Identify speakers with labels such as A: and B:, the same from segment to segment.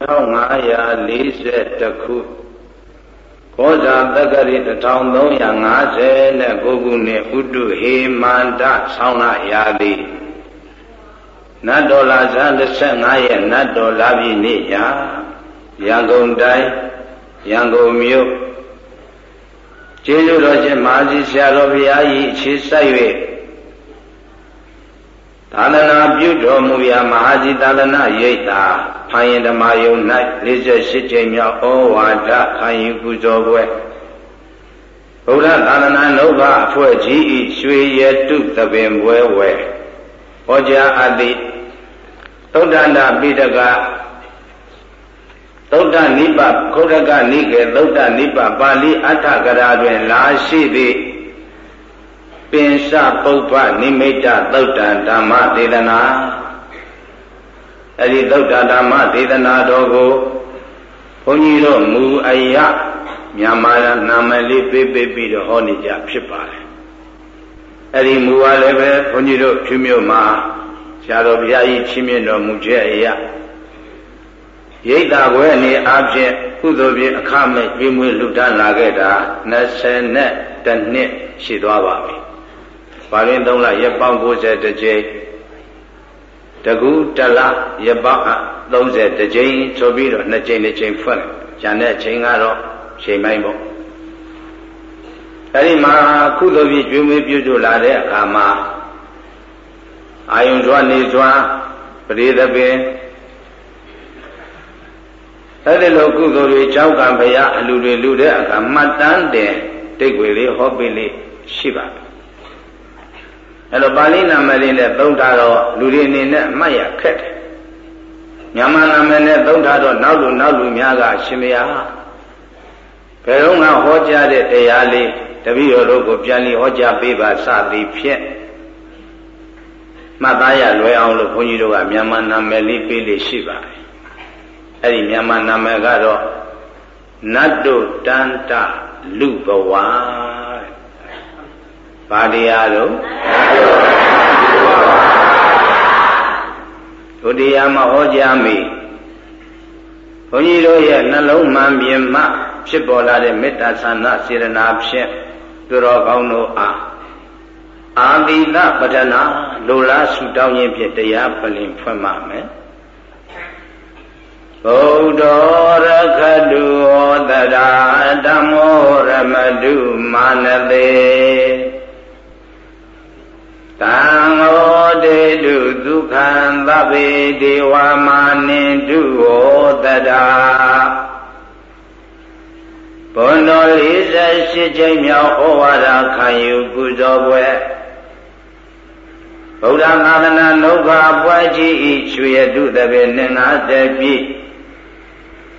A: 1541ခုခောဇာတက္ကရီ1359ခုနှစ်ဥတုဟေမန္တဆောင်းလာရာသီနတ်တော်လာဇန်15ရက်နတ်တော်လာပြီနေ့ရာရန်ကုန်တိုင်းရန်ကုန်မြို့ကျေးဇူးတော်ရှင်မဟာကြီးဆရာတော်ဘုရားကြီးခြေဆိုင်၍ သာသနာပြုတော်မူရာမဟာကြီးသာသနာရိပ်သာဖိုင်ရင်ဓမ္မယုံ၌48ကြိမ်မြောက်ဩဝါဒခံယူပူဇော်ပွဲဗုဒ္ဓသာသနာနှုတ်ဘအဖွဲ့ကြီးဤရွှေရတုသပင်ပွဲဝဲဟောကြားအပ်သည့်သုဒ္ဓန္တာပိဋကသုဒ္ဓနိပခုရကနိကေသုဒ္ဓနိပပါဠိအဋ္ဌကရာတွင်လာရှိသည့် ပင်စပုပ္ပနိမိတ်သုတ်တံဓမ္မဒေသနာအဲ့ဒီသုတ်တဓမ္မဒေသနာတော်ကိုဘုန်းကြီးတို့မူအယမြန်မာနာမည်လေးပေးပေးပြီးတော့ဟောနေကြဖြစ်ပါတယ်အဲ့ဒီမူပါလည်းပဲဘုန်းကြီးတို့ဖြူမြို့မှာဆရာတော်ဘုရားကြီးချီးမြှင့်တော်မူခြင်းအရာရိတ်တာခွဲအနေအချင်းကုသိုလ်ဖြင့်အခမဲ့ပြင်းမွေးလူတန်းလာခဲ့တာ20နဲ့တနှစ်ရှိသွားပါပြီ။ ဘာရင်သုံးလရက်ပေါင်း90ကြိမ်တကူတလရက်ပေါင်း30ကြိမ်ဆိုပြီးတော့2ကြိမ်2ကြိမ်ဖွင့်။ကျန်တဲ့အချိန်ကတော့ချိန်ပိုင်းပေါ့။အဲဒီမှာကုသိုလ်ဖြင့်ပြင်းမွေးပြုစုလာတဲ့အခါမှာအာယုံစွာနေစွာပရိသပင်အဲ့ဒီလိုကုသိုလ်တွေကြောက်ကံဘုရားအလူတွေလူတဲ့အခါမှတ်တမ်းတင်တိတ်ွေလေးဟောပေးလေးရှိပါတယ် အဲ့တော့ပါဠိနာမည်လေးနဲ့သုံးထားတော့လူတွေအနေနဲ့အမှတ်ရခက်တယ်မြန်မာနာမည်နဲ့သုံးထားတော့နောက်လူနောက်လူများကရှင်မယားဘယ်တော့မှဟောကြားတဲ့တရားလေးတပည့်တော်တို့ကိုပြန်ပြီးဟောကြားပေးပါစသည်ဖြင့်မှတ်သားရလွယ်အောင်လို့ဘုန်းကြီးတို့ကမြန်မာနာမည်လေးပေးလေးရှိပါတယ်အဲ့ဒီမြန်မာနာမည်ကတော့နတ်တုတန္တလူဘဝ ဘာတရားတော့ဒုတိယမဟောကြားမိဘုန်းကြီးတို့ရဲ့နှလုံးမှန်ပြင်မှဖြစ်ပေါ်လာတဲ့မေတ္တာဆန္ဒစေရနာဖြင့်သူတော်ကောင်းတို့အားအာတိတပဒနာလိုလားဆူတောင်းခြင်းဖြင့်တရားပလင်ဖွင့်ပါမယ်ဗုဒ္ဓရခတုဟောတရာဓမ္မောရမတုမာနတေ တံဟောတေတုဒုက္ခံသဗ္ဗေဒေဝမာနိတုဟောတရာဘုံတော်48ကျိန်မြောက်ဩဝါဒခံယူပူဇော်ပွဲဗုဒ္ဓသာသနာနှုတ်ခါပွားကြီးဤရွှေတုတပေ50ပြည့်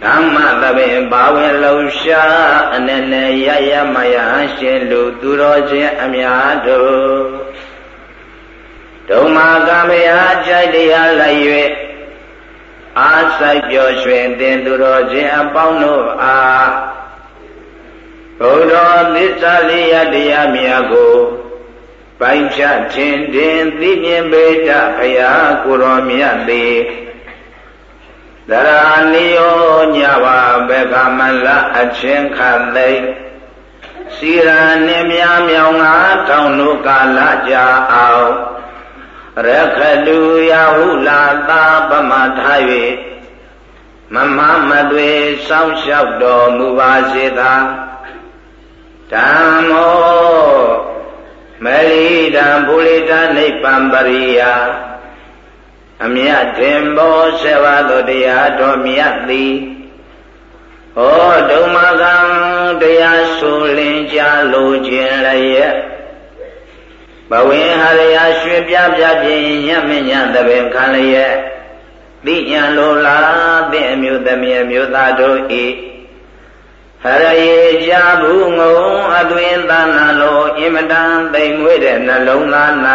A: ဓမ္မသဗ္ဗေဘာဝင်လှူရှားအနေနဲ့ရရမယရှင်လူသူတော်ချင်းအများတို့ ဒုံမာကမယကြိုက်တရားလိုက်၍အာဆိုင်ပျော်ရွှင်တင်သူတော်ချင်းအပေါင်းတို့အားဘုရားသစ္စာလေးရတရားမြတ်ကိုပိုင်ချခြင်းတင်သိမြင်ပေတဘုရားကိုရောမြတ်သည်သရာနိယောညဘာဘေကမလအချင်းခသိစီရနှင်းများမြောင်ငါထောင်တို့ကာလကြာအောင် ရခတုယဟုလာသာပမထား၍မမမသွေစောင့်ရှောက်တော်မူပါစေသာဓမ္မောမရိဒံဘူလိတနိဗ္ဗံပရိယာအမြတ်တင်ဘောဆေဝသောတရားတော်မြတ်သည်ဟောဒုမကံတရားဆိုလင်ကြလိုခြင်းလည်း ဘဝင်ဟရယာရွှေပြပြပြင်းညမညသဘင်ခံလျက်သိညာလိုလားသင်အမျိုးသမီးအမျိုးသားတို့ဤဟရယေကြဘူးငုံအသွင်သနာလိုအင်မတန်သိမ်မွေးတဲ့နှလုံးသား၌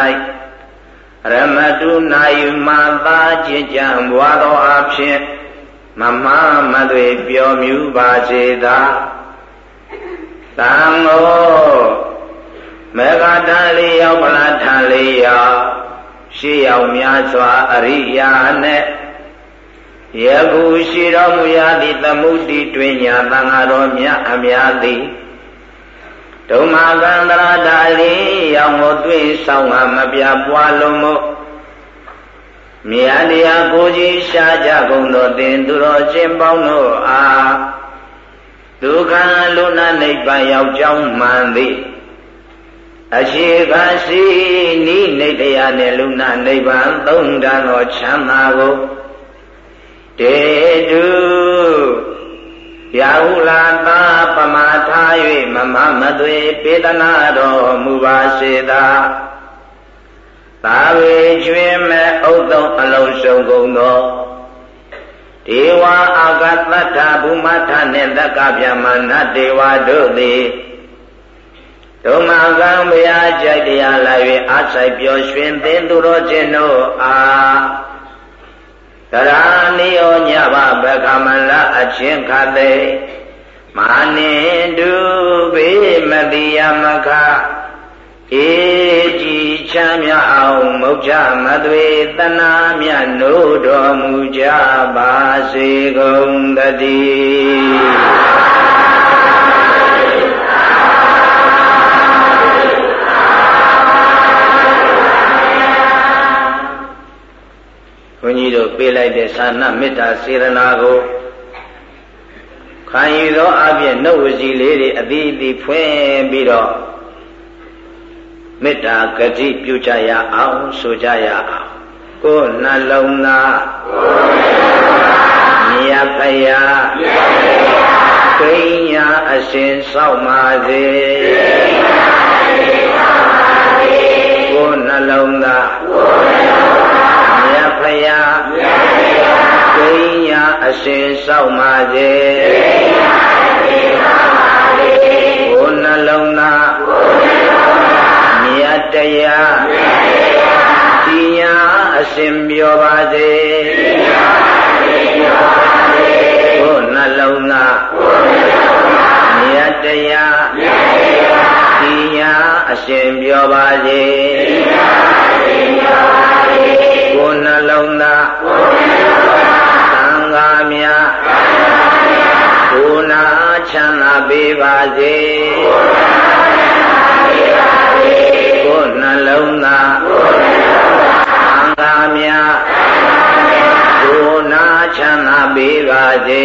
A: ရမတုနာယမသာကြည်ကြံဘွားသောအဖြစ်မမမသွေပျော်မြူပါစေသာသံဃော မေဃတန်လေးရောက်ပလာထန်လေးရောက်ရှေးရောက်များစွာအရိယာနဲ့ယခုရှိတော်မူရသည့်သမုဒ္တိတွင်ညာသံဃာတော်မြတ်အများသည်ဒုမာကန္တရာတာလီရောင်ကိုတွေ့ဆောင်ကမပြပွားလုံးမို့မြတ်တရားကိုကြီးရှားကြကုန်သောတင်သူတော်ချင်းပေါင်းတို့အားဒုက္ခလူနာနိဗ္ဗာန်ရောက်ကြောင်းမှန်သည် အခြေခံစီနိနေတရားနဲ့လူနာနိဗ္ဗာန်သုံးတန်သောချမ်းသာကိုတေတုရာဟုလာသာပမာထား၍မမမသွေပေတနာတော်မူပါစေသာသာဝေကျွင်းမဲ့ဥဒ္ဓံအလုံးစုံကုန်သောဒေဝအာဂတတ္ထဘုမထနှင့်သက္ကဗျမနတေဝတို့သည် ဒုမကံဘုရားကြိုက်တရားလာ၍အားဆိုင်ပျော်ရွှင်သင်သူတော်ချင်းတို့အားကရာနိယောညဘဗကမလအချင်းခသေမာနိတုဘေမတိယမခဧကြည်ချမ်းမြအောင်မုတ်ချမသွေတနာမြတ်နိုးတော်မူကြပါစေကုန်တည်းု န်းကြီးတို့ပေးလိုက်တဲ့သာနာမေတ္တာစေရနာကိုခံယူသောအပြင်နှုတ်ဝစီလေးတွေအသီးသီးဖွင့်ပြီးတော့မေတ္တာဂတိပြုကြရအောင်ဆိုကြရအောင်ကိုယ်နှလုံးသားမြတ်ဖယားကိညာအရှင်ဆောက်ပါစေကိုယ်နှလုံးသားဖယား ဂိညာအရှင်ဆောက်ပါစေဘုနှလုံးသားမြတ်တရားဒီညာအရှင်ပြောပါစေဘုနှလုံးသားမြတ်တရားဒီညာအရှင်ပြောပါစေ ပေးပါစေကိုယ်နှလုံးသားသံဃာများကိုယ်နာချမ်းသာပေးပါစေ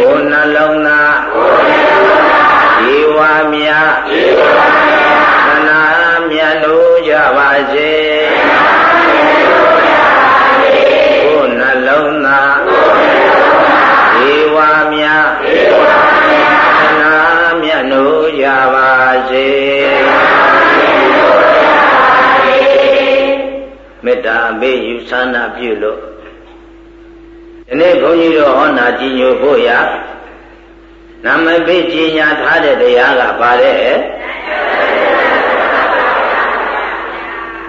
A: ကိုယ်နှလုံးသားဒီဝါမြသနာမြတ်လို့ကြပါစေ မေတ္တာအမေယူဆန္ဒပြုလို့ဒီနေ့ဘုန်းကြီးတို့ဟောနာကြည်ညိုဖို့ရနာမပိကြီးညာထားတဲ့တရားကပါတယ်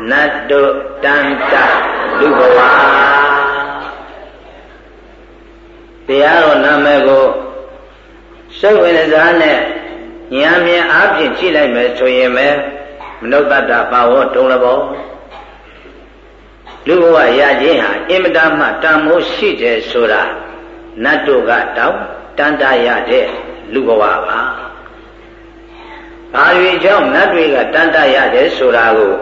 A: နတ်တုတန်တလူဘဝတရားတော်နာမည်ကိုစိတ်ဝင်စားနဲ့ဉာဏ်မြင်အားဖြင့်ကြည့်လိုက်မယ်ဆိုရင်ပဲမနုဿတ္တပါဝတုံးလဘော လူဘဝရခြင်းဟာအင်မတန်မှတန်မိုးရှိတယ်ဆိုတာနတ်တို့ကတောင်းတန်တရတဲ့လူဘဝပါဘာတွေကြောင့်နတ်တွေကတန်တရတယ်ဆိုတာကို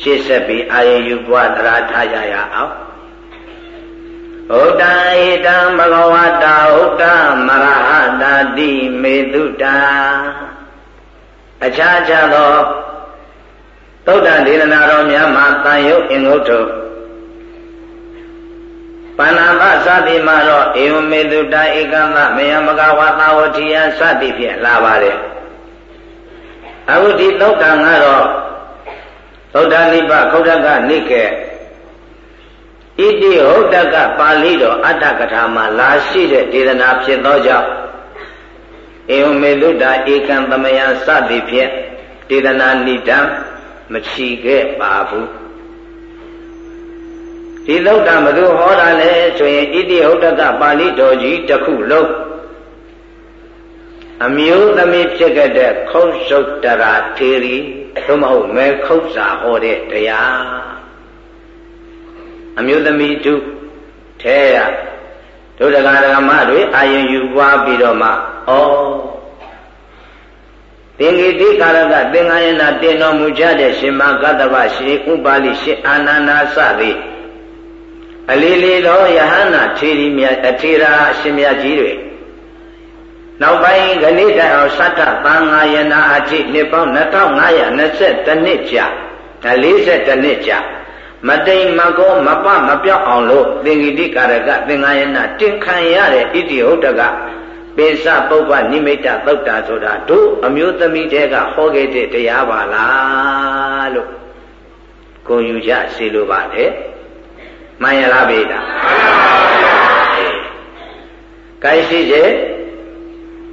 A: ရှေ့ဆက်ပြီးအာရုံယူပွားတရားထားကြရအောင်ဟုတ်တံဣတံဘဂဝတာဟုတ်တံမရဟတာတိမေတုတာအခြားခြားသော သုဒ္ဓဒေသနာတော်များမှာတန်ရုပ်အင်္ဂုတ္တပဏာပသတိမှာတော့ဧဝမေတုတာဧကမမယမကဝသာဝတိယသတိဖြင့်လာပါတယ်အခုဒီသုဒ္ဓံကတော့သုဒ္ဓနိဗ္ဗခုဒ္ဓကနိကေဣတိဟုတ်တကပါဠိတော်အတ္တကထာမှာလာရှိတဲ့ဒေသနာဖြစ်သောကြောင့်ဧဝမေတုဒ္ဒဧကံသမယစသည်ဖြင့်ဒေသနာနိတံ မချီခဲ့ပါဘူးဒီသုဒ္ဓမသူဟောတာလဲဆိုရင်ဣတိဟုတ်တကပါဠိတော်ကြီးတစ်ခုလုံးအမျိုးသမီးဖြစ်ခဲ့တဲ့ခုံစုတ်တရာထေရီသို့မဟုတ်မဲခုတ်စာဟောတဲ့တရားအမျိုးသမီးတုထဲရဒုဒကာဒကမတွေအာယုံယူပွားပြီးတော့မှဩ သင်္ကေတိကာရကသင်္ဃာယနာတင်တော်မူကြတဲ့ရှင်မကတ္တဗရှင်ဥပါလိရှင်အာနန္ဒာစသည်အလီလီသောယဟန္တာထေရီမြတ်အထေရာအရှင်မြတ်ကြီးတွေနောက်ပိုင်းခဏိတိုင်အောင်သတ္တသံဃာယနာအထိနှစ်ပေါင်း2522နှစ်ကြာ42နှစ်ကြာမတိမ်မကောမပမပြောက်အောင်လို့သင်္ကိတိကာရကသင်္ဃာယနာတင်ခံရတဲ့ဣတိဟုတ်တက ပိစပုပ္ပနိမိတ်သုတ်တာဆိုတာတို့အမျိုးသမီးတဲကဟောခဲ့တဲ့တရားပါလားလို့ကိုယူကြစီလိုပါလေမှန်ရလားဗေဒမှန်ပါဗျာကိုင်းရှိစေ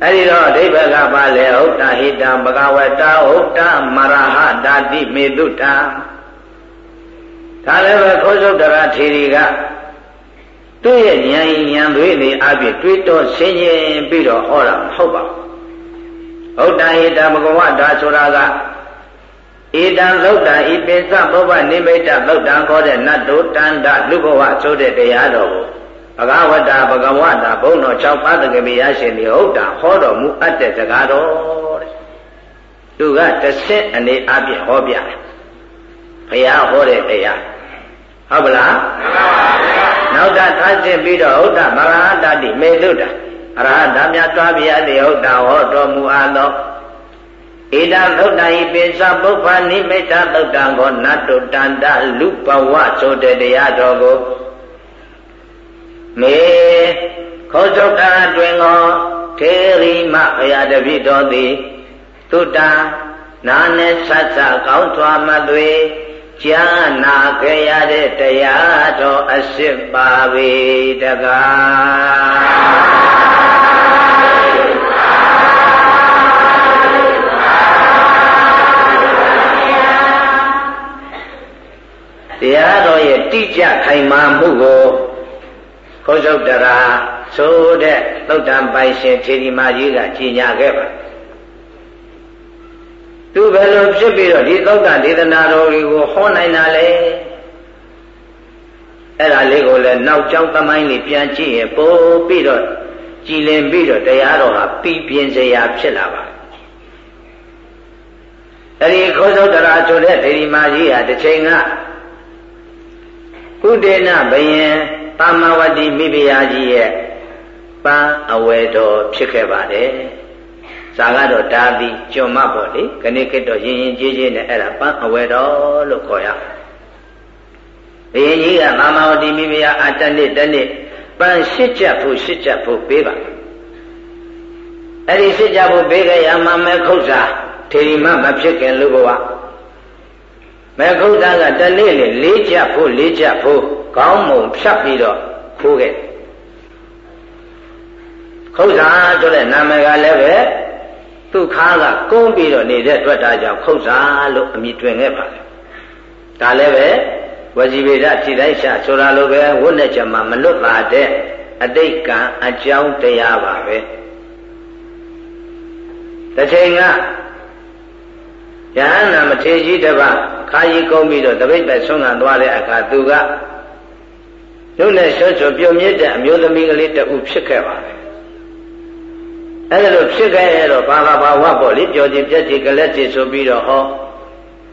A: အဲ့ဒီတော့အဓိပ္ပာယ်ကပါလေဟုတ်တာဟိတံဘဂဝတာဟုတ်တာမရဟတာတိမေတုတာဒါလည်းပဲခိုးစုတ်တရာထေရီက သူ့ရဲ့ဉာဏ်ဉာဏ်သွေးနေအပြည့်တွေးတော့ဆင်းရဲပြီးတော့ဟောတာမဟုတ်ပါဘူးဟုတ်တာဟိတဘဂဝတာဆိုတာကဧတံသုတ်တံဤပိစပုဗ္ဗနိမိတ်တသုတ်တံခေါ်တဲ့နတ်တို့တန္တလူဘဝဆိုတဲ့တရားတော်ကိုဘဂဝတာဘဂဝတာဘုန်းတော်6ပါးတကမိရရှင်ဒီဟုတ်တာဟောတော်မူအပ်တဲ့စကားတော်တဲ့သူကတဆင့်အနေအပြည့်ဟောပြတယ်ဘုရားဟောတဲ့တရားဟုတ်ပလားမှန်ပါပါ နောက်တာထားခြင်းပြီးတော့ဟုတ်တာမရဟတတိမေတုတာအရဟတမြတ်သွားပြရတဲ့ဟုတ်တာဟောတော်မူအပ်သောဣဒံသုတ်တံဤပိစပုပ္ပနိမိတ်သုတ်တံကိုနတ်တုတန္တလူပဝဆိုတဲ့တရားတော်ကိုမေခောဇုတ်တာတွင်ကိုထေရီမဘုရားတပိတော်သည်သုတ္တနာနဲ့ဆက်ဆက်ကောင်းစွာမသွေ ကြားနာခဲ့ရတဲ့တရားတော်အစစ်ပါပေတကားတရားတော်ရဲ့တိကျခိုင်မာမှုကိုခောဇုတ်တရာဆိုတဲ့သုတ်တံပိုင်ရှင်ထေရီမာကြီးကကြီးညာခဲ့ပါ သူဘယ်လိုဖြစ်ပြီးတော့ဒီသုတ်တဒေသနာတော်တွေကိုဟောနိုင်တာလဲအဲ့ဒါလေးကိုလည်းနောက်ကျောင်းသမိုင်းလေးပြန်ကြည့်ရင်ပို့ပြီးတော့ကြည်လင်ပြီးတော့တရားတော်ဟာပြီးပြင်းစရာဖြစ်လာပါအဲ့ဒီခောဇုတ်တရာဆိုတဲ့ဒေဒီမာကြီးဟာတစ်ချိန်ကကုဒေနဘယင်ပါမဝတိမိဖုရားကြီးရဲ့ပန်းအဝယ်တော်ဖြစ်ခဲ့ပါတယ် ဇာကတော့ဒါပြီးကျွံမပေါ့လေခဏိခေတ်တော့ရင်ရင်ကြီးကြီးနဲ့အဲ့ဒါပန်းအဝယ်တော်လို့ခေါ်ရဘယင်ကြီးကမာမဝတိမိဖုရားအတနေ့တနေ့ပန်းရှစ်ချက်ဖို့ရှစ်ချက်ဖို့ပေးပါအဲ့ဒီရှစ်ချက်ဖို့ပေးခဲ့ရမှာမဲခုတ်စာထေရီမမဖြစ်ခင်လူဘဝမဲခုတ်စာကတနေ့လေလေးချက်ဖို့လေးချက်ဖို့ကောင်းမုံဖြတ်ပြီးတော့ခိုးခဲ့ခုတ်စာဆိုတဲ့နာမည်ကလည်းပဲ သူ့ခါကကုန်းပြီးတော့နေတဲ့အတွက်ဒါကြောင့်ခုတ်စာလို့အမည်တွင်ခဲ့ပါလေဒါလည်းပဲဝစီဗေဒခြေတိုင်းရှာဆိုတာလိုပဲဝိနဲ့ကြမှာမလွတ်ပါတဲ့အတိတ်ကံအကြောင်းတရားပါပဲတစ်ချိန်ကယဟန္တာမထေကြီးတစ်ပါးခါကြီးကုန်းပြီးတော့တပိတ်ပဲဆုံးခံသွားတဲ့အခါသူကညှို့နဲ့ဆွဆွပြုံမြင့်တဲ့အမျိုးသမီးကလေးတဦးဖြစ်ခဲ့ပါတယ် အဲ့ဒါလို့ဖြစ်ခဲ့ရတော့ဘာသာဘာဝပေါ့လေကြော်ကြီးပြက်ကြီးကလက်ကြီးဆိုပြီးတော့ဟော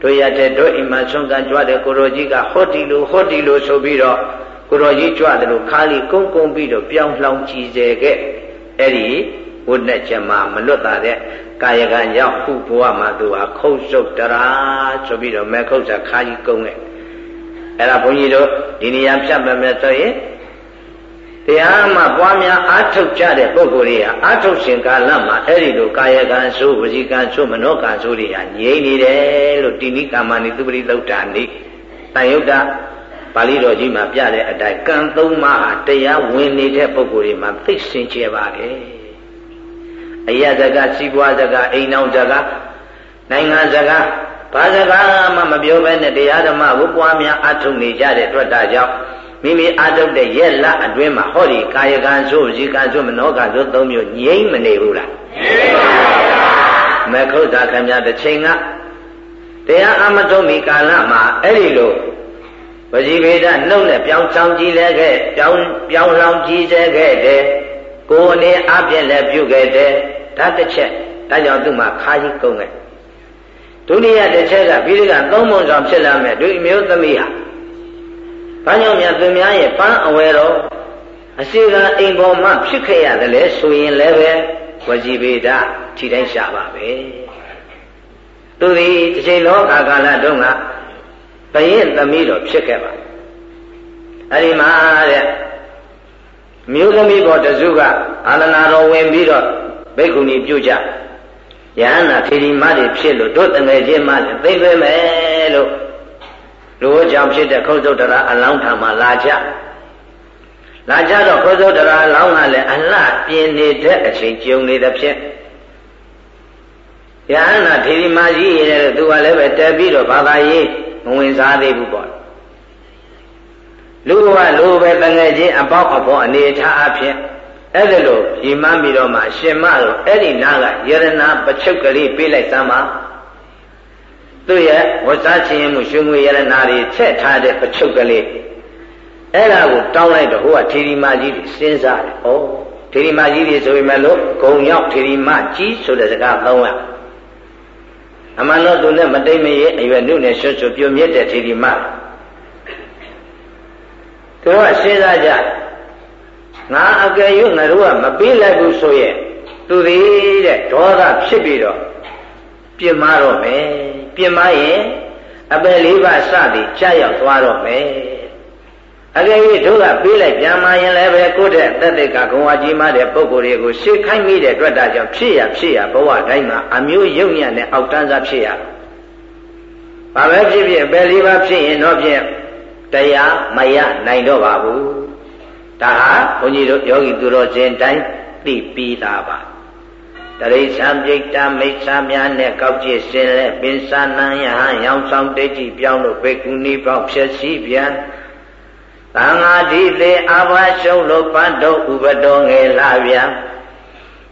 A: တို့ရတဲ့တို့အိမ်မှာဆုံးကန်ကြွတဲ့ကိုရောကြီးကဟောဒီလိုဟောဒီလိုဆိုပြီးတော့ကိုရောကြီးကြွတယ်လို့ခါလီကုန်းကုန်းပြီးတော့ပြောင်းလောင်ကြည်စေခဲ့အဲ့ဒီဝတ်နဲ့ချက်မှာမလွတ်တာတဲ့ကာယကံကြောင့်ခုဘဝမှာသူဟာခုတ်ဆုပ်တရာဆိုပြီးတော့မဲခုတ်စာခါကြီးကုန်းခဲ့အဲ့ဒါဘုန်းကြီးတို့ဒီနေရာဖြတ်မယ်မယ်ဆိုရင် တရားမှပွားများအားထုတ်ကြတဲ့ပုဂ္ဂိုလ်တွေဟာအားထုတ်စဉ်ကာလမှာအဲ့ဒီလိုကာယကံဆိုဝစီကံဆိုမနောကံဆိုတွေဟာငြိမ့်နေတယ်လို့တိနိကာမဏိသူပရိသုတ်တာနိတန်ယုတ်တပါဠိတော်ကြီးမှာပြတဲ့အတိုင်းကံသုံးပါးဟာတရားဝင်နေတဲ့ပုဂ္ဂိုလ်တွေမှာသိစင်ကြယ်ပါတယ်အယဇကစီးပွားဇကအိမ်အောင်ဇကနိုင်ငံဇကဘာစကားမှမပြောဘဲနဲ့တရားဓမ္မကိုပွားများအထုတ်နေကြတဲ့အတွက်ဒါကြောင့် မိမိအထုတ်တဲ့ရက်လအတွင်းမှာဟောဒီကာယကံဆိုဇီကံဆိုမနောကံဆိုသုံးမျိုးငြိမ့်မနေဘူးလားငြိမ့်ပါဘူးမခုတ်တာခင်ဗျာတစ်ချိန်ကတရားအမထုတ်မီကာလမှာအဲ့ဒီလိုဝစီဗေဒနှုတ်နဲ့ပြောင်းဆောင်ကြည့်လဲခဲ့ပြောင်းပြောင်းလောင်ကြည့်စေခဲ့တယ်ကိုယ်အနေအပြည့်လည်းပြုခဲ့တယ်ဒါတစ်ချက်ဒါကြောင့်သူ့မှာခါကြီးကုန်ခဲ့ဒုတိယတစ်ချက်ကပြီးဒီကသုံးပုံဆောင်ဖြစ်လာမယ်ဒီမျိုးသမီးဟာ ဘာကြောင့်များသူများရဲ့ပန်းအဝဲတော်အစီကံအိမ်ပေါ်မှာဖြစ်ခဲ့ရတယ်လေဆိုရင်လည်းပဲဝစီဗေဒထိတိုင်းရှာပါပဲသူဒီတစ်ချိန်လောကကာလတုန်းကဘယင်းသမီးတော်ဖြစ်ခဲ့ပါအဲ့ဒီမှာတဲ့မျိုးသမီးပေါ်တစုကအာလနာတော်ဝင်ပြီးတော့ဘိက္ခုနီပြုကြယဟန္တာထေရီမတွေဖြစ်လို့တို့တငယ်ချင်းမလည်းသိသိမယ်လို့ လူဝကြောင့်ဖြစ်တဲ့ခုတ်သုတ်တရာအလောင်းထံမှာလာကြလာကြတော့ခုတ်သုတ်တရာအလောင်းကလည်းအလှပြင်းနေတဲ့အချိန်ကြုံနေတဲ့ဖြစ်ယဟန္တာထေရီမကြီးရဲ့သူကလည်းပဲတက်ပြီးတော့ဘာသာရေးမဝင်စားသေးဘူးပေါ့လူကလူပဲတငယ်ချင်းအပေါက်အပေါ်အနေထားအဖြစ်အဲ့ဒါလို့ရီမန်းပြီးတော့မှရှင်မတို့အဲ့ဒီနားကယရနာပချုပ်ကလေးပေးလိုက်သမ်းပါ သူ့ရဲ့ဝတ်စားခြင်းမှုရှင်ငွေယရနာတွေချက်ထားတဲ့ပချုပ်ကလေးအဲ့ဒါကိုတောင်းလိုက်တော့ဟိုကထေရီမကြီးတွေစဉ်းစားတယ်။ဩထေရီမကြီးတွေဆိုပေမဲ့လို့ဂုံရောက်ထေရီမကြီးဆိုတဲ့စကားသုံးရအမှန်တော့သူနဲ့မတိတ်မရဲ့အရွယ်နုနဲ့ရွှွှွပြုံမြင့်တဲ့ထေရီမသူကစဉ်းစားကြငါအကယ်၍ငါတို့ကမပေးလိုက်ဘူးဆိုရင်သူသည်တဲ့ဒေါသဖြစ်ပြီးတော့ပြင်းမာတော့မယ် ပြင်းမာရင်အပယ်လေးပါးစသည်ကြာရောက်သွားတော့မယ်အကယ်၍တို့ကပေးလိုက်ပြန်မာရင်လည်းပဲကိုယ့်တဲ့တက်တဲ့ကဂုံဝါကြီးမားတဲ့ပုံကိုယ်တွေကိုရှေ့ခိုင်းမိတဲ့အတွက်ဒါကြောင့်ဖြစ်ရဖြစ်ရဘဝတိုင်းမှာအမျိုးယုံညံ့တဲ့အောက်တန်းစားဖြစ်ရဘာပဲဖြစ်ဖြစ်အပယ်လေးပါးဖြစ်ရင်တော့ဖြင့်တရားမရနိုင်တော့ပါဘူးဒါဟာဘုန်းကြီးတို့ယောဂီသူတော်စင်တိုင်းသိပြီးသားပါ တရိษံပြိတ္တမိစ္ဆာများနဲ့ကောက်ကျစ်စင်လဲပင်စာနံယဟရောင်ဆောင်တိတ်ကြီးပြောင်းလို့ဘေကုဏီပေါက်ဖြည့်စည်းပြန်သံဃာတိသေးအဘရှုံးလို့ပတ်တော်ဥပတော်ငယ်လာပြန်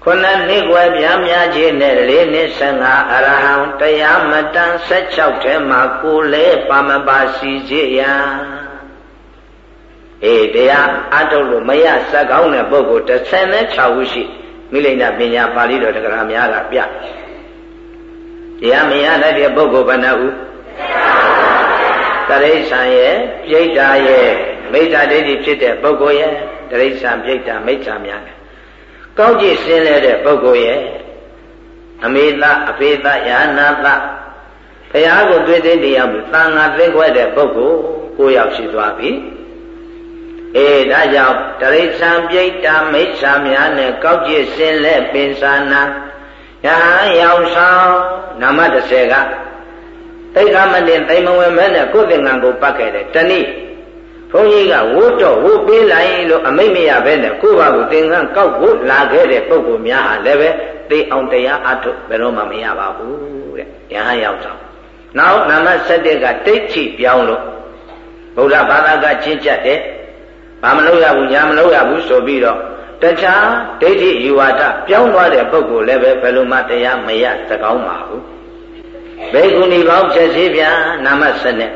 A: ခုနှစ်နှစ်ွယ်ပြားများခြင်းနဲ့လေးနှစ်15အရဟံတရားမတန်16ထဲမှာကိုလဲပါမပါစီစေရန်အေးတရားအထုတ်လို့မရစက်ကောင်းတဲ့ပုဂ္ဂိုလ်36ခုရှိ မိလိမ့်နာပညာပါဠိတော်တက္ကရာများကပြတရားမရတဲ့ပုဂ္ဂိုလ်ဘယ်နှဟုတရိษံရဲ့ပြိဋ္ဌာရဲ့မိစ္ဆာဒိဋ္ဌိဖြစ်တဲ့ပုဂ္ဂိုလ်ရဲ့တရိษံပြိဋ္ဌာမိစ္ဆာများတယ်ကောင်းကြည့်စင်းလဲတဲ့ပုဂ္ဂိုလ်ရဲ့အမေသအဖေသယာနာသဘုရားကိုတွေ့တဲ့တရားမှုသံဃာသိခွဲတဲ့ပုဂ္ဂိုလ်ကိုရောက်ရှိသွားပြီ အေးဒါကြောင့်တရိษံပြိတ္တာမိစ္ဆာများနဲ့ကောက်ကျစ်စင်လက်ပင်စာနာယဟန်ရောင်ဆောင်နာမ30ကသိက္ခာမတင်သိမဝင်မဲနဲ့ကိုယ်သင်္ကန်းကိုပတ်ခဲ့တယ်တနည်းဘုန်းကြီးကဝုတ်တော့ဝုတ်ပေးလိုက်လို့အမိတ်မရပဲနဲ့ကိုယ့်ဘာကိုသင်္ကန်းကောက်ဖို့လာခဲ့တဲ့ပုဂ္ဂိုလ်များဟာလည်းပဲသိအောင်တရားအထုတ်ဘယ်တော့မှမရပါဘူးတဲ့ယဟန်ရောင်ဆောင်နောက်နာမ7ကတိဋ္ဌိပြောင်းလို့ဗုဒ္ဓဘာသာကချင်းကျက်တဲ့ ဘာမလုပ်ရဘူးညာမလုပ်ရဘူးဆိုပြီးတော့တခြားဒိဋ္ဌိယူဝါဒပြောင်းသွားတဲ့ပုဂ္ဂိုလ်လည်းပဲဘယ်လိုမှတရားမရသကောင်းပါဘူးဘေကုဏီပေါင်းဖြစ်စီပြန်နာမစနစ်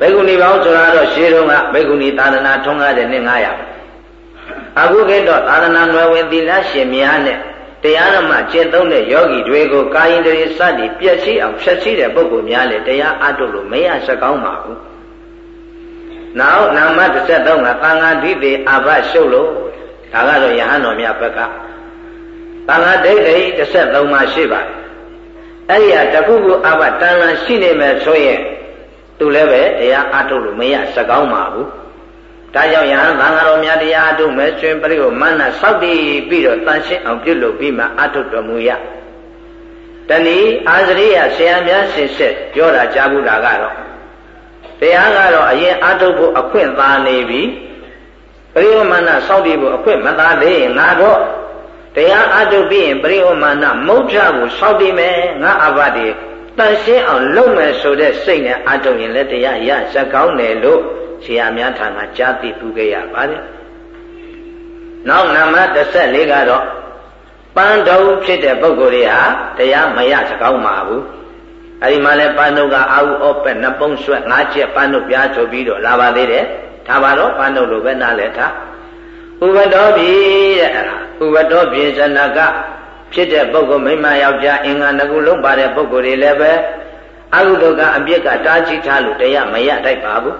A: ဘေကုဏီပေါင်းဆိုတာတော့ရှေးတုန်းကဘေကုဏီသာသနာထွန်းကားတဲ့နှစ်900အခုခေတ်တော့သာသနာ့နယ်ဝင်သီလရှင်များနဲ့တရားဓမ္မကျင့်သုံးတဲ့ယောဂီတွေကိုကာယင်တရေစသည်ပြည့်စည်အောင်ဖြည့်စည်းတဲ့ပုဂ္ဂိုလ်များလည်းတရားအထုတ်လို့မရစကောင်းပါဘူး နောက်နာမ33ကသံဃာဓိတိအဘရှုပ်လို့ဒါကတော့ယဟန်တော်များဘက်ကသံဃာဒိဋ္ဌိ33မှာရှိပါတယ်အဲ့ဒီဟာတခုခုအဘတန်လန်ရှိနေမယ်ဆိုရင်သူလည်းပဲတရားအထုတ်လို့မရစကောင်းပါဘူးဒါကြောင့်ယဟန်သံဃာတော်များတရားအထုတ်မယ်ရှင်ပရိယောမန္နစောက်တည်ပြီးတော့တန်ရှင်းအောင်ပြုလုပ်ပြီးမှအထုတ်တော်မူရတဏီအာဇရိယဆရာများဆင်ဆက်ပြောတာကြားဘူးတာကတော့ တရားကတော့အရင်အထုတ်ဖို့အခွင့်သာနေပြီပရိယမဏစောင့်တည်ဖို့အခွင့်မသာသေးရင်ငါတော့တရားအထုတ်ပြီးရင်ပရိယမဏမုဋ္ဌကိုစောင့်တည်မယ်ငါအဘတိတန်ရှင်းအောင်လုပ်မယ်ဆိုတဲ့စိတ်နဲ့အထုတ်ရင်လည်းတရားရစကောင်းတယ်လို့ဆရာများထံကကြားသိပူခဲ့ရပါတယ်နောက်နံပါတ်14ကတော့ပန်းတော်ဖြစ်တဲ့ပုဂ္ဂိုလ်တွေဟာတရားမရစကောင်းပါဘူး အဲဒီမှာလဲပန်းတို့ကအာဟုဩပက်နှစ်ပုံးဆွဲငါးချက်ပန်းတို့ပြားဆိုပြီးတော့လာပါသေးတယ်ဒါပါတော့ပန်းတို့လိုပဲနားလဲထားဥပတော်ပြီတဲ့အဲ့ဒါဥပတော်ပြေဇနကဖြစ်တဲ့ပုဂ္ဂိုလ်မိမယောက်ျားအင်္ဂါနှစ်ခုလုံးပါတဲ့ပုဂ္ဂိုလ်တွေလည်းပဲအကုသိုလ်ကအပြစ်ကတားချီထားလို့တရားမရတိုက်ပါဘူး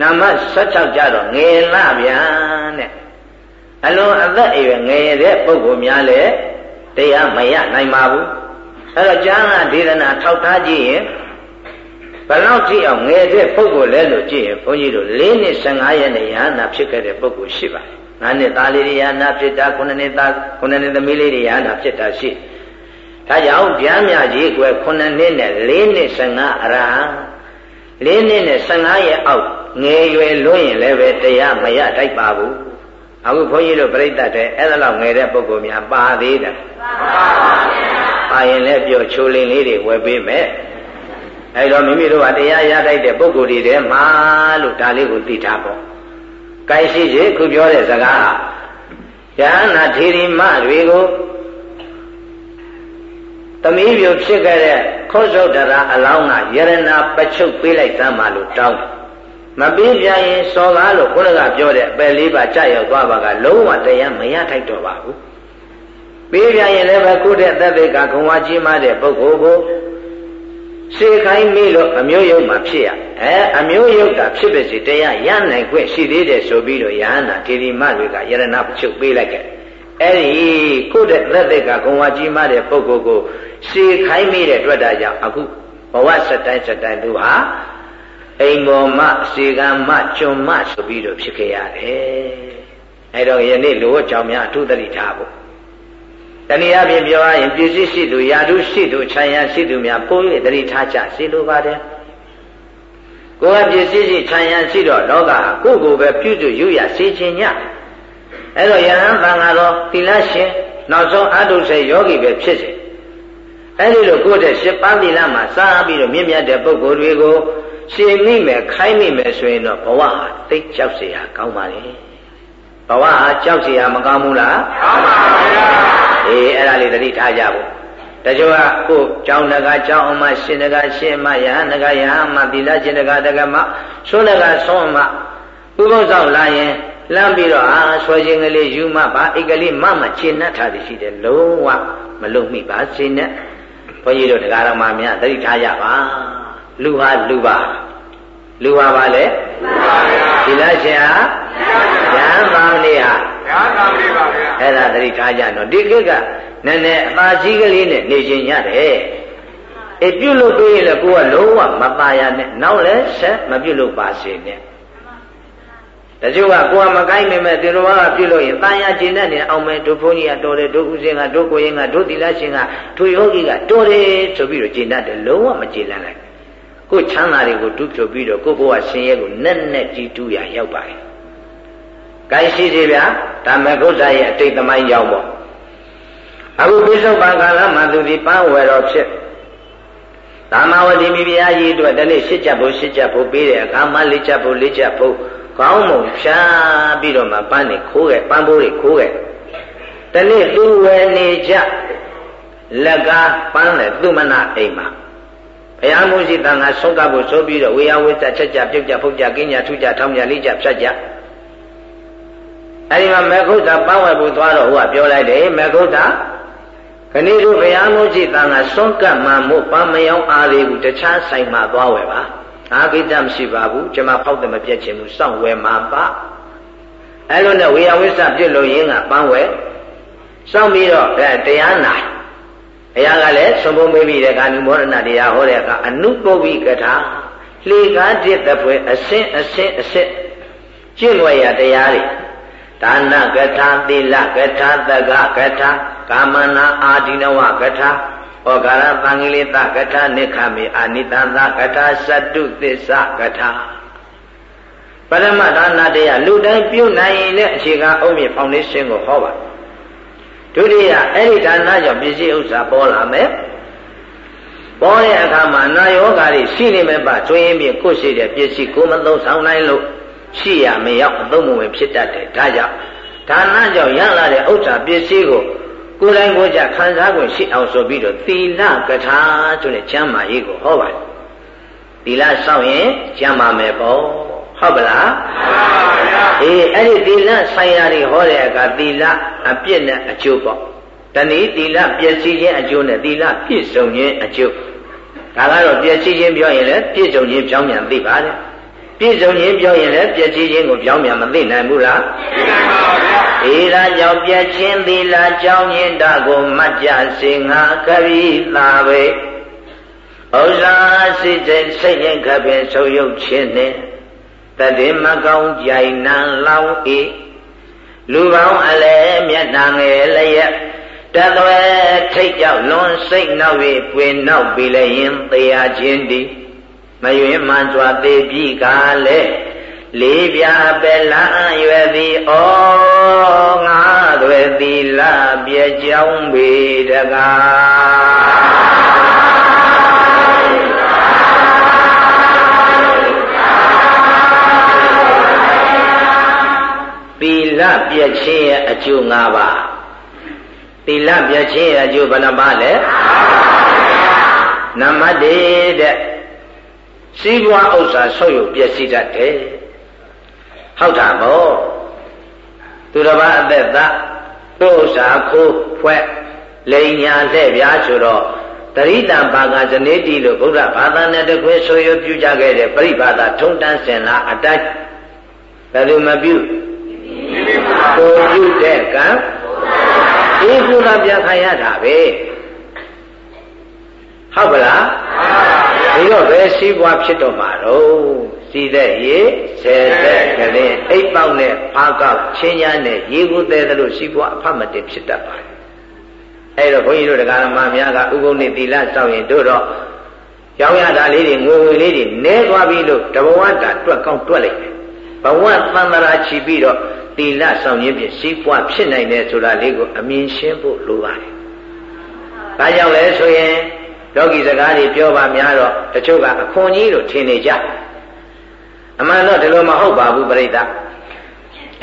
A: နာမ16ကြတော့ငယ်လဗျာတဲ့အလွန်အသက်အရွယ်ငယ်တဲ့ပုဂ္ဂိုလ်များလည်းတရားမရနိုင်ပါဘူး အဲ့တော့ကျမ်းဂန်ဒေသနာထောက်ထားကြည့်ရင်ဘလောက်ကြည့်အောင်ငယ်တဲ့ပုဂ္ဂိုလ်လဲလို့ကြည့်ရင်ဘုန်းကြီးတို့၄နှစ်15ရက်နဲ့ယဟနာဖြစ်ခဲ့တဲ့ပုဂ္ဂိုလ်ရှိပါတယ်။၅နှစ်သားလေးတွေယဟနာဖြစ်တာ9နှစ်သား9နှစ်သမီးလေးတွေယဟနာဖြစ်တာရှိဒါကြောင့်ဗျာမြကြီးကွယ်9နှစ်နဲ့4နှစ်15အရဟံ4နှစ်နဲ့15ရက်အောက်ငယ်ရွယ်လွန်းရင်လည်းပဲတရားမရတိုက်ပါဘူးအခုဘုန်းကြီးတို့ပြိဿတ်တဲ့အဲ့ဒါလောက်ငယ်တဲ့ပုဂ္ဂိုလ်များပါသေးတယ်ပါပါဗျာ ပါရင်လည်းပြောချိုးလင်းလေးတွေဝယ်ပေးမယ်အဲ့တော့မိမိတို့ကတရားရတိုက်တဲ့ပုဂ္ဂိုလ်တွေထဲမှာလို့ဒါလေးကိုသိထားပေါ့။ကိုင်းရှိရှိခုပြောတဲ့စကားယဟနာထေရီမတွေကိုသမီးပြဖြစ်ခဲ့တဲ့ခောဇုတ်တရာအလောင်းကယရနာပချုပ်ပေးလိုက်သမ်းပါလို့တောင်းတယ်မပေးပြရင်စော်ကားလို့ခုနကပြောတဲ့အပယ်လေးပါကြာရောက်သွားပါကလုံးဝတရားမရထိုက်တော့ပါဘူး ပေးပြရင်လည်းပဲခုတဲ့သက်သေကခုံဝါကြီးမားတဲ့ပုဂ္ဂိုလ်ကိုစေခိုင်းမိလို့အမျိုးယုတ်မှာဖြစ်ရအဲအမျိုးယုတ်တာဖြစ်ပါစေတရားရနိုင်ခွင့်ရှိသေးတယ်ဆိုပြီးတော့ယဟန္တာဒေဒီမတွေကယရဏပချုပ်ပေးလိုက်ခဲ့အဲ့ဒီခုတဲ့သက်သေကခုံဝါကြီးမားတဲ့ပုဂ္ဂိုလ်ကိုစေခိုင်းမိတဲ့အတွက်ဒါကြောင့်အခုဘဝစတိုင်းစတိုင်းသူဟာအိမ်ပေါ်မှစေကံမှကျွန်မှဆိုပြီးတော့ဖြစ်ခဲ့ရတယ်အဲတော့ယနေ့လူ့အကြောင်းများအထူးသတိထားဖို့ တနည်းအားဖြင့်ပြောရရင်ပြည့်စည်ရှိသူယာတုရှိသူခြံရရှိသူများပို့၍သတိထားကြစေလိုပါတယ်ကိုယ်ကပြည့်စည်ရှိခြံရရှိတော့လောကကိုယ်ကိုယ်ပဲပြုစုယူရစေခြင်းညအဲ့တော့ယဟန်သံဃာတော်သီလရှင်နောက်ဆုံးအတုဆေယောဂီပဲဖြစ်စေအဲ့ဒီလိုကိုယ့်တဲ့ရှစ်ပါးသီလမှာစားပြီးတော့မြင့်မြတ်တဲ့ပုဂ္ဂိုလ်တွေကိုရှင်မိမယ်ခိုင်းမိမယ်ဆိုရင်တော့ဘဝဟာသိကြောက်เสียကောင်းပါလေဘဝဟာကြောက်เสียမကောင်းဘူးလားကောင်းပါဗျာ အေးအဲ့ဒါလေးသတိထားကြဖို့တချို့ကကိုကျောင်းတကာကျောင်းအမရှင်တကာရှင်မယဟန်တကာယဟန်မသီလရှင်တကာတကာမဆွတကာဆွမဥပုသ်ဆောင်လာရင်လမ်းပြီးတော့အာဆွဲခြင်းကလေးယူမပါအိတ်ကလေးမမခြေနှက်ထားသည်ရှိတယ်လုံးဝမလုံမိပါစေနဲ့ဘုန်းကြီးတို့တရားတော်မှာများသတိထားကြပါလူဟာလူပါလူပါပါလေလူပါဗျာဒီလားရှင်ဟာဉာဏ်ပါလေးဟာ ဉာဏ်ပါလေးပါဗျာအဲ့ဒါသတိထားကြတော့ဒီကိကနည်းနည်းအသာကြီးကလေးနဲ့နေခြင်းရတယ်အေးပြုတ်လို့တွေးရင်လည်းကိုကလုံးဝမပါရနဲ့နောက်လည်းဆက်မပြုတ်လို့ပါစေနဲ့တချို့ကကိုယ်ကမကိုင်းမိမဲ့တေတော်ကပြုလို့ရင်တာယာကျင်တဲ့နေအောင်မဲ့တို့ဘုန်းကြီးကတော်တယ်တို့ဥစဉ်ကတို့ကိုရင်ကတို့သီလရှင်ကတို့ယောဂီကတော်တယ်ဆိုပြီးတော့ကျင်တတ်တယ်လုံးဝမကျင်လန့်လိုက်ကိုချမ်းသာတွေကိုတူးဖြိုပြီးတော့ကိုဘဝဆင်းရဲကိုနဲ့နဲ့ကြည်တူးရရောက်ပါတယ်။ ကိုင်းရှိသေးဗျာဒါမဂုတ်ရဲ့အတိတ်သမိုင်းရောက်ပေါ့။အခုပိဿုပံကာလမှာသူဒီပန်းဝယ်တော်ဖြစ်သာမဝတိမိဖုရားကြီးအတွက်တနေ့ရှစ်ချက်ဖို့ရှစ်ချက်ဖို့ပေးတဲ့အခါမှလေးချက်ဖို့လေးချက်ဖို့ကောင်းမုံဖြားပြီးတော့မှပန်းနေခိုးခဲ့ပန်းပိုးတွေခိုးခဲ့တနေ့သူဝယ်နေကြလက်ကားပန်းလေသူမနာအိမ်မှာဘုရားမုရှိတန်ခါဆုံးကပ်ဖို့ဆိုပြီးတော့ဝေယဝိသချက်ကြပြုတ်ကြဖုတ်ကြကင်းကြထူကြထောင်းကြလိကြဖြတ်ကြ အဲဒီမှာမေခုတ်တာပန်းဝယ်ဖို့သွားတော့ဟိုကပြောလိုက်တယ်မေခုတ်တာခဏိတို့ဘုရားမုရှိတန်ခါဆုံးကပ်မှမို့ပန်းမယောင်းအားလေးကိုတခြားဆိုင်မှာသွားဝယ်ပါအာကိတမရှိပါဘူးကျွန်မဖောက်တယ်မပြတ်ချင်ဘူးစောင့်ဝယ်မှာပါအဲလိုနဲ့ဝေယဝိသပြစ်လို့ရင်းကပန်းဝယ်စောင့်ပြီးတော့အဲတရားနာဘုရားကလည်းသုံးပုံပေးပြီးတဲ့ကာနုမောဒနာတရားဟောတဲ့အခါအနုပုဗ္ဗိကထာလှေကားจิตတဲ့ဖွယ်အစင်းအစင်းအစစ်ကျင့်ွယ်ရတရားတွေ ဒါနကထာသီလကထာသကကထာကာမနာအာဒိနဝကထာဩကာရသံဃိလိတကထာနိခမေအာနိတံသကထာသတ္တုသစ္စာကထာပရမဒါနတရားလူတိုင်းပြုနိုင်ရင်လည်းအခြေခံအုံးမြဖောင်ဒေးရှင်းကိုဟောပါဒုတိယအဲ့ဒီဒါနကြောင့်ပစ္စည်းဥစ္စာပေါ်လာမယ်ပေါ်တဲ့အခါမှာနာယောဂါတွေရှိနေမဲ့ပါကျွင်းပြကိုရှိတဲ့ပစ္စည်းကိုမသုံးဆောင်နိုင်လို့ ရှိရမရောက်အသုံးမဝင်ဖြစ်တတ်တယ်ဒါကြောင့်ဒါနကြောင့်ရလာတဲ့ဥစ္စာပစ္စည်းကိုကိုယ်တိုင်ကိုယ်ကြခံစား권ရှိအောင်ဆိုပြီးတော့သီလကထာဆိုတဲ့ကျမ်းမာရေးကိုဟောပါတယ်သီလစောင့်ရင်ကျမ်းမာမယ်ပေါ့ဟုတ်ပလားမှန်ပါဗျာအေးအဲ့ဒီသီလဆိုင်ရာတွေဟောတဲ့အခါသီလအပြစ်နဲ့အကျိုးပေါ့တဏှီသီလပျက်စီးခြင်းအကျိုးနဲ့သီလပြည့်စုံခြင်းအကျိုးဒါကတော့ပျက်စီးခြင်းပြောရင်လည်းပြည့်စုံခြင်းပြောင်းပြန်သိပါတယ် ပြည့်စုံခြင်းပြောရင်လည်းပျက်စီးခြင်းကိုပြောင်းပြန်မသိနိုင်ဘူးလားသိနိုင်ပါဗျာသီလကြောင့်ပျက်ခြင်းသီလကြောင့်ညင်တာကိုမှတ်ကြစေငါခရီးသာပဲဥစ္စာစိတ်စိတ်စိတ်ရင်ခပင်ဆုပ်ယုတ်ခြင်းနဲ့တတိမကောင်းကြိုင်နံလောင်းဤလူပေါင်းအလဲမျက်နှာငယ်လျက်တသွဲထိတ်ကြောက်လွန်စိတ်နောက်၍ပွေနောက်ပြီလည်းရင်တရားခြင်းတည် မယွင်မှန်စွာသေးပြီကလည်းလေးပြပဲလန်းရွယ်သည်ဩငါသွဲသီလပြေကြောင်းပေတကားသီလပြည့်ခြင်းရဲ့အကျိုး၅ပါးသီလပြည့်ခြင်းရဲ့အကျိုးဘယ်နှပါလဲနမတေတဲ့ စီးပွားဥစ္စာဆုပ်ယုပ်ပျက်စီးတတ်တယ်ဟုတ်တာပေါ့သူတစ်ပါးအသက်သားသူ့ဥစ္စာခိုးဖွဲ့လိန်ညာလက်ပြားဆိုတော့တရိတံဘာကဇနေတိလို့ဗုဒ္ဓဘာသာနဲ့တခွေဆိုရပြုကြခဲ့တဲ့ပြိဘာသာထုံတန်းစင်လာအတိုင်းဘယ်လိုမပြုကိုပြုတဲ့ကံဒီကုသပြန်ခံရတာပဲဟုတ်ပါလား ဒီတော့ဘယ်စီးပွားဖြစ်တော့မှာတော့စီတဲ့ရေဆယ်သက်ကလေးအိပ်ပေါက်နဲ့ဖားကောက်ချင်းညာနဲ့ရေကူးတဲ့လို့စီးပွားအဖတ်မတင်ဖြစ်တတ်ပါတယ်အဲ့တော့ဘုန်းကြီးတို့တရားဓမ္မများကဥပုပ်နေသီလစောင့်ရင်တို့တော့ရောင်းရတာလေးတွေငွေငွေလေးတွေနဲသွားပြီလို့တဘဝတာတွက်ကောင်းတွက်လိုက်တယ်ဘဝသံသရာချီပြီးတော့သီလဆောင်ရင်းဖြင့်စီးပွားဖြစ်နိုင်တယ်ဆိုတာလေးကိုအမြင်ရှင်းဖို့လိုပါတယ်။ဒါကြောင့်လဲဆိုရင် လောကီစကားတွေပြောပါများတော့တချို့ကအခွန်ကြီးလို့ထင်နေကြ။အမှန်တော့ဒီလိုမဟုတ်ပါဘူးပြိဿ။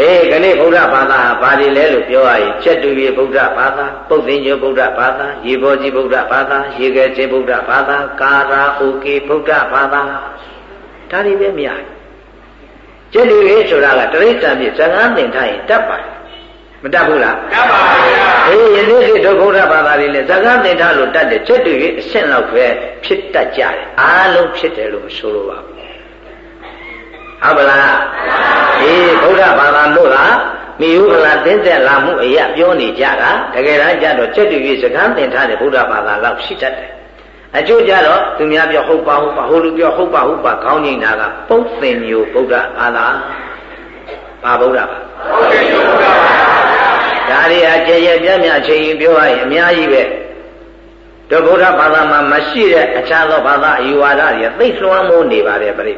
A: အေးခဏိဗုဒ္ဓဘာသာဟာဘာတွေလဲလို့ပြောရရင်ချက်တူရေဗုဒ္ဓဘာသာပုတ်သိညဗုဒ္ဓဘာသာရေဘောကြီးဗုဒ္ဓဘာသာရေခဲချင်းဗုဒ္ဓဘာသာကာရာအိုကေဗုဒ္ဓဘာသာဒါတွေပဲများတယ်ကျက်လူရေးဆိုတာကတရိစ္ဆာန်ပြဇငန်းသင်ထားရင်တတ်ပါတယ် မတတ်ဘူးလားတတ်ပါဗျာအေးယနေ့ခေတ်ဒုက္ခရဘာသာတွေလည်းဇငန်းသင်ထားလို့တတ်တယ်ကျက်လူရေးအဆင့်လောက်ပဲဖြစ်တတ်ကြတယ်အားလုံးဖြစ်တယ်လို့မဆိုလိုပါဘူးဟုတ်ပါလားအေးဗုဒ္ဓဘာသာလို့လားမိဟုကလာတင်းသက်လာမှုအရာပြောနေကြတာတကယ်တမ်းကျတော့ကျက်တူကြီးစကားသင်ထားတဲ့ဗုဒ္ဓဘာသာလောက်ရှိတတ်တယ်အကျိုးကြတော့သူများပြောဟုတ်ပါဟုတ်ပါဟိုလူပြောဟုတ်ပါဟုတ်ပါခေါင်းငိမ့်တာကပုတ်သင်မျိုးဗုဒ္ဓဘာသာဘာဗုဒ္ဓဘာဟုတ်ကဲ့ဗုဒ္ဓဘာ ဒါတွေအကျေရပြမြအချိန်ရင်ပြောရရင်အများကြီးပဲတို့ဗုဒ္ဓဘာသာမှာမရှိတဲ့အခြားသောဘာသာအယူဝါဒတွေသိလွှမ်းမိုးနေပါတယ်ပြိဿ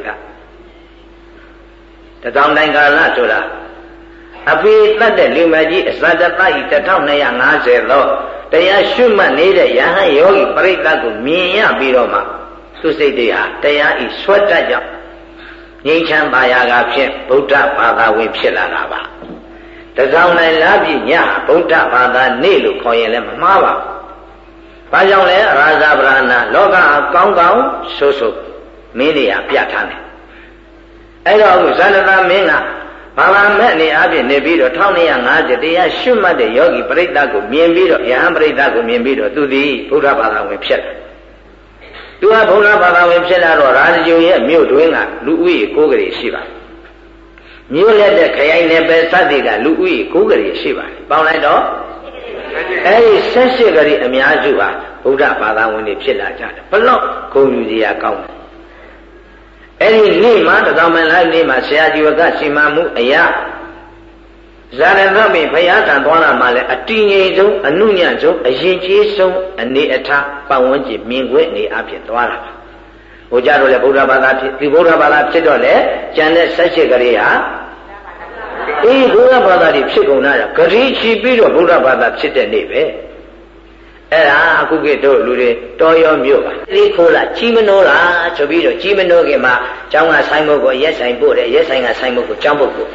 A: တထောင်တိုင်းကာလဆိုတာအပိတတ်တဲ့လူမကြီးအစတတ္တိ1250သောတရားရှုမှတ်နေတဲ့ယဟန်ယောဂီပရိသတ်ကိုမြင်ရပြီးတော့မှသူစိတ်တွေဟာတရားဤဆွတ်တတ်ကြောင့်ငြိမ်းချမ်းပါရာကဖြင့်ဗုဒ္ဓဘာသာဝင်ဖြစ်လာတာပါ တစောင်းနိုင်လားပြညဗုဒ္ဓဘာသာနေ့လို့ခေါ်ရင်လည်းမမှားပါဘူး။ဘာကြောင့်လဲရာဇဗရဏလောကကောင်းကောင်းဆိုဆိုမင်းတွေကပြတ်ထားတယ်။အဲ့တော့အခုဇန္နတာမင်းကဘာဝမဲ့အနေအချင်းနေပြီးတော့1250တရားရှုမှတ်တဲ့ယောဂီပရိသတ်ကိုမြင်ပြီးတော့ယဟန်ပရိသတ်ကိုမြင်ပြီးတော့သူသည်ဘုရားဘာသာဝင်ဖြစ်လာ။သူကဘုရားဘာသာဝင်ဖြစ်လာတော့ရာဇဂျုံရဲ့မြို့တွင်းကလူဦးရေ9ကလေးရှိပါတယ်။ မြို့လက်တဲ့ခရိုင်နယ်ပယ်စသည်ကလူဦးရေ9ကလေးရှိပါတယ်။ပေါင်းလိုက်တော့အဲဒီ78ကလေးအများစုဟာဘုရားဘာသာဝင်တွေဖြစ်လာကြတယ်။ဘလို့ဂုဏ်ယူစရာကောင်းတယ်အဲ့ဒီနေ့မှာတသောမန်လိုက်နေ့မှာဆရာကြီးဝကစီမံမှုအရာဇာရဏမိဘုရားထံသွားလာမှလည်းအတည်ငြိမ်ဆုံးအနုညံ့ဆုံးအရင်ကြီးဆုံးအနေအထားပတ်ဝန်းကျင်မြင်ခွင့်အနေအဖြစ်သွားတာပါဟိုကြတော့လေဗုဒ္ဓဘာသာဖြစ်ဒီဗုဒ္ဓဘာသာဖြစ်တော့လေကျန်တဲ့ဆက်ရှိကလေးဟာ အေးဘုရားဘာသာတွေဖြစ်ကုန်တာဂတိချီပြီးတော့ဗုဒ္ဓဘာသာဖြစ်တဲ့နေ့ပဲအဲ့ဒါအခုကတို့လူတွေတော်ရောမြို့ပါဒီခိုးလာကြီးမနိုးလားဆိုပြီးတော့ကြီးမနိုးခင်မှာကျောင်းကဆိုင်ဘုတ်ကိုရက်ဆိုင်ပို့တယ်ရက်ဆိုင်ကဆိုင်ဘုတ်ကိုကျောင်းဘုတ်ကို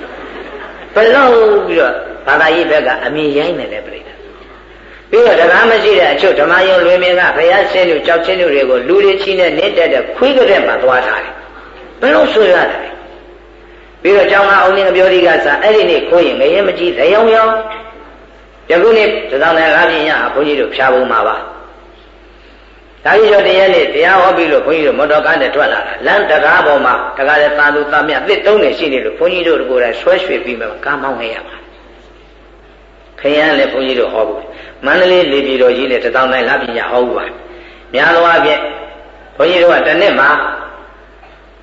A: ဘယ်လောက်ပြီးတော့ဘာသာရေးဘက်ကအမြင်ရိုင်းနေတယ်ပြိတ္တာပြီးတော့တရားမရှိတဲ့အချုပ်ဓမ္မယုံလွင်မြင်ကဘုရားရှင်တို့ကြောက်ချင်းတို့တွေကိုလူတွေချင်းနဲ့နေတက်တဲ့ခွေးကတဲ့မှာသွားထားတယ်ဘယ်လိုဆိုရတယ် ပြီးတော့ကျောင်းသားအောင်င်းပြောဒီကစားအဲ့ဒီနေ့ခိုးရင်ငရဲမကြည့်သယောင်ယောင်ယခုနေ့သံဃာနဲ့အပြင်ရဘုန်းကြီးတို့ဖြာပုံမှာပါဒါကြီးတော့တရားနေ့တရားဟောပြီးလို့ဘုန်းကြီးတို့မော်တော်ကားနဲ့ထွက်လာတာလမ်းတရားပေါ်မှာတကားတဲ့သာသူသားမြတ်သစ်တုံးနေရှိနေလို့ဘုန်းကြီးတို့ကိုယ်တိုင်ဆွဲရွှေပြီးမှကားမောင်းနေရပါခရမ်းလည်းဘုန်းကြီးတို့ဟောဘူးမန္တလေးလေပြည်တော်ကြီးလည်းတသောင်းတိုင်းလာပြည်ရဟောဘူးပါများသောအားဖြင့်ဘုန်းကြီးတို့ကတနေ့မှာ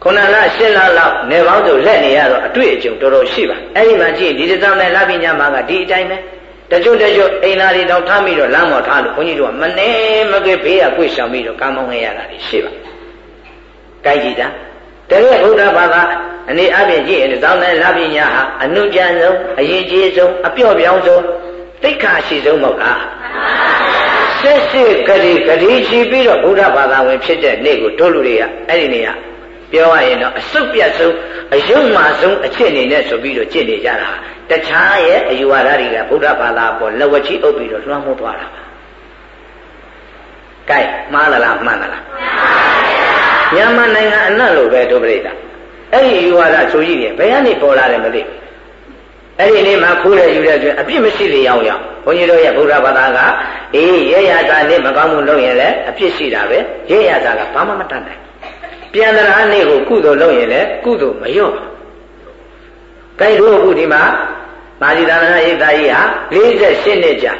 A: ခုနလရှင်းလလောက်နေပေါင်းတို့လက်နေရတော့အတွေ့အကြုံတော်တော်ရှိပါအဲ့ဒီမှာကြည့်ဒီတသောင်းတိုင်းလာပြည်ညမှာကဒီအတိုင်းပဲတချို့တချို့အိမ်သားတွေတော့ထားပြီးတော့လမ်းပေါ်ထားလို့ဘုန်းကြီးတို့ကမနေမကဘေးကကိုယ်ရှောင်ပြီးတော့ကားမောင်းခဲ့ရတာရှိပါ။ကြိုက်ကြည့်တာတကယ်ဘုရားဘာသာအနေအပြင်ကြည့်ရင်သောင်းတဲ့လာပညာဟာအနုကြံဆုံးအရင်ကြီးဆုံးအပြော့ပြောင်းဆုံးသိက္ခာရှိဆုံးမဟုတ်လား။ဆက်စစ်ဂတိဂတိရှိပြီးတော့ဘုရားဘာသာဝင်ဖြစ်တဲ့နေ့ကိုတို့လူတွေကအဲ့ဒီနေ့က ပြောရရင်တော့အစုပ်ပြတ်ဆုံးအယုံမှဆုံးအချက်အနေနဲ့ဆိုပြီးတော့ကြင့်နေကြတာတခြားရဲ့အယူဝါဒတွေကဗုဒ္ဓဘာသာပေါ်လက်ဝချီအုပ်ပြီးတော့လွှမ်းမိုးသွားတာပါ။ကဲမှားသလားမှန်သလား။မြန်မာနိုင်ငံအနှံ့လို့ပဲဒုပရိသအဲ့ဒီအယူဝါဒဆိုကြီးတွေဘယ်ကနေပေါ်လာတယ်မသိဘူး။အဲ့ဒီနေ့မှခိုးတဲ့ယူတဲ့အတွင်းအပြစ်မရှိလေအောင်ရဘုန်းကြီးတို့ရဲ့ဗုဒ္ဓဘာသာကအေးရဲရတာနဲ့မကောင်းမှုလုပ်ရင်လည်းအပြစ်ရှိတာပဲရဲရတာကဘာမှမတတ်နိုင် ပြန်တရာနေ့ကိုကုသိုလ်လုပ်ရင်လည်းကုသိုလ်မလျော့ဘူး။ကိုင်တို့အခုဒီမှာမာဇီသာသနာ့ရိပ်သာကြီးဟာ48နှစ်ကြာ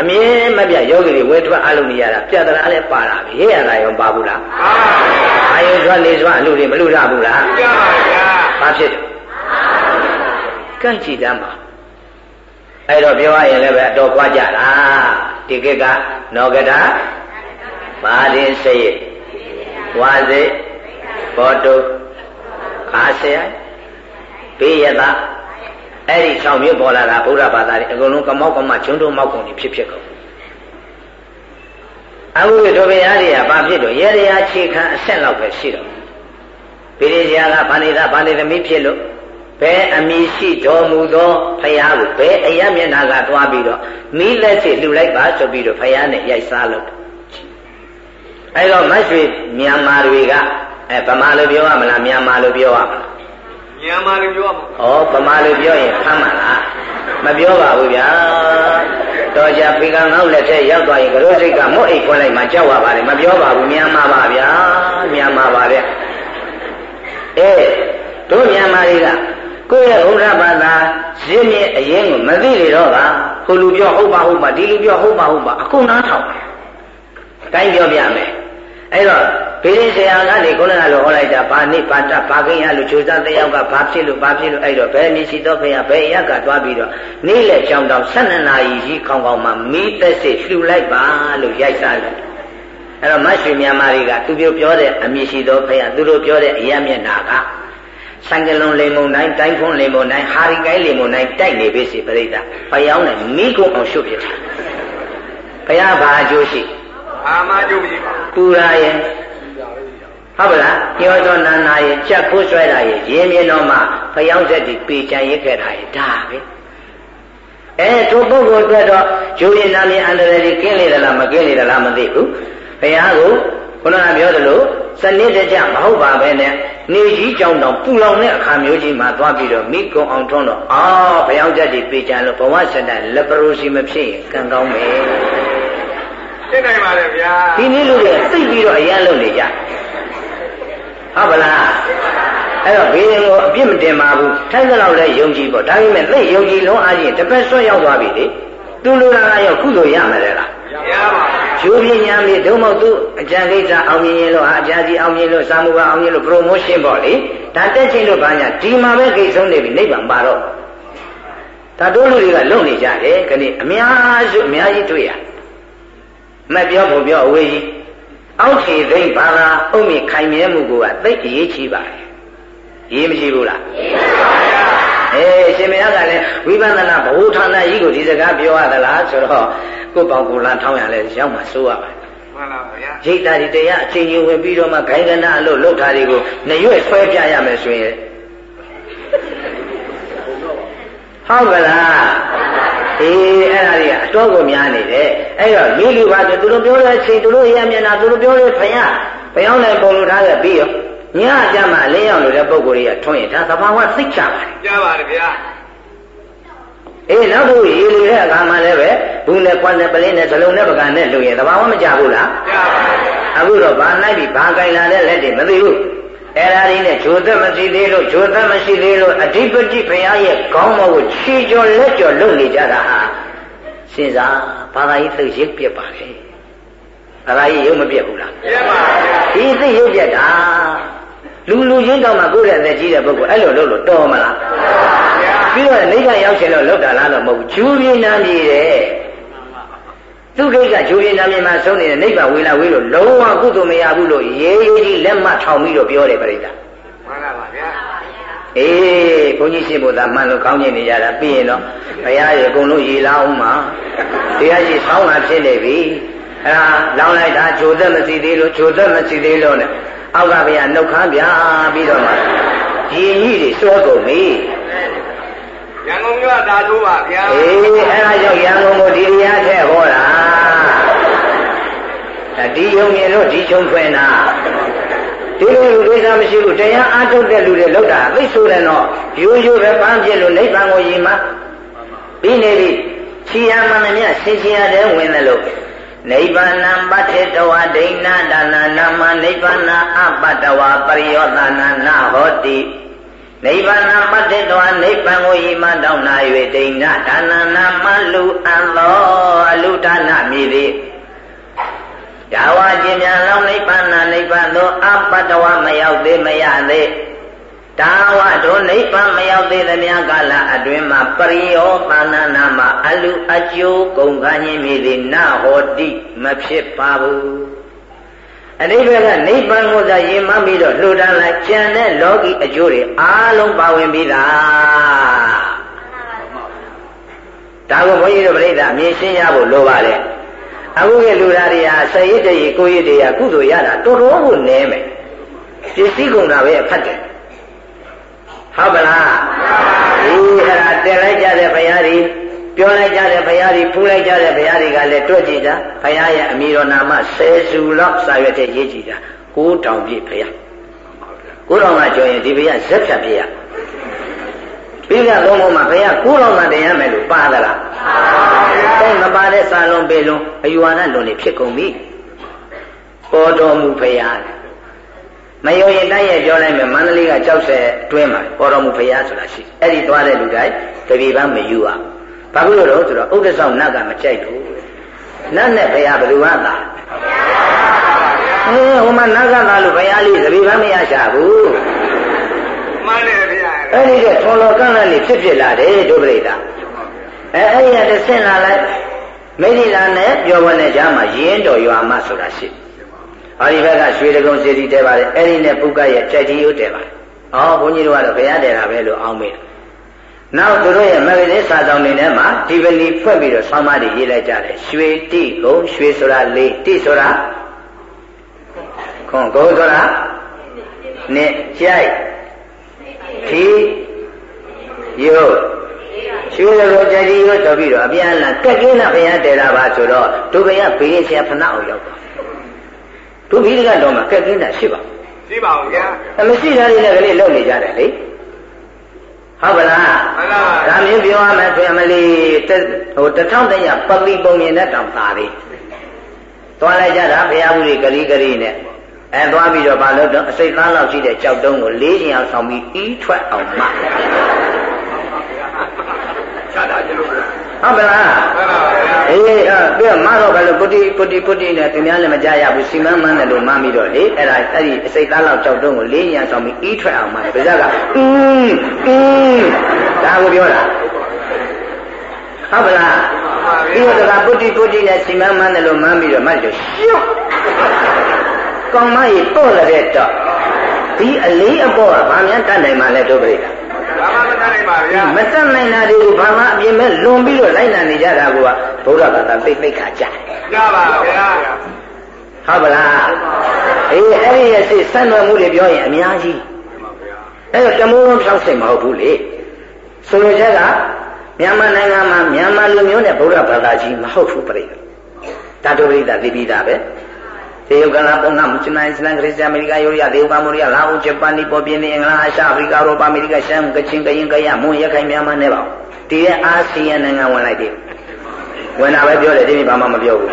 A: အမြဲမပြယောဂီတွေဝဲထွက်အလုပ်နေရတာပြတရာလည်းပါတာပဲရေးရတာရောပါဘူးလားပါပါအာယုထွက်နေစွာအလူတွေမလူရဘူးလားပါပါဘာဖြစ်တယ်ကန့်ကြည့်တမ်းပါအဲ့တော့ပြောရရင်လည်းပဲအတော်ခွာကြတာဒီကိကနောကတာပါရင်စေဝါစေ ဘောတုခါဆရာဘေးရတာအဲ့ဒီ၆မျိုးပေါ်လာတာဘုရားဘာသာတွေအကုန်လုံးကမောက်ကမဂျုံတုံမောက်ကုန်တွေဖြစ်ဖြစ်ကုန်အခုတို့ဘုရားတွေကဘာဖြစ်တော့ရေရရာခြေခံအဆက်လောက်ပဲရှိတော့ဗိရိယကဗာဏိတာဗာဏိသမီးဖြစ်လို့ဘယ်အမိရှိတော်မူသောဖရာကိုဘယ်အယမျက်နာကတွားပြီးတော့မိလက်စီလှူလိုက်ပါဆိုပြီးတော့ဖရာနဲ့ရိုက်စားလို့အဲတော့မတ်ရွှေမြန်မာတွေက အဲဗမာလိုပြောရမလားမြန်မာလိုပြောရမလား
B: မြန်မာလိုပြောမှာ
A: ဩဗမာလိုပြောရင်ဖမ်းမှာလားမပြောပါဘူးဗျာတော့ကြဖေကံငေါ့လက်ထက်ရောက်သွားရင်ကရိုးစိတ်ကမွတ်အိတ်ခွန်းလိုက်မှကြောက်ရပါတယ်မပြောပါဘူးမြန်မာပါဗျာမြန်မာပါဗျအဲတို့မြန်မာတွေကကိုယ့်ရဲ့ဥရဘာသာရင်းမြစ်အရင်ကိုမသိလေတော့ကဟိုလူပြောဟုတ်ပါဟုတ်ပါဒီလူပြောဟုတ်ပါဟုတ်ပါအခုနားထောင်တိုင်းပြောပြမယ် အဲ့တော့ဘေးရင်ဆရာကနေခုနကလိုဟောလိုက်တာဘာနိပါတဘာကိယလို့ဂျိုးစားတဲ့ယောက်ကဘာဖြစ်လို့ဘာဖြစ်လို့အဲ့တော့ဘယ်မြစီတော့ဖေရဘယ်ရက်ကတွားပြီးတော့နေ့လက်ချောင်းတောင်12နာရီကြီးခေါင်ခေါင်မှာမီးသက်စစ်လှူလိုက်ပါလို့ရိုက်စားတယ်အဲ့တော့မတ်ရွှေမြန်မာတွေကသူပြောပြောတဲ့အမြရှိသောဖေရသူတို့ပြောတဲ့အယမျက်နာကဆံကလွန်လေမုန်တိုင်းတိုင်းခွန်းလေမုန်တိုင်းဟာရီကိုင်းလေမုန်တိုင်းတိုက်နေပြီစီပြိတ္တာဘယောင်းနဲ့မိကုံအောင်ရှုပ်ပြတယ်ဘုရားဘာအကျိုးရှိ
B: အာမကျိုးမရှိပါ
A: ပူရာရဲ့ဟုတ်ပါလားပြောသောနာနာရဲ့ကြက်ခိုးဆွဲတာရဲ့ရင်းမြင်တော့မှဖျောင်းဆက်တီပေချံရစ်ခဲ့တာရဲ့ဒါပဲအဲသူပုဂ္ဂိုလ်အတွက်တော့ဂျိုးရင်နာမည်အန္တရာယ်ကြီးကင်းလေသလားမကင်းလေသလားမသိဘူးဘုရားကိုခုနကပြောသလိုစနစ်တကျမဟုတ်ပါပဲနဲ့နေကြီးကြောင်တောင်ပူလောင်တဲ့အခါမျိုးကြီးမှာသွားပြီးတော့မိကုံအောင်ထွန်းတော့အာဘယောင်းချက်တွေပေချံလို့ဘဝစတန်လက်ပရိုစီမဖြစ်ရင်ကံကောင်းမ ယ်
B: သိနိုင်ပါလေဗျာ
A: ဒီနည်းလူတွေသိပြီးတော့အရန်လုပ်နေကြဟုတ်ပါလားအဲ့တော့ဘေးရင်ကိုအပြစ်မတင်ပါဘူးထိုက်သလောက်လည်းယုံကြည်ပေါ့ဒါပေမဲ့သိယုံကြည်လုံးအားဖြင့်တစ်ပတ်ဆွတ်ရောက်သွားပြီလေသူလိုတာကရောကုသိုလ်ရမယ်လား
B: ရပါ
A: ဘူးကျိုးပညာမြေဒုမဟုတ်သူအကြံကိစ္စအောင်မြင်ရင်လို့ဟာအကြံစီအောင်မြင်လို့စာမှုကအောင်မြင်လို့ promotion ပေါ့လေဒါတက်ချင်းလို့ဘာညာဒီမှာပဲဂိတ်ဆုံးနေပြီနိဗ္ဗာန်ပါတော့ဒါတို့လူတွေကလုံနေကြတယ်ခဏအများစုအများကြီးတွေ့ရ မပြောဖို့ပြောအဝေးကြီးအောက်ခြေသိမ့်ဘာသာအုံမြင့်ခိုင်မြဲမှုကသိအရေးကြီးပါတယ်ရေးမရှိဘူးလားရေးပါပါဗျာအေးရှင်မရကလည်းဝိပဿနာဘဝဌာနကြီးကိုဒီစကားပြောရသလားဆိုတော့ကိုယ့်ပေါင်ကိုလန်ထောင်းရလဲရောက်မှစိုးရပါ
B: မှန်ပါဗျာ
A: ရိတ်တာဒီတရားအချိန်ကြီးဝင်ပြီးတော့မှဂိုင်းကနာအလို့လှုပ်တာတွေကိုနှရွက်ဆွဲပြရမယ်ဆိုရင်ဟုတ်ကလား အေးအဲ့ဒါတွေကအတော်ကိုများနေတယ်အဲ့တော့မိလူပါဆိုသူတို့ပြောတဲ့အချိန်သူတို့ရမျက်နှာသူတို့ပြောတဲ့ဖယားဘယောင်းနဲ့ပုံလို့ထားခဲ့ပြီးရောညကြမှာအလင်းရောက်လို့တဲ့ပုံကိုယ်တွေကထွန်းရင်ဒါသဘာဝသိချပါတယ်
B: ကြားပါတယ်ဗျာ
A: အေးနောက်ဘူးရေလူတဲ့အခါမှလည်းပဲဘူးနဲ့ကွမ်းနဲ့ပလင်းနဲ့ဇလုံးနဲ့ပကံနဲ့လူရင်သဘာဝမကြဘူးလား
B: ကြားပါတယ်
A: အခုတော့ဘာနိုင်ပြီဘာကြိုင်လာတဲ့လက်တွေမသိဘူး အဲ့ဒါလေးနဲ့ဂျိုသက်မရှိသေးလို့ဂျိုသက်မရှိသေးလို့အဓိပတိဘုရားရဲ့ခေါင်းပေါ်ကိုခြေကျော်လက်ကျော်လုပ်နေကြတာဟာစဉ်းစားဘာသာရေးသိရစ်ပြက်ပါလေဘာသာရေးရုပ်မပြက်ဘူးလား
B: ကြားပါဗျာ
A: ဒီသိရုပ်ပြက်တာလူလူချင်းတောင်မှကိုယ့်ရဲ့အသက်ကြီးတဲ့ပုဂ္ဂိုလ်အဲ့လိုလုပ်လို့တော်မလား
B: ဗျာ
A: ပြီးတော့နေကရောက်ချင်လို့လောက်တာလားတော့မဟုတ်ဘူးဂျူးပြင်းနာပြည်တယ် သူခိတ်ကဂျူးပြင်းနာပြည်မှာဆုံးနေတဲ့နိဗ္ဗာန်ဝေလာဝေးလို့လုံးဝကုသိုလ်မရဘူးလို့ရေးရေးကြီးလက်မှတ်ထောင်ပြီးတော့ပြောတယ်ပြိတ္တာ
B: မှန်လားပါဗျာ
A: အေးဘုန်းကြီးရှင်ဘုရားမှန်လို့ကောင်းကျင်နေကြတာပြီးရင်တော့ဘုရားရေအကုန်လုံးရေလာအောင်မှာတရားကြီးဆောင်းတာဖြစ်နေပြီအဲဒါလောင်းလိုက်တာဂျိုသက်မစီသေးလို့ဂျိုသက်မစီသေးလို့နဲ့အောက်ကဘုရားနှုတ်ခမ်းပြပြီးတော့မှဒီကြီးတွေစွဲကုန်ပြီ
B: ရန်ကုန်မြို့ကဒါဆိုပါဗျာ
A: အေးအဲ့ဒါကြောင့်ရန်ကုန်ကိုဒီတရားထည့်ဟောတာ ဒီယုံမြင်လို့ဒီချုံဖွင့်တာဒီလိုလူကိစ္စမရှိဘူးတရားအားထုတ်တဲ့လူတွေလောက်တာသိဆိုတယ်နော်ရိုးရိုးပဲပန်းပြစ်လို့နိဗ္ဗာန်ကိုရည်မှပြီးနေပြီခြိယမန္တမြဆင်ရှင်ရတဲ့ဝင်တယ်လို့နိဗ္ဗာန်ပတ္ထေတဝဒိဋ္ဌဒါနနာမနိဗ္ဗာန်အပတ္တဝပရိယောသနာနာဟောတိနိဗ္ဗာန်ပတ္ထေတဝနိဗ္ဗာန်ကိုရည်မှတောင်းနာ၍ဒိဋ္ဌဒါနနာမလူအံသောအလူဒါနမည်သည် ဒါဝခြင်းမြန်လောင်းနိဗ္ဗာန်နိဗ္ဗာန်သို့အပတ္တဝမရောက်သေးမရသေးဒါဝတို့နိဗ္ဗာန်မရောက်သေးသမျှကာလအတွင်းမှာပရိယောပါဏနာမှာအလူအကျိုးကုန်ခန်းခြင်းမည်သည်နဟောတိမဖြစ်ပါဘူးအနိဗ္ဗာန်ကနိဗ္ဗာန်ကိုသာယဉ်မှပြီးတော့လှူဒါန်းလိုက်ကျန်တဲ့လောကီအကျိုးတွေအားလုံးပါဝင်ပြီးသားဒါကိုဘုန်းကြီးတို့ပြိဿအမြင်ရှင်းရဖို့လိုပါလေ အခုကလူသားတွေဟာဆယ်ရစ်တည်းကိုရစ်တည်းကုသိုလ်ရတာတော်တော်ကိုနည်းမယ်ပစ္စည်းကုန်တာပဲအဖတ်တယ်ဟုတ်ပါလားဒီအဲ့ဒါတင်လိုက်ကြတဲ့ဘုရားကြီးပြောလိုက်ကြတဲ့ဘုရားကြီးဖူးလိုက်ကြတဲ့ဘုရားတွေကလည်းတွက်ကြည့်တာဘုရားရဲ့အမိတော်နာမဆယ်စုလောက်စာရွက်တဲ့ရေးကြည့်တာ9000ပြည့်ဘုရား9000ကကြော်ရင်ဒီဘုရားဇက်ဖြတ်ပြည့်ရ ပြီးကလုံးလုံးမှာဘုရား9000မှတင်ရမယ်လို့ပါသလားတိတ်မပါတဲ့စာလုံးပေလုံးအယူဝါဒလုံးနေဖြစ်ကုန်ပြီပေါ်တော်မူဘုရားမယုံရင်တိုက်ရဲ့ပြောလိုက်မယ်မန္တလေးကကြောက်ဆက်တွင်းမှာပေါ်တော်မူဘုရားဆိုတာရှိအဲ့ဒီသွားတဲ့လူတိုင်းတပြေပန်းမယူရဘာဖြစ်လို့လဲဆိုတော့ဥဒ္ဒဆောင်နတ်ကမကြိုက်ဘူးနတ်နဲ့ဘုရားဘယ်သူမှသာအဲဟိုမှာနတ်ကသာလို့ဘုရားလေးတပြေပန်းမရရှာဘူး
B: မှန်တယ်ဗျာ
A: အဲ့ဒီကထွန်တော်ကန့်လန့်နေဖြစ်ဖြစ်လာတယ်ဒုပရိသအဲအဲ့ဒီကတဆင့်လာလိုက်မိဒိလာနဲ့ပြောဘနဲ့ကြားမှာရင်းတော်ရွာမဆိုတာရှိဟောဒီဘက်ကရွှေတကုံစီတီတဲပါတယ်အဲ့ဒီနဲ့ပုဂ္ဂရဲ့ကြက်ကြီးရုပ်တဲပါတယ်ဩဘုန်းကြီးတို့ကတော့ဘုရားတဲတာပဲလို့အောင်းမေးနောက်သူတို့ရဲ့မဂ္ဂင်စာဆောင်တွေထဲမှာဒီပလီဖွက်ပြီးတော့ဆောင်းမတွေရေးလိုက်ကြတယ်ရွှေတိကုံရွှေဆိုတာလေးတိဆိုတာခွန်ကုံဆိုတာနဲ့ကြိုက် ခီယောရွှေရောကြည်ရောတော်ပြီးတော့အပြန်လာကက်ကင်းတာဘုရားတည်တာပါဆိုတော့ဒုဘယဘေးဆရာဖဏအောင်ရောက်သွားဒုဘိဒကတော့မှကက်ကင်းတာရှိပါ
B: ရှိပါဦးဗျာ
A: အမရှိတာတွေလည်းကလေးလုံနေကြတယ်လေဟုတ်ပါလား
B: မှန်ပါပါ
A: ဒါမျိုးပြောရမယ်ဆိုရင်မလေးဟိုတထောင်တရပပိပုံမြင်တဲ့တောင်သားလေးသွားလိုက်ကြတာဘုရားဘူးတွေကလေးကလေးနဲ့ အဲသွားပြီးတော့ဘာလို့တော့အစိတ်သားလောက်ရှိတဲ့ကြောက်တုံးကိုလေးချင်အောင်ဆောင်ပြီးအီးထွက်အောင်မှ
B: ခြားတာကျလို့ဗျာ
A: ဟုတ်ပါလား
B: မှန်ပါပါဗျာ
A: အေးအဲ့ပြီးတော့မတော့ဘယ်လိုပုတိပုတိပုတိနဲ့သူများလည်းမကြရဘူးစီမံမှန်းတယ်လို့မှန်းပြီးတော့လေအဲ့ဒါအဲ့ဒီအစိတ်သားလောက်ကြောက်တုံးကိုလေးချင်အောင်ဆောင်ပြီးအီးထွက်အောင်မှတယ်ဗျာကအင်းအင်းဒါကိုပြောတာဟုတ်ပါလားပြီးတော့ကပုတိပုတိနဲ့စီမံမှန်းတယ်လို့မှန်းပြီးတော့မှတ်လို့ရှုပ် ကောင်းမကြီးပေါ့ရတဲ့တော့ဒီအလေးအပေါ်ကဘာများတတ်နိုင်မှလဲတို့ပြိတ္တာ
B: ဘာမှမတတ်နိုင်ပါဗျာ
A: မတတ်နိုင်တာတွေကိုဘာမှအပြင်မဲ့လွန်ပြီးတော့လိုက်နာနေကြတာကဘုရားဘာသာသိသိခါကြတယ်
B: ကြပါဗျာ
A: ဟုတ်ပါလားအေးအဲ့ဒီရဲ့စိတ်ဆန့်တော်မှုတွေပြောရင်အများကြီးအဲ့တော့တမိုးလုံးဖြောင်းစိတ်မဟုတ်ဘူးလေဆိုလိုချက်ကမြန်မာနိုင်ငံမှာမြန်မာလူမျိုးနဲ့ဗုဒ္ဓဘာသာကြီးမဟုတ်ဘူးပြိတ္တာတတုပရိသသိပြီးသားပဲ တေယုကလာပုံနာမချနိုင်စလန်ခရစ်ယာန်အမေရိကယူရီးယားဒေဝပါမိုရီးယားလာအိုဂျပန်နီပေါ်ပြင်းနေအင်္ဂလန်အာရှအာဖရိကရောပအမေရိကရှမ်းကချင်ကရင်ကရမွန်ရခိုင်မြန်မာနဲ့ပါဒီရဲ့အာဆီယံနိုင်ငံဝင်လိုက်တယ်ဝင်တာပဲပြောတယ်ဒီနေ့ဘာမှမပြောဘူး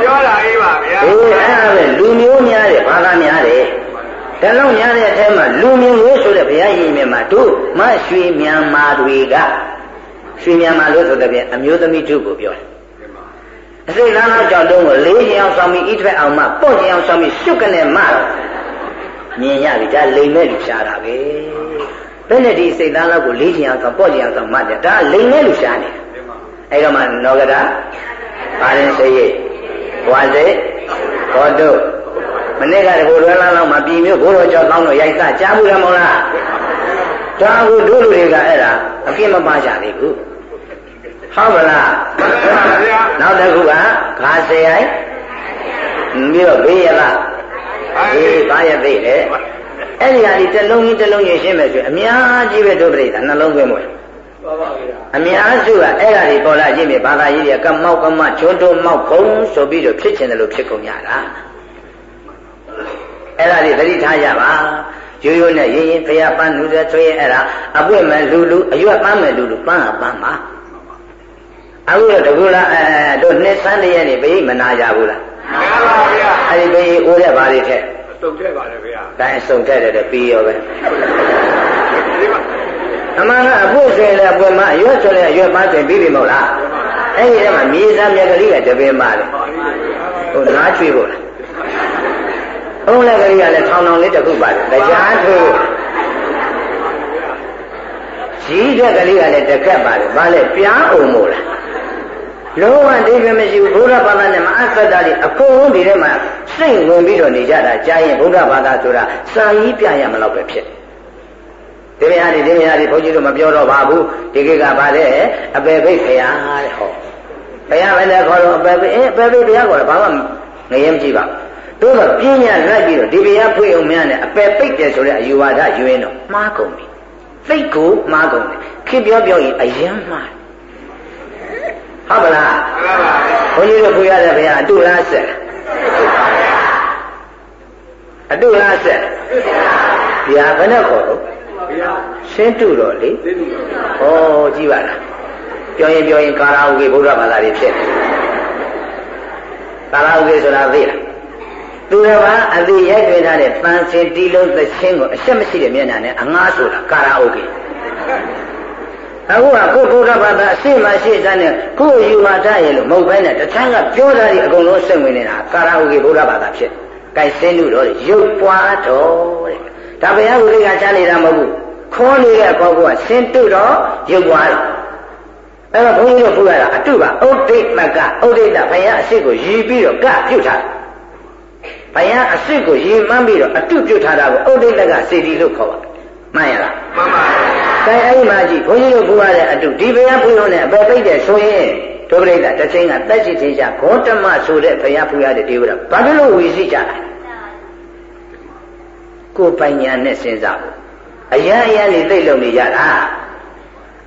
B: ပြောတာအေးပါဗျာ
A: အေးအဲ့ဒါပဲလူမျိုးများတယ်ဘာသာများတယ်ဒါလောက်များတဲ့အထဲမှာလူမျိုးမျိုးဆိုတဲ့ဘုရားရှင်မြတ်မှာတို့မရွှေမြန်မာတွေကရွှေမြန်မာလို့ဆိုတဲ့ပြန်အမျိုးသမီးတို့ကိုပြောတယ် အစိတ်လမ်းလောက်ကြောင့်တုံးကိုလေးချင်အောင်ဆောင်ပြီးဣထွက်အောင်မှပေါ့ချင်အောင်ဆောင်ပြီးရှုပ်ကနေမှတော့မြင်ရပြီဒါလိမ်မဲ့လူရှားတာပဲဘယ်နဲ့ဒီစိတ်သားလောက်ကိုလေးချင်အောင်ဆောင်ပေါ့ချင်အောင်ဆောင်မှတယ်ဒါလိမ်မဲ့လူရှားနေအဲ့တော့မှနောကတာပါရင်စိတ်ရိပ်ဘွာစိတ်ဘောတုမနေ့ကတကူလွယ်လန်းလောက်မှပြည်မျိုးဘိုးတော်ကျော်တောင်းလို့ရိုက်စကြားဘူးရမလားဒါကိုတို့လူတွေကအဲ့ဒါအပြစ်မပါကြသေးဘူး ဟုတ်မလားနောက်တစ်ခုကခါစရိုက်ပြီးတော့ဘေးရလားအေးဘာရသေးလဲအဲ့ဒီဟာဒီတစ်လုံးကြီးတစ်လုံးကြီးရှင်းမယ်ဆိုရင်အများကြီးပဲတို့ပြိတ္တာနှလုံးသွင်းမွေးအများစုကအဲ့ဒါတွေပေါ်လာခြင်းဖြင့်ဘာသာရေးတွေကကမောက်ကမချွန်းတို့မောက်ကုန်းဆိုပြီးတော့ဖြစ်ချင်တယ်လို့ဖြစ်ကုန်ကြတာအဲ့ဒါတွေသတိထားကြပါရိုးရိုးနဲ့ရင်ရင်ဖះပန်းလူတဲ့ဆိုရင်အဲ့ဒါအပွင့်မဲ့လူလူအရွက်ပန်းမဲ့လူလူပန်းဟာပန်းပါ အခုတော့တကူလားအဲတို့နှစ်ဆန်းတည်းရဲ့နေပိမနာကြဘူးလား
B: မှန်ပါဗျာ
A: အဲ့ဒီပိအိုးတဲ့ဘာတွေထက်
B: စုံထက်ပါလေဗျာ
A: တိုင်းစုံထက်တယ်ပြီးရောပဲအမှန်ကအဖို့ဆိုရင်လည်းအပွင့်မအရွက်ဆိုရင်အရွက်ပန်းဆိုရင်ပြီးပြီမဟုတ်လားအဲ့ဒီထဲမှာမြေစားမြက်ကလေးကတပင်းပါလေဟိုနားချွေဖို့လားအုံးလက်ကလေးကလည်းထောင်ထောင်လေးတစ်ခုပါတယ်တရားထိုးကြီးတဲ့ကလေးကလည်းတစ်ခက်ပါတယ်ဘာလဲပြားအောင်မို့လား လုံးဝအိဗေမရှိဘူးဘုရားဘာသာနဲ့မအသက်တာတွေအကုန်လုံးဒီထဲမှာစိတ်ဝင်ပြီးတော့နေကြတာကြားရင်ဘုရားဘာသာဆိုတာစာရေးပြရမလို့ပဲဖြစ်ဒီမြားဒီဒီမြားဒီဘုန်းကြီးတို့မပြောတော့ပါဘူးဒီကိကပါတဲ့အပေဘိတ်ဖရာတဲ့ဟောဘုရားပဲလည်းခေါ်တော့အပေဘိတ်အပေဘိတ်ဘုရားခေါ်တယ်ဘာမှငရဲမကြည့်ပါတို့ကပြင်းရလိုက်ပြီးတော့ဒီဘုရားဖွင့်အောင်များနဲ့အပေပိတ်တယ်ဆိုတဲ့အယူဝါဒယူရင်တော့မှားကုန်ပြီသိတ်ကိုမှားကုန်တယ်ခင်ပြောပြောရင်အယံမှား ဟုတ်ပါလား
B: မှန်ပါပါ
A: ဘုန်းကြီးတို့ဖွင့်ရတဲ့ဘုရားအတုလားဆက်အတုလားဆက်ဘုရားဘယ်နဲ့ခေါ်တော့ဘုရားရှင်းတုတော့လေဩကြည့်ပါလားပြောရင်ပြောရင်ကာရာဟုကေဗုဒ္ဓဘာသာတွေဖြစ်တယ်ကာရာဟုကေဆိုတာသိလားသူတော်ဘာအသေးရိုက်တွေ့ထားတဲ့ပန်းစင်တီလုံးသချင်းကိုအရှက်မရှိတဲ့မျက်နှာနဲ့အငားဆိုတာကာရာဟုကေ အခုကကိုဘုရားဘာသာအရှိမရှိတဲ့နဲ့ကိုယူမာတရဲ့လို့မဟုတ်ဘဲနဲ့တခြားကပြောတာဒီအကုန်လုံးစိတ်ဝင်နေတာကာရာဟုကေဘုရားဘာသာဖြစ်။ကိုင်စင်းလို့တော့ရုပ်ပွားတော်တဲ့။ဒါဘုရားကိုယ်ကချမ်းနေတာမဟုတ်ဘူး။ခေါ်နေတဲ့ကောကဆင်းတုတော့ရုပ်ပွားတော့အဲ့တော့ဘုန်းကြီးတို့ဖူးရတာအတုပါဥဒိတ်မကဥဒိတ်ဘုရားအရှိကိုရည်ပြီးတော့ကပြုတ်ထားဘုရားအရှိကိုရည်မှန်းပြီးတော့အတုပြုတ်ထားတာကိုဥဒိတ်ကစေတီလို့ခေါ်ပါမှန်ရလား
B: မှန်ပါ
A: ကဲအဲ့ဒီမှာကြည့်ဘုန်းကြီးတို့ဖူးရတဲ့အတုဒီဘုရားဖူးရုံးနဲ့အပယ်ပိတ်တယ်ဆိုရင်ဒုပရိသတစ်ချိန်ကတက်ရှိသေးချာဂေါတမဆိုတဲ့ဘုရားဖူးရတဲ့ဒေဝရဘာဖြစ်လို့ဝီစီကြတာကိုယ်ပိုင်ညာနဲ့စဉ်းစားဖို့အရန်အရန်လေးသိလုံနေကြတာ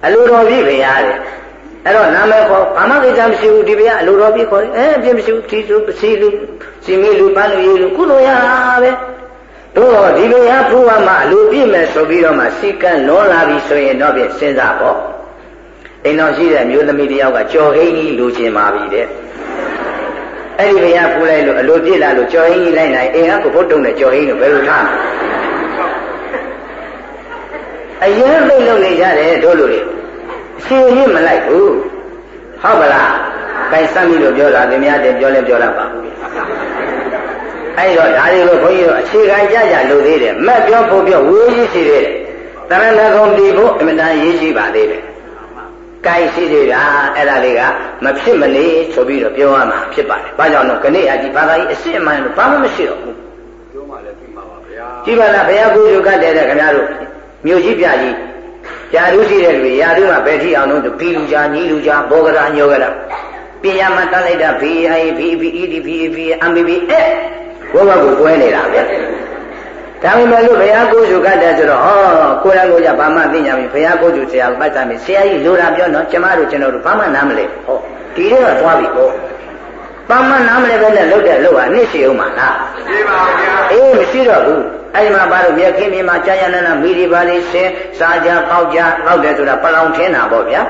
A: အလိုတော်ပြီဘုရားတဲ့အဲ့တော့နာမည်ခေါ်ဘာမှကိစ္စမရှိဘူးဒီဘုရားအလိုတော်ပြီခေါ်တယ်အဲအပြစ်မရှိဘူးဒီလိုစီလူစီမီလူပန်းလူရေးလူကုလိုရပဲ တို့တော့ဒီလိုရဖူးရမှအလိုပြည့်မယ်ဆိုပြီးတော့မှစီကံလွန်လာပြီဆိုရင်တော့ပြင်စဉ်းစားပေါ့အိမ်တော်ရှိတဲ့မျိုးသမီးတယောက်ကကြော်ဟိန်းကြီးလူချင်းပါပြီတဲ့အဲ့ဒီဘုရားဖူးလိုက်လို့အလိုပြည့်လာလို့ကြော်ဟိန်းကြီးလိုက်နိုင်အိမ်ကကိုဘုတ်တုံနဲ့ကြော်ဟိန်းကိုဘယ်လိုထားအရင်သိလို့နေကြတယ်တို့လူတွေအရှင်ကြီးမလိုက်ဘူးဟုတ်ပါလားကိုင်စမ်းပြီးတော့ပြောတာသင်များတင်ပြောလဲပြောတတ်ပါဘူး အဲ့တော့ဒါတွေကိုဘုန်းကြီးတို့အခြေခံကြကြလို့သေးတယ်မက်ပြောဖို့ပြောဝေးကြီးရှိသေးတယ်တရဏဂုံဒီဖို့အမှန်တန်ရေးရှိပါသေးတယ်ကိုင်ရှိသေးတာအဲ့ဒါတွေကမဖြစ်မနေဆိုပြီးတော့ပြောရမှာဖြစ်ပါတယ်။ဘာကြောင့်လဲခဏအကြည့်ဘာသာကြီးအစ်စ်အမှန်လို့ဘာမှမရှိတော့ဘူး။
B: ပြောမှလည်းပြီးမှာပါဗျာ။
A: ကြည့်ပါလားဘုရားကိုယ်ကျုပ်ကတည်းကခင်ဗျားတို့မြို့ကြီးပြကြီးယာရုရှိတဲ့လူယာရုမှာဘယ်ထိအောင်လို့ဘီလူကြာညီလူကြာဘောဂရာညောဂရာပညာမတတ်လိုက်တာ VI VB ED VB MBB အဲဘဝ ကိုကွဲနေတာဗျဒါပေမဲ့လို့ဘုရားကိုယ်စုကတ်တယ်ဆိုတော့ဟောကိုယ်တိုင်ကိုယ်ကြဘာမှသိညာပြီဘုရားကိုယ်စုဆရာကိုပတ်သားပြီဆရာကြီးလိုတာပြောတော့ကျမတို့ကျွန်တော်တို့ဘာမှနားမလဲဟောဒီတော့သွားပြီဟောဘာမှနားမလဲပဲနဲ့လှုပ်တဲ့လှုပ်ဟာနစ်ရှိအောင်ပါလား
B: ရှိပါဗျာ
A: အေးမရှိတော့ဘူးအဲ့ဒီမှာဘာလို့မြက်ခင်းမြင်မှာကြာရနနာမိဒီပါလေးဆင်းစားကြပေါက်ကြပေါက်တယ်ဆိုတာပလောင်ထင်းတာပေါ့ဗျာ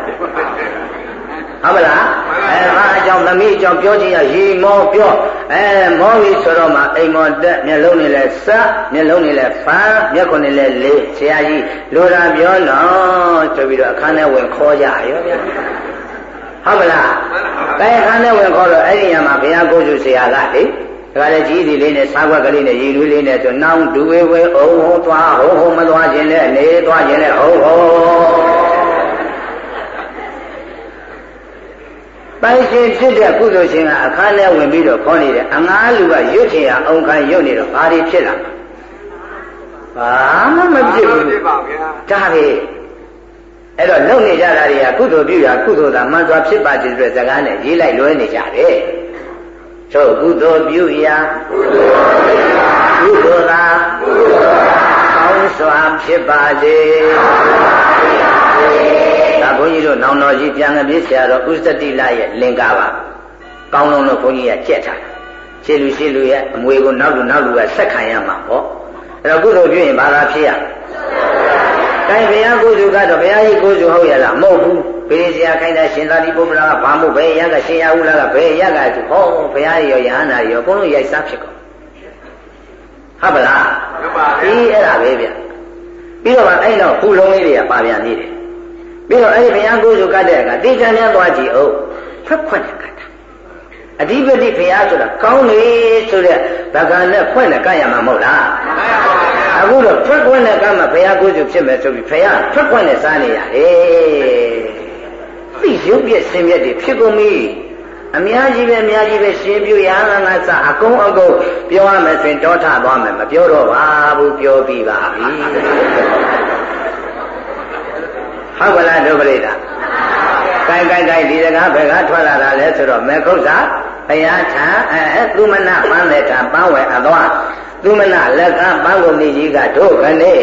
A: ဟုတ်မလားအဲဘာအကြောင်းသမီးအကြောင်းပြောချင်ရရေမောပြောအဲမောပြီဆိုတော့မှအိမ်မောတက်မျက်လုံးနဲ့လဲစမျက်လုံးနဲ့လဲဖမ်းမျက်ခွန်းနဲ့လဲလေးဆရာကြီးလိုတာပြောတော့ဆိုပြီးတော့အခန်းထဲဝင်ခေါ်ကြရောဗျာဟုတ်မလားအဲအခန်းထဲဝင်ခေါ်တော့အဲ့ဒီညမှာဘုရားကိုယ်စုဆရာကလေဒါကြလေကြီးစီလေးနဲ့စားခွက်ကလေးနဲ့ရေလွေးလေးနဲ့ဆိုနောင်ဒူဝေဝေအုံဟောသွားဟောဟောမသွားခြင်းနဲ့နေသွားခြင်းနဲ့ဟုတ်ဟော ပိုင်ရှင်ဖြစ်တဲ့ကုသိုလ်ရှင်ကအခန်းထဲဝင်ပြီးတော့ခေါ်နေတယ်အငားလူကရွတ်ချင်ရအောင်ခံရွတ်နေတော့ဘာတွေဖြစ်လာဘာမှမဖြစ်ဘူး
B: ဖြစ်ပါဗျာ
A: ဒါပဲအဲ့တော့လုံနေကြတာတွေကကုသိုလ်ပြုတာကုသိုလ်သာမှန်စွာဖြစ်ပါစေဆိုတဲ့စကားနဲ့ရေးလိုက်လွဲနေကြတယ်သို့ကုသိုလ်ပြုရာကုသိုလ်သာကောင်းစွာဖြစ်ပါစေဒါဘု န်းကြီးတို့နောင်တော်ကြီးပြန်ငပြေးဆရာတော်ဥစ္စတိလရဲ့လင်္ကာပါကောင်းလုံးလို့ဘုန်းကြီးကကြက်ထားရှင်းလူရှင်းလူရဲ့အမွေကိုနောက်လူနောက်လူကဆက်ခံရမှာပေါ့အဲ့တော့ကုသိုလ်ပြုရင်ဘာသာဖြစ်ရတိုင်ဘုရားကိုယ်စုကတော့ဘုရားကြီးကိုယ်စုဟုတ်ရလားမဟုတ်ဘူးဘေးဆရာခိုင်းတဲ့ရှင်သာတိပုပ္ပရာကဘာမို့ဘယ်ရကရှင်ရဟုလားကဘယ်ရကသူဟောဘုရားရောယဟန္တာရောအကုန်လုံးရိုက်စားဖြစ်ကုန်ဟုတ်ပါလား
B: ဟုတ်ပါ
A: ပြီအဲ့ဒါပဲဗျပြီးတော့အဲ့တော့ခုလုံးလေးတွေကပါပြန်နေတယ် ပြီးတော့အဲ့ဒီဘုရားကိုယ်စုကတ်တဲ့အခါတေချာများသွားကြည့်အောင်ဖက်ခွက်နဲ့ကတ်တာအဓိပတိဘုရားဆိုတာကောင်းလေဆိုတဲ့ဗကံနဲ့ဖွင့်နဲ့ကတ်ရမှာမဟုတ်လားမှန်ပါပါအခုတော့ထွက်ခွင့်နဲ့ကမှဘုရားကိုယ်စုဖြစ်မယ်ဆိုပြီးဘုရားထွက်ခွင့်နဲ့စားနေရတယ်သိရုပ်ပြည့်စင်ပြည့်တွေဖြစ်ကုန်ပြီအများကြီးပဲအများကြီးပဲရှင်ပြရဟန်းငါစအကုန်အကုန်ပြောရမယ်ဆိုရင်တောထသွားမယ်မပြောတော့ပါဘူးပြောပြီးပါပြီ ဟုတ်ကလားဒုပရိသကိုင်ကိုင်ကိုင်ဒီစကားဘယ်ကထွက်လာတာလဲဆိုတော့မေခုတ်စာဘုရားထံအဲသူမနပန်းလက်ထံပန်းဝယ်အသွားသူမနလက်ကပန်းကုန်ကြီးကတို့ခနဲ့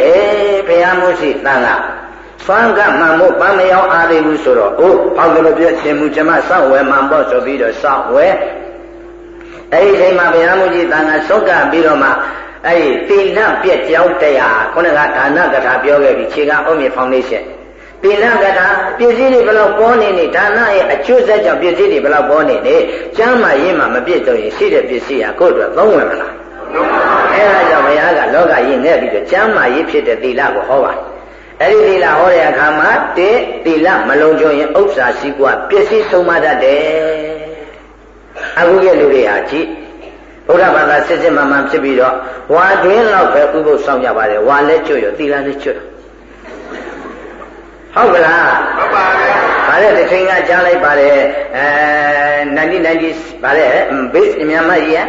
A: ဘုရားမရှိတန်ကဆွမ်းကမှန်ဖို့ပန်းမရောက်အားသေးဘူးဆိုတော့အိုးဟောက်တယ်လို့ပြောချင်မှုကျမစောင့်ဝယ်မှန်ဖို့ဆိုပြီးတော့စောင့်ဝယ်အဲ့ဒီချိန်မှာဘုရားမူကြီးတန်ခါဆုတ်ကပြီးတော့မှအဲ့ဒီတိဏပြက်ကြောင်းတရားခုနကဒါနကထာပြောခဲ့ပြီခြေကအုံးမြေဖောင်ဒေးရှင်း တိဏကထာပစ္စည်းတွေဘယ်လောက်ပေါ်နေနေဒါနရဲ့အကျိုးဆက်ကြောင့်ပစ္စည်းတွေဘယ်လောက်ပေါ်နေနေကျမ်းမာရေးမှာမပြည့်စုံရင်ရှိတဲ့ပစ္စည်းဟာကိုယ့်အတွက်သုံးဝင်မလားအဲ့ဒါကြောင့်ဘုရားကလောကကြီးနဲ့ပြီးတော့ကျမ်းမာရေးဖြစ်တဲ့သီလကိုဟောပါတယ်အဲ့ဒီသီလဟောတဲ့အခါမှာတေသီလမလုံးကျုံရင်ဥစ္စာရှိกว่าပစ္စည်းဆုံးမတတ်တယ်အခုရဲ့လူတွေဟာကြည့်ဘုရားဘာသာစစ်စစ်မှန်မှန်ဖြစ်ပြီးတော့ဝါတွင်းလောက်ပဲဥပုသ်ဆောင်ကြပါတယ်ဝါလည်းကျွတ်ရသီလလည်းကျွတ် ဟုတ်ကလား
B: ဟုတ်ပါဗျာ
A: ဗါတဲ့တစ်ချိန်ကကြားလိုက်ပါတယ်အဲ1990ဗါတဲ့ base မြန်မာကြီးက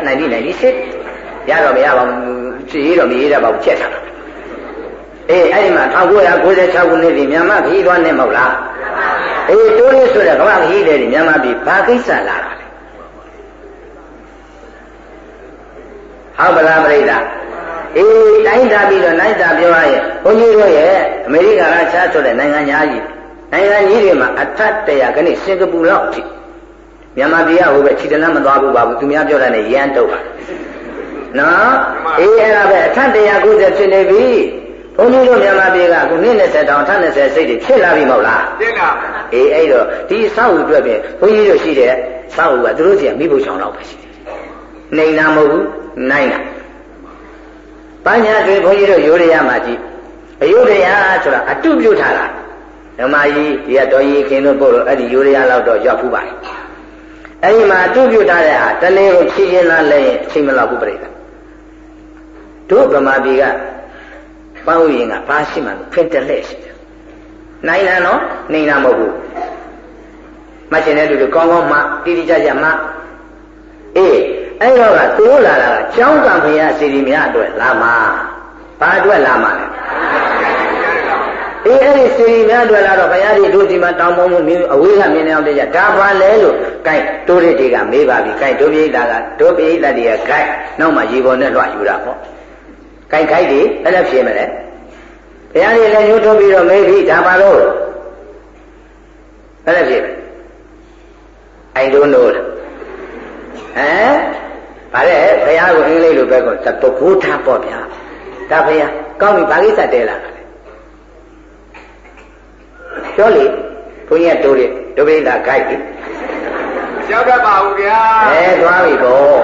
A: 1996ရတော့မရပါဘူးဖြည့်ရတော့မရတာပါဘူးချက်ထားအေးအဲ့ဒီမှာ1996ခုနှစ်ဒီမြန်မာခီးသွားနေမဟုတ်လားအေးတိုးလေးဆိုတဲ့ကမ္ဘာခီးတယ်ဒီမြန်မာပြည်ဘာကိစ္စလာတာလဲဟုတ်ပါလားပြိဿ အေးတိုင်းတာပြီးတော့နိုင်တာပြောရရင်ဘုန်းကြီးတို့ရဲ့အမေရိကန်ကချားဆိုတဲ့နိုင်ငံသားကြီးနိုင်ငံကြီးတွေမှာအထက်တရာခဏစင်ကာပူလောက်အထိမြန်မာပြည်ကဟိုပဲခြေတလန်းမသွားဘူးပါဘူးသူများပြောတာနဲ့ရမ်းတုတ်ပါနော်အေးအဲ့ဒါပဲအထက်တရာ90ဖြစ်နေပြီဘုန်းကြီးတို့မြန်မာပြည်ကအခုနှစ်20တောင်ထပ်20စိတ်တွေဖြစ်လာပြီမဟုတ်လား
B: ဖြစ်လာ
A: အေးအဲ့တော့ဒီစောက်ဥအတွက်ပြင်ဘုန်းကြီးတို့ရှိတဲ့စောက်ဥကသူတို့စီကမိဖို့ချောင်းတော့ပဲရှိတယ်နေနာမဟုတ်ဘူးနိုင်တာ ပညာတွေဘုန်းကြီးတို့ရိုးရရမှာကြည့်အယုဒ္ဓယဆိုတာအတုပြုထားတာဓမ္မကြီးဒီကတော်ကြီးခင်တို့ပို့လို့အဲ့ဒီရိုးရရလောက်တော့ရောက်ဖူးပါတယ်အဲ့ဒီမှာအတုပြုထားတဲ့ဟာတနေ့ကိုဖြည့်ချင်းလားလဲရင်အချိန်မလောက်ဘူးပြိတ္တာတို့ဗမာပြည်ကပန်းဥယင်ကဘာရှိမှဖင်တလက်ရှိတယ်နိုင်လားနော်နေလားမဟုတ်ဘူးမရှင်တဲ့လူတွေကောင်းကောင်းမှတိတိကျကျမှအေး အဲ့တော့ကသူတို့လာတာကကျောင်းကံဖရာစီရီများအတွက်လာမှာဘာအတွက်လာမှာလဲအေးအဲ့ဒီစီရီများအတွက်လာတော့ဘုရားကြီးတို့ဒီမှာတောင်းပန်မှုမျိုးအဝေးကမြင်နေအောင်တရားဒါပါလဲလို့ဂိုက်တိုးရတွေကမေးပါပြီဂိုက်တို့ပိဋကကတို့ပိဋကတွေကဂိုက်နောက်မှရေပေါ်နဲ့လွှတ်ယူတာပေါ့ကြိုက်ခိုက်ဒီဘယ်နဲ့ဖြေမလဲဘုရားကြီးလည်းညှို့ထုတ်ပြီးတော့မေးပြီဒါပါလို့ဘယ်နဲ့ဖြေမလဲ I don't know ဟမ် ဗါတဲ့ဘုရားကိုအင်္ဂလိပ်လိုပဲကောတဘိုးထားပေါ့ဗျာဒါဘုရားကောင်းပြီဘာကိစ္စတဲလာတာလဲပြောလေဘုန်းကြီးကတိုးတယ်ဒုပိဒါခိုက်ပြီ
B: ရောက်တတ်ပါဘူးဗျာ
A: အဲသွားပြီပေါ့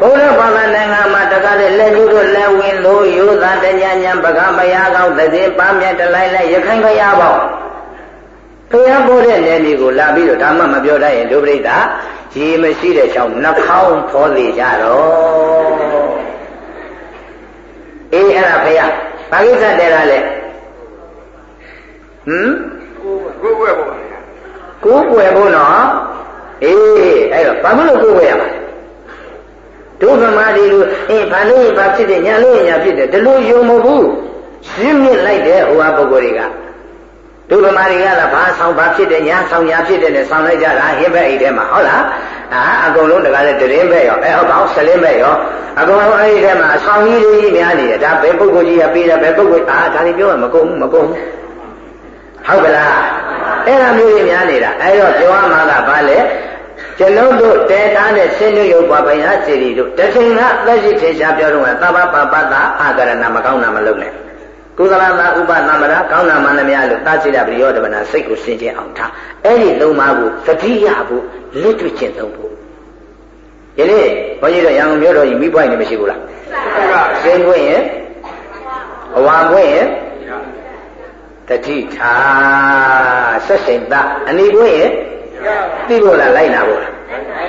A: ဘုရားဘာသာနိုင်ငံမှာတကားတဲ့လက်ညှိုးတို့လက်ဝင်လို့ယောသာတညာညာပကမယာကောင်းသတိပမြတ်တလိုက်လိုက်ရခိုင်ခရပေါ့ ဘုရားပေါ်တဲ့နယ်မြေကိုလာပြီးတော့ဓမ္မမပြောတတ်ရင်ဒုပရိသရေမရှိတဲ့ချောင်းနှာခေါင်းဖော်သေးကြတော့အေးအဲ့ဒါဘုရားဘာကိစ္စတဲတာလဲဟမ်
B: ကိုယ်ွယ်ဖို့
A: ကိုယ်ွယ်ဖို့နော်အေးအဲ့တော့ဘာမလို့ကိုယ်ွယ်ရမှာလဲဒုဗမာဒီလိုအင်းဘာလို့ဘာဖြစ်တယ်ညာလို့ညာဖြစ်တယ်ဒီလိုယုံမဘူးရှင်းမြင့်လိုက်တဲ့ဟိုဟာပုဂ္ဂိုလ်တွေက ဒုဗမာတွေကလည်းဘာဆောင်ဘာဖြစ်တယ်ညာဆောင်ညာဖြစ်တယ်နဲ့ဆောင်လိုက်ကြတာဟင်းဘက်အိတ်ထဲမှာဟုတ်လားအာအကုန်လုံးတကားလဲတရင်ဘက်ရောအဲဟုတ်ကောင်းဆလင်းဘက်ရောအကုန်လုံးအဲ့ဒီထဲမှာအဆောင်ကြီးလေးများနေတယ်ဒါဘယ်ပုဂ္ဂိုလ်ကြီးကပေးတယ်ဘယ်ပုဂ္ဂိုလ်အာဒါလေးပြောရင်မကုန်ဘူးမကုန်ဘူးဟုတ်ကလားအဲ့ဒါမျိုးကြီးများနေတာအဲ့တော့ပြောရမှာကဘာလဲကျွန်ုပ်တို့တေထားတဲ့ဆင်းရဲရုပ်ပါဘယစီရီတို့တချိန်ကသက်ရှိထေရှားပြောတော့ကသဗ္ဗပပတ္တအာကရဏမကောင်းတာမလုပ်နဲ့ ကုသလသာဥပသမရကောင်းတာမှန်သမျှလို့သာစိတပရိယောဓမနာစိတ်ကိုစင်ကြင်အောင်ထားအဲ့ဒီသုံးပါးကိုသတိရဖို့လက်တွေ့ကျင့်သုံးဖို့ယနေ့ဘုန်းကြီးတို့ရန်ကုန်မြို့တော်ကြီးမိပွိုင်းနေမရှိဘူးလားစင်ခွင့်ရင်အဝါခွင့်ရင်တတိထားဆက်စိန်သအနိခွင့်ရင်သိလို့လားလိုက်နာဖို့လား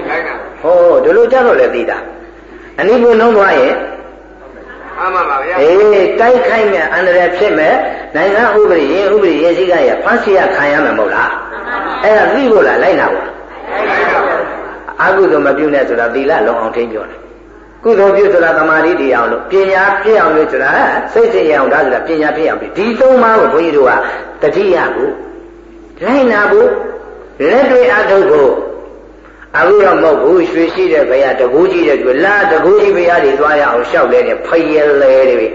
B: လိုက်နာ
A: ဟောဒီလိုကြတော့လေသိတာအနိခွင့်လုံးသွားရင်
B: မှန်ပါပါဗျာ
A: အေးတိုက်ခိုက်မဲ့အန္တရာယ်ဖြစ်မဲ့နိုင်ငံဥပဒေရင်ဥပဒေရင်စည်းကရဖန်ဆီးရခံရမှာမဟုတ်လားအဲ့ဒါသိဖို့လားလိုက်နာဖို့လားအကုသိုလ်မပြုနဲ့ဆိုတာသီလလုံအောင်ထိန်းပြောတယ်ကုသိုလ်ပြုဆိုတာသမာဓိတရားအောင်လို့ပညာဖြစ်အောင်လို့ဆိုတာစိတ်စိတ်ရအောင်ဒါဆိုတာပညာဖြစ်အောင်ဒီသုံးပါးကိုဘုန်းကြီးတို့ကတတိယကိုလိုက်နာဖို့လက်တွေ့အထုတ်ဖို့ အခုတော့မဟုတ်ဘူးရွှေရှိတဲ့ဘုရားတကူကြီးတဲ့သူလာတကူကြီးဘုရားတွေသွားရအောင်ရှောက်လဲနေဖယဲလဲတွေ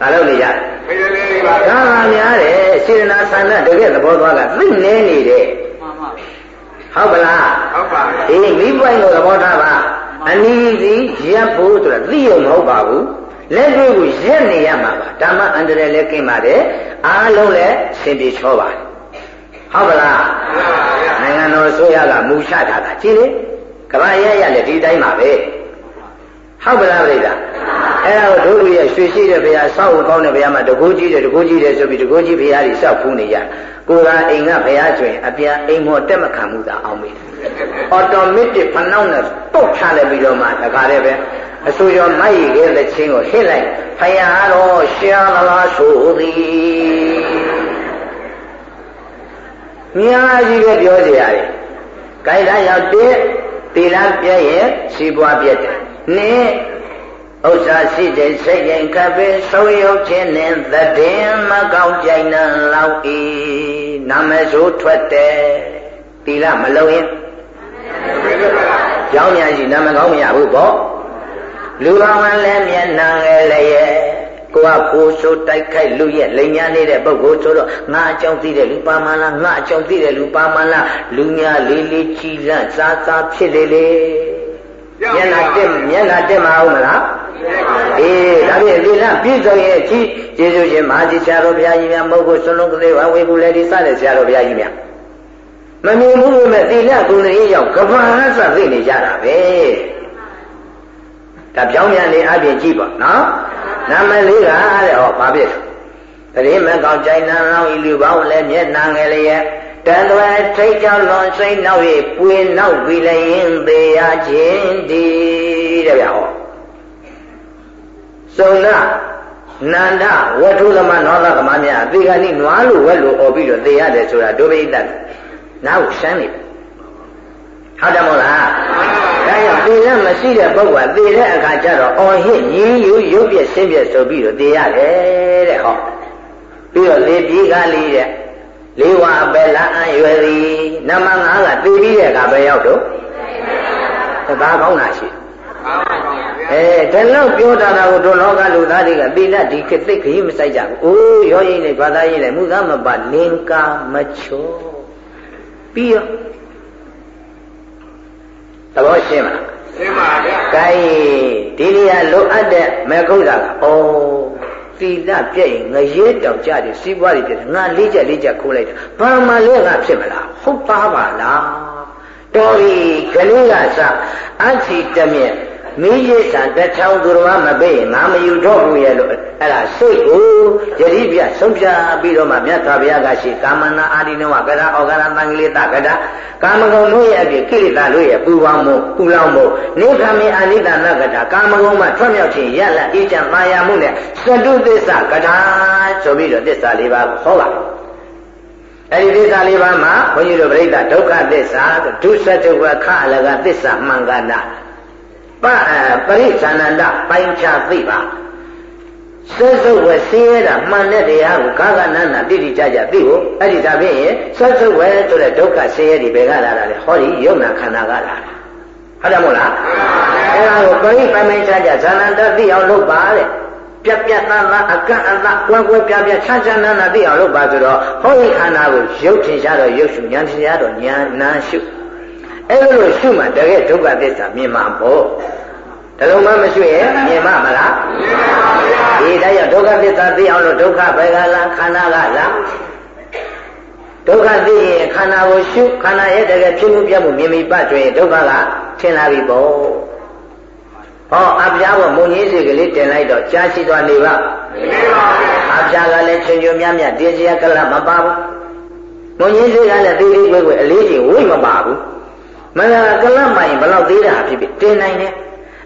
A: ဘာလို့နေရ
B: ဖယဲလဲတွေပါ
A: ဒါမှများတယ်စေတနာဆန္ဒတကယ်သဘောသွားကသိနေနေတယ်ဟုတ်ပါလား
B: ဟုတ်ပါ
A: အေးမိပွိုင်းကိုသဘောထားပါအနီးစီရပ်ဖို့ဆိုတာသိရမဟုတ်ပါဘူးလက်တွေ့ကိုရက်နေရမှာပါဓမ္မအန္တရာယ်လည်းကင်းပါတယ်အားလုံးလည်းစင်ပြေချောပါတယ် ဟုတ်ပါလားနိုင်ငံတော်ဆိုရကမူချထားတာကြည့်လေကမ္ဘာရရလည်းဒီတိုင်းပါပဲဟုတ်ပါလားပြိတ္တာအဲ့ဒါကိုတို့လူရဲ့ရွှေရှိတဲ့ဘုရားစောက်ကောင်းတဲ့ဘုရားမှာတကူကြီးတယ်တကူကြီးတယ်ဆိုပြီးတကူကြီးဘုရားကြီးစောက်ဖူးနေရကိုယ်ကအိမ်ကဘုရားဆိုရင်အပြန်အိမ်မောတက်မခံမှုသာအောင်မေးအော်တိုမက်တစ်ဖနှောင်းနဲ့ပုတ်ချလိုက်ပြီးတော့မှတခါတည်းပဲအဆူရောမိုက်ရခဲ့တဲ့ချင်းကိုဟစ်လိုက်ဖယားတော်ရှာလားဆိုသည် များကြီးပဲပြောကြရတယ်။ကြိုက်တာရောက်တဲ့သီလပြည့်ရဲ့စီးပွားပြည့်တယ်။နှစ်ဥစ္စာရှိတဲ့စိတ်ရင်ကပ်ပဲဆုံးယုတ်ခြင်းနဲ့သတည်မကောင်းကြိုင်နံလောက်ဤနာမဆိုးထွက်တယ်။သီလမလုံးရင်ကြောင်းများရှိနာမကောင်းမရဘူးပေါ့။လူကောင်းလည်းမျက်နှာငယ်လည်း ကိုကကိုဆိုတိုက်ခိုက်လူရဲ့လိန်ညာနေတဲ့ပုဂ္ဂိုလ်ဆိုတော့ငါအကြောင်းသိတဲ့လူပါမလားငါအကြောင်းသိတဲ့လူပါမလားလူများလေးလေးချီလန့်စားစားဖြစ်လေလေမျက်နှာတက်မျက်နှာတက်မအောင်မလားအေးဒါဖြင့်လေလပြည့်စုံရဲ့ကြီးကျေးဇူးရှင်မဟာကြီးဆရာတော်ဘုရားကြီးများမဟုတ်ဘူးဆွလုံးကလေးဝဝေဘူးလေဒီစတဲ့ဆရာတော်ဘုရားကြီးများမမြင်ဘူးလို့မဲ့သီလကုဏရေးရောက်ကဘာစသိနေကြတာပဲ ဒါပြောင်းပြန်နေအပြင်ကြည့်ပါနော်နာမလေးကတဲ့ဟောဘာဖြစ်တရင်မကောက်ကြိုင်နံလောင်းဤလူပေါင်းလည်းမျက်နှာငယ်လျက်တန်သွဲထိတ်ကြောင့်လွန်စိတ်နောက်၍ပွေနောက်ပြီးလျင်သေးရခြင်းဒီတဲ့ဗျဟောစုံနာနန္ဒဝတ္ထုသမနောသကမများအသေကနိနွားလိုဝက်လိုអော်ပြီးတော့သေရတယ်ဆိုတာဒုဗိဒ္ဓနားကိုရှမ်းနေတယ်ဟုတ်တယ်မဟုတ်လား ဒါကြောင့်သေရမရှိတဲ့ပုဂ္ဂိုလ်ကသေတဲ့အခါကျတော့အော်ဟစ်ညီယူရုပ်ပြဆင်းပြဆိုပြီးတော့သေရတယ်တဲ့ဟောပြီးတော့သေပြီးကလေးတဲ့လေးဝအပယ်လာအံ့ရွယ်သည်နမငါးကသေပြီးတဲ့အခါပဲရောက်တော့သဘာကောင်းတာရှိ
B: မှန်ပါပါဗျာ
A: အဲဒီလောက်ပြောတာကိုတို့လောကလူသားတွေကသီလဒီခေတ်သိခရီးမဆိုင်ကြဘူးအိုးရောရင်းနဲ့ဘာသာရင်းနဲ့မူသားမပါလင်္ကာမချောပြီးရောသ ဘောရှင်းမလား
B: ရှင်းပါဗျာ။
A: ကိုင်းဒီနေရာလိုအပ်တဲ့မေခုသာကဩသီလပြည့်ရင်ငရဲတောင်ကြတယ်စီးပွားတွေပြည့်ငါလေးချက်လေးချက်ခိုးလိုက်တယ်ဘာမှလည်းငါဖြစ်မလားဟုတ်ပါပါလားတော်ပြီကလေးကစအချီတမြက် မိရစ်စာတထောင်သူတော်မပေးရင်ငါမယူတော့ဘူးရဲ့လို့အဲ့ဒါစိတ်ကိုယတိပြဆုံးဖြတ်ပြီးတော့မှမြတ်စွာဘုရားကရှိကာမနာအာရိနဝကရဩဃရသံဃလိတကရကာမဂုဏ်တို့ရဲ့အဖြစ်ကိလေသာတို့ရဲ့ပူပေါင်းမှုပူလောင်မှုနိခမေအာနိတနကတာကာမဂုဏ်မှထွက်မြောက်ခြင်းရလအေးချမ်းပါရမှုနဲ့သတုသစ္စာကထာဆိုပြီးတော့သစ္စာလေးပါးဟောပါအဲ့ဒီသစ္စာလေးပါးမှာဘုန်းကြီးတို့ပြိဋ္ဌဒုက္ခသစ္စာဒုစတ္တဝခအလကသစ္စာမှန်ကန်တာ ပပရိသန္တပိုင်းခြားသိပါဆက်စုပ်ဝယ်ဆင်းရဲတာမှန်တဲ့တရားကိုကာကနန္နာတိတိကျကျသိဖို့အဲ့ဒီဒါဖြင့်ဆက်စုပ်ဝယ်ဆိုတဲ့ဒုက္ခဆင်းရဲတွေဘယ်ကလာတာလဲဟောဒီယုံနာခန္ဓာကလာတာဟုတ်တယ်မို့လားအဲ့ဒါကိုပရိပိုင်းပိုင်းခြားခြားဇာနန္တသိအောင်လုပ်ပါတဲ့ပြပြသန်းသန်းအကန့်အသကွယ်ကွယ်ပြပြချမ်းချမ်းနာနာသိအောင်လုပ်ပါဆိုတော့ဟောဒီခန္ဓာကိုရုပ်ထင်ရှားတော့ရုပ်ရှုဉာဏ်ထင်ရှားတော့ဉာဏ်နာရှု အဲ့လိုရှုမှတကယ်ဒုက္ခသစ္စာမြင်မှာပေါ့တလုံးမမရှိရင်မြင်မှာမလားမြင်ပါဗျာဒီတရားဒုက္ခသစ္စာသိအောင်လို့ဒုက္ခဘယ်ကလားခန္ဓာကလားဒုက္ခသိရင်ခန္ဓာကိုရှုခန္ဓာရဲ့တကယ်ဖြစ်မှုပြမှုမြင်မိပတ်တွင်ဒုက္ခကထင်လာပြီပေါ့ဟောအပြားကမုံကြီးစိတ်ကလေးတင်လိုက်တော့ကြားရှိသွားနေပါနေပါဗျာအပြားကလည်းချွင်ချွင်မြတ်မြတ်တင်းစရာကလမပါဘူးမုံကြီးစိတ်ကလည်းသေးသေးကွယ်ကွယ်အလေးကြီးဝိမပါဘူး မန္တကလပ်ပိုင်ဘလောက်သေးတာဖြစ်ဖြစ်တင်နိုင်တယ်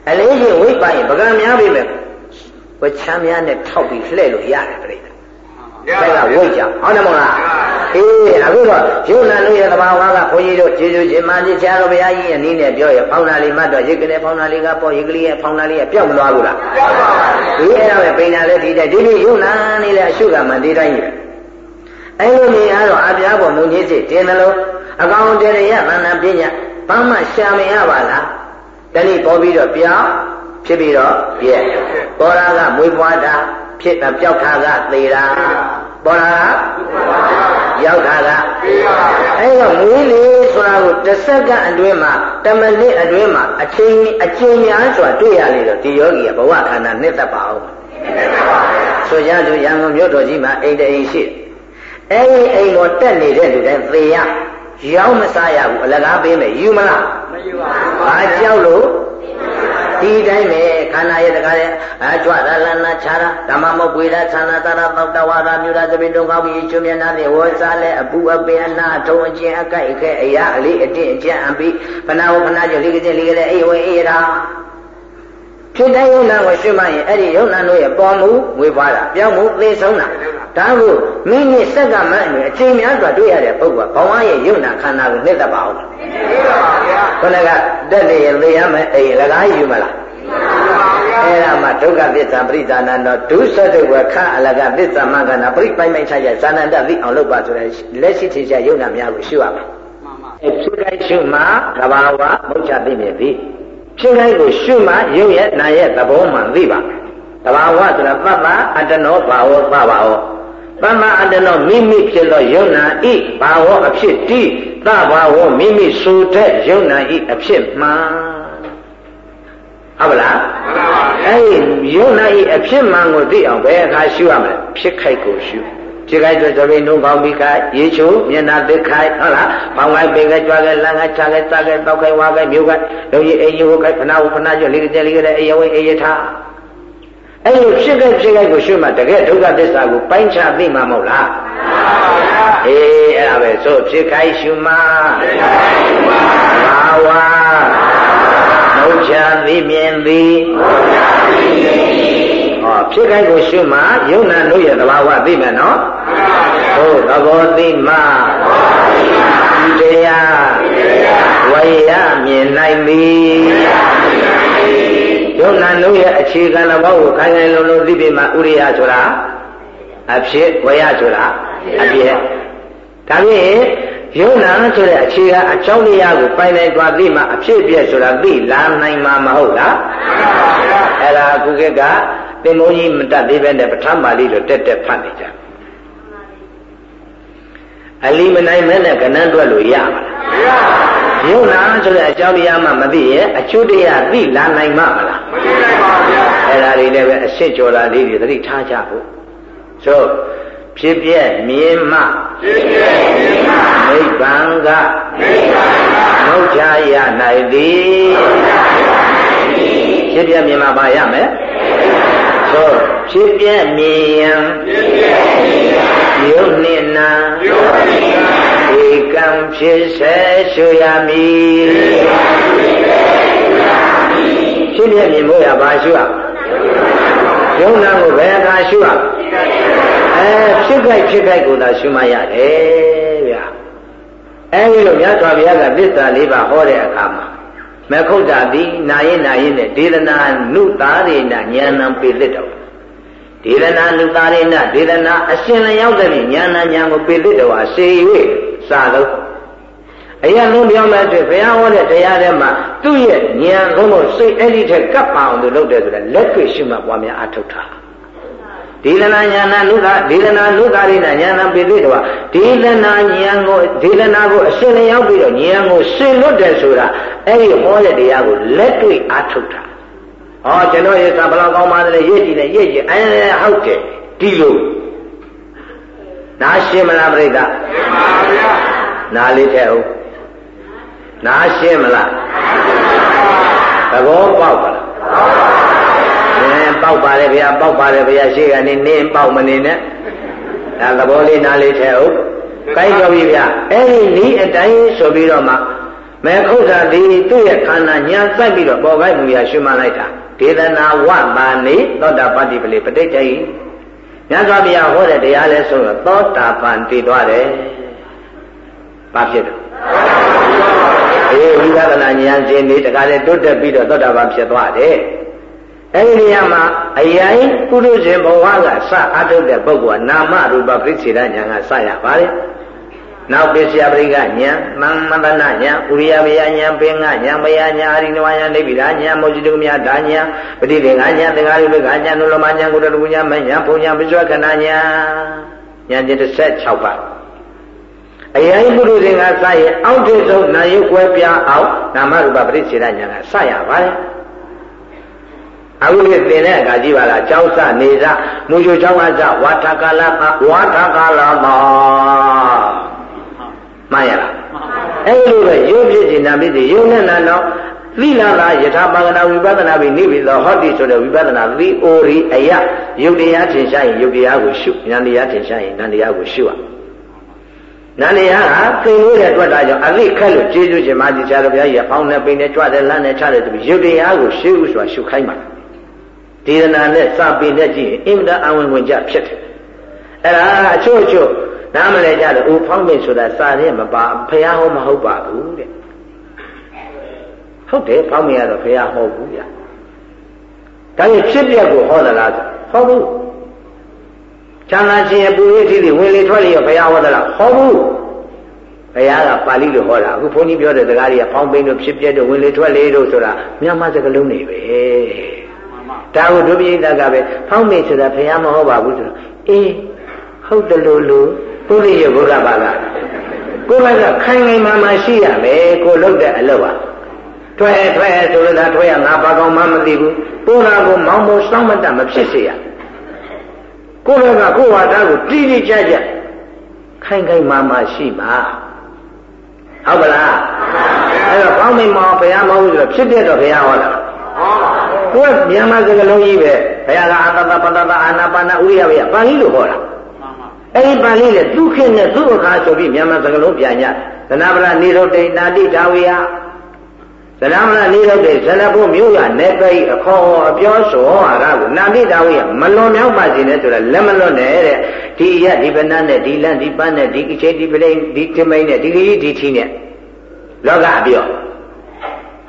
A: အလေးကြီးဝိပိုင်ပကံများပြီမဲ့ဝချမ်းများနဲ့ထောက်ပြီးလှဲ့လို့ရတယ်ပြိတ္တာဒါကဝိကြဟုတ်တယ်မဟုတ်လားအေးအခုတော့ယုံနာလို့ရသဘာဝကဘုန်းကြီးတို့ကျေးဇူးရှင်မာကြီးဆရာတော်ဘုရားကြီးရဲ့နည်းနဲ့ပြောရဖောင်းနာလေးမှတ်တော့ရိတ်ကလေးဖောင်းနာလေးကပေါ်ရိတ်ကလေးရဲ့ဖောင်းနာလေးရဲ့ပြောက်မသွားဘူးလားပြောက်ပါဘူးဒီအဲ့ဒါပဲပိန်နာလေးဒီတဲ့ဒီဒီယုံနာနေလဲအရှုကမှဒီတိုင်းပဲအဲ့လိုနေရတော့အပြားပေါ်မုံကြီးစိတင်တယ်လို့အကောင်တရရသန္တာပညာ ဘာမှရှာမရပါလားတဏိပေါ်ပြီးတော့ပြောင်းဖြစ်ပြီးတော့ပြည့်ပေါ်လာကမွေးပွားတာဖြစ်တာပျောက်တာကသေတာပေါ်လာကရောက်တာကအဲ့တော့မွေးလေဆိုတာကိုတစ်စက္ကန့်အတွင်းမှာတမနစ်အတွင်းမှာအချိန်အချိန်များစွာတွေ့ရလေတော့ဒီယောဂီကဘဝခန္ဓာနှစ်သက်ပါအောင်ဆိုကြသူရန်ကုန်မြို့တော်ကြီးမှာအိမ်တအိမ်ရှိအဲ့ဒီအိမ်ပေါ်တက်နေတဲ့လူတိုင်းသေရ ရောက်မစားရဘူးအလကားပေးမယ်ယူမလားမယူပါဘူး။ဘာကြောက်လို့ဒီတိုင်းပဲခန္ဓာရဲ့တကားရဲ့အကြွရလနာခြားတာဓမ္မမဟုတ်ပွေတာသန္နာတရသောတဝါဒမြို့တာသပိတုံကောင်းပြီးကျွမျက်နှာဖြင့်ဝေစားလဲအပူအပင်အနာထုံအကျင်အကြိုက်ခဲအရာအလေးအတင့်အကျန့်အပြီးဖနာဝဖနာကျလေးကကျလေးကလေးအေးဝေးအေးတာ ဖြစ်တဲ့ယုံနာကိုရှုမှရင်အဲ့ဒီယုံနာတို့ရဲ့ပေါ်မှုဝေဖွားတာပြောင်းမှုသိဆုံးတာဒါကိုမိနစ်စက္ကန့်မှအချိန်အချိန်များစွာတွေ့ရတဲ့ပုဂ္ဂိုလ်ဘဝရဲ့ယုံနာခန္ဓာကိုနှိမ့်သက်ပါအောင်သိပါပါဗျာခொနကတက်နေရင်သိရမယ်အေးလကားယူမလားအဲ့ဒါမှဒုက္ခသစ္စာပရိသနာတော့ဒုစတုဝခအလကသစ္စာမကနာပရိပိုင်ပိုင်ချရဇာနန္တသိအောင်လုပ်ပါဆိုတဲ့လက်ရှိထင်ရှားယုံနာများကိုရှုရမှာမှန်ပါဖြစ်တိုင်းရှုမှသဘာဝမုတ်ချသိမြင်သည် ဖြစ်တိုင်းကိုရှုမှရုပ်ရဲ့နာရဲ့သဘောမှန်သိပါတဘာဝဆိုတာပပ္ပအတ္တနောဘာဝသဘာဝပမ္မအတ္တနောမိမိဖြစ်သောယုံနာဤဘာဝအဖြစ်တိသဘာဝမိမိဆိုတဲ့ယုံနာဤအဖြစ်မှန်ဟုတ်ပါလားမှန်ပါပါအဲ့ဒီယုံနာဤအဖြစ်မှန်ကိုသိအောင်ဘယ်အခါရှုရမလဲဖြစ်ခိုက်ကိုရှု ခြေခိုက်ဆိုသပိနှုံးပေါင်းပြီးခိုက်ရေချိုးမျက်နှာသစ်ခိုက်ဟုတ်လားပေါင်းခိုက်ပင်ခိုက်ကြွားခိုက်လမ်းခိုက်ခြားခိုက်စားခိုက်တောက်ခိုက်ဝါခိုက်မြို့ခိုက်လုံကြီးအိမ်ကြီးဟိုခိုက်ခဏဟိုခဏကျွလေးကလေးကလေးအေယဝေအေယထာအဲ့လိုဖြစ်ခဲ့ဖြစ်ခဲ့ကိုရှုမှတကယ်ဒုက္ခသစ္စာကိုပိုင်းခြားသိမှာမဟုတ်လားမှန်ပါဗျာအေးအဲ့ဒါပဲဆိုဖြစ်ခိုက်ရှုမှဖြစ်ခိုက်ရှုမှဘာဝမုတ်ချသိမြင်သည်မုတ်ချသိမြင်သည်ဟော ဖြစ်ခိုက်ကိုရှုမှယုံနာတို့ရဲ့သဘာဝသိမယ်နော်မှန်ပါဗျာဟုတ်သဘောသိမှသဘောသိမှဒီတရားဝေယမြင်နိုင်သည်ယုံနာလုံးရဲ့အခြေခံသဘောကိုခိုင်ခိုင်လုံလုံသိပြီမှဥရိယဆိုတာအဖြစ်ဝရဆိုတာအပြည့်ဒါဖြင့်ယုံနာဆိုတဲ့အခြေခံအကြောင်းတရားကိုပိုင်နိုင်သွားသိမှအဖြစ်ပြက်ဆိုတာသိလာနိုင်မှာမဟုတ်လားအဲ့ဒါအခုကက သင်္ဘောကြီးမတတ်သေးပဲနဲ့ပဋ္ဌာန်းပါဠိလိုတက်တက်ဖတ်နေကြအလီမနိုင်မဲနဲ့ကဏ္ဍတွက်လို့ရပါလားမရပါဘူးယုံနာဆိုတဲ့အကြောင်းတရားမှမသိရဲ့အကျိုးတရားသိလာနိုင်မှာမလားမသိနိုင်ပါဘူးဗျာအဲ့ဒါတွေလည်းပဲအရှင်းကြော်လာလေးတွေသတိထားကြဖို့ဆိုဖြစ်ပြက်မြင်မှဖြစ်ပြက်မြင်မှနိဗ္ဗာန်ကနိဗ္ဗာန်ကမုတ်ချရနိုင်သည်မုတ်ချရနိုင်သည်ဖြစ်ပြက်မြင်မှပါရမယ်ဆိုဖြစ်ပြ က်မြင်ရင်ဖြစ်ပြက်မြင်ရင်ယုတ်နှင့်နာယုတ်နှင့်နာဧကံဖြစ်စေရှုရမည်ဖြစ်ပြက်မြင်ဖို့ရပါရှုရယုံနာကိုဘယ်အခါရှုရအဲဖြစ်ခိုက်ဖြစ်ခိုက်ကိုသာရှုမှရတယ်ဗျာအဲဒီလိုမြတ်စွာဘုရားကသစ္စာလေးပါးဟောတဲ့အခါမှာ မခုတ်တာသည်နာရင်နာရင်နဲ့ဒေသနာနုသားရိဏဉာဏံပေသစ်တော်ဒေသနာနုသားရိဏဒေသနာအရှင်လျောက်တဲ့ဉာဏ်ဉာဏ်ကိုပေသစ်တော်ဟာစေ၍စလို့အရင်လုံးပြောမှအတွက်ဘုရားဟောတဲ့တရားထဲမှာသူ့ရဲ့ဉာဏ်သုံးဖို့စိတ်အဲ့ဒီထက်ကပ်ပါအောင်လို့လုပ်တယ်ဆိုတော့လက်တွေ့ရှိမှပွားများအထုတ်တာ ဒေလနာညာနာနုသာဒေလနာနုသာရိနာညာနာပိသိတော်ဒေလနာဉာဏ်ကိုဒေလနာကိုအရှင်လျောက်ပြီးတော့ဉာဏ်ကိုရှင်လွတ်တယ်ဆိုတာအဲ့ဒီဟောတဲ့တရားကိုလက်တွေ့အားထုတ်တာဟောကျွန်တော်ရဲ့သာဘလောက်ကောင်းပါလဲရည်ကြည့်တယ်ရည်ကြည့်အဲဟုတ်တယ်ဒီလိုနားရှင်းမလားပြိဿရှင်းပါဗျာနားလေးထည့်အောင်နားရှင်းမလားသဘောပေါက်ပါလား ပေါက်ပါလေဗျာပေါက်ပါလေဗျာရှေ့ကနေနင်းပေါက်မနေနဲ့ဒါသဘောလေးနားလေးထဲဟုတ်ကိုက်ကြောပြီဗျာအဲ့ဒီဤအတိုင်းဆိုပြီးတော့မှမေခုဇာသည်သူ့ရဲ့ခန္ဓာညာစိုက်ပြီးတော့ပေါ်ကိုက်မှုရရှုမှတ်လိုက်တာဒေသနာဝပါနေသောတာပတ္တိပလေပဋိဋ္ဌိမြတ်စွာဘုရားဟောတဲ့တရားလဲဆိုတော့သောတာပန်တည်သွားတယ်ဘာဖြစ်လဲအေးဝိပဿနာဉာဏ်ရှင်ဒီတခါလေတွတ်တက်ပြီးတော့သောတာပန်ဖြစ်သွားတယ် အဲဒီနေရာမှာအရင်ပုရုဇဉ်ဘဝကစအထုတ်တဲ့ပုဂ္ဂိုလ်ကနာမရူပပရိစ္ဆေဒဉာဏ်ကစရပါတယ်။နောက်ပစ္စယပရိကဉာဏ်၊မမ္မတနာဉာဏ်၊ဥရိယမယဉာဏ်၊ပင်ကဉာဏ်၊မယဉာဏ်၊အရိနဝဉာဏ်၊နိဗ္ဗိဒဉာဏ်၊မောဇိတုမြတ်ဒါဉာဏ်၊ပฏิသင်္ဃဉာဏ်၊သင်္ဃာရိပကဉာဏ်၊နုလမဉာဏ်၊ကုတ္တရဉာဏ်၊မဉာဏ်၊ဘုံဉာဏ်၊ပစ္စုခဏဉာဏ်ဉာဏ်16ပါးအရင်ပုရုဇဉ်ကစရင်အောက်ထိပ်ဆုံးနာယုတ်ွယ်ပြအောင်နာမရူပပရိစ္ဆေဒဉာဏ်ကစရပါတယ်။ အခုလေသင်တဲ့အခါကြည့်ပါလားကျောင်းစနေစမူချိုကျောင်းအစဝါထကာလဝါထကာလမှာမှန်ရလားအဲ့လိုပဲရုပ်ဖြစ်စီနာဖြစ်စီယုံနဲ့နာတော့သီလသာယထာပါကနာဝိပဿနာပြီးနေပြီသောဟောတိဆိုတဲ့ဝိပဿနာသီအိုရီအယယုတ်တရားထင်ရှားရင်ယုတ်တရားကိုရှုဉာဏ်တရားထင်ရှားရင်ဉာဏ်တရားကိုရှုရနန္တရားဟာသိလို့တဲ့အတွက်ဒါကြောင့်အသိခက်လို့ကျေးဇူးရှင်မကြီးဆရာတော်ဘုရားကြီးအပေါင်းနဲ့ပိန်နဲ့ကြွတဲ့လမ်းနဲ့ချတဲ့သူယုတ်တရားကိုရှုဆိုတာရှုခိုင်းပါ ဒေသနာနဲ့စာပေနဲ့ကြည့်ရင်အင်မတန်အဝင်ဝင်ကြဖြစ်တယ်အဲ့ဒါအချို့အချို့နားမလဲကြတယ်ဦးဖောင်းမိတ်ဆိုတာစာရဲမပါဖះဟောမဟုတ်ပါဘူးတဲ့ဟုတ်တယ်ဖောင်းမိတ်ကတော့ဖះဟောဘူးဗျာဒါကြီးဖြစ်ပြက်ကိုဟောသလားဟောဘူးချမ်းသာခြင်းအပူရိထိတွေဝင်လေထွက်လေရောဘုရားဟောသလားဟောဘူးဘုရားကပါဠိလိုဟောတာအခုဘုန်းကြီးပြောတဲ့စကားတွေကဖောင်းပိန်းတို့ဖြစ်ပြက်တို့ဝင်လေထွက်လေတို့ဆိုတာမြန်မာစကားလုံးတွေပဲ ဒါကိုဒုပိဋကကပဲဖောင်းမိတ်ဆိုတာဘုရားမဟုတ်ပါဘူးဆိုတော့အေးဟုတ်တယ်လို့လို့ပုရိယဘုရားပါလားကိုယ်ကခိုင်ခိုင်မာမာရှိရမယ်ကိုလုတ်တဲ့အလုပ်ပါထွက်ထွက်ဆိုလို့သာထွက်ရငါဘာကောင်မှမသိဘူးပိုးတာကိုမောင်းမိုးစောင်းမတတ်မဖြစ်စေရကိုယ်ကကိုယ်ဝါဒကိုတိတိကျကျခိုင်ခိုင်မာမာရှိပါဟုတ်ပါလားအဲ့တော့ကောင်းမိမောဘုရားမဟုတ်ဘူးဆိုတော့ဖြစ်တဲ့တော့ဘုရားဟောတာ ကိုယ်မြန်မာစကားလုံးကြီးပဲဘုရားကအတ္တပတ္တအာနာပါနာဥရိယဝေယပါဠိလိုဟောတာအဲ့ဒီပါဠိလေသူခေနဲ့သူ့အခါဆိုပြီးမြန်မာစကားလုံးပြန်ညသနာပရနိရောဓိနာတိဒါဝေယသနာမရနိရောဓိဇလဘုမြို့ရနေပိအခေါ်အပြောဆိုဟောဟာကိုနာတိဒါဝေယမလွန်မြောက်ပါစေနဲ့ဆိုတာလက်မလွတ်နဲ့တဲ့ဒီရဒီပနနဲ့ဒီလန့်ဒီပန်းနဲ့ဒီအချိန်ဒီပလိန်ဒီတမိန်နဲ့ဒီကြီးဒီချီနဲ့လောကအပြော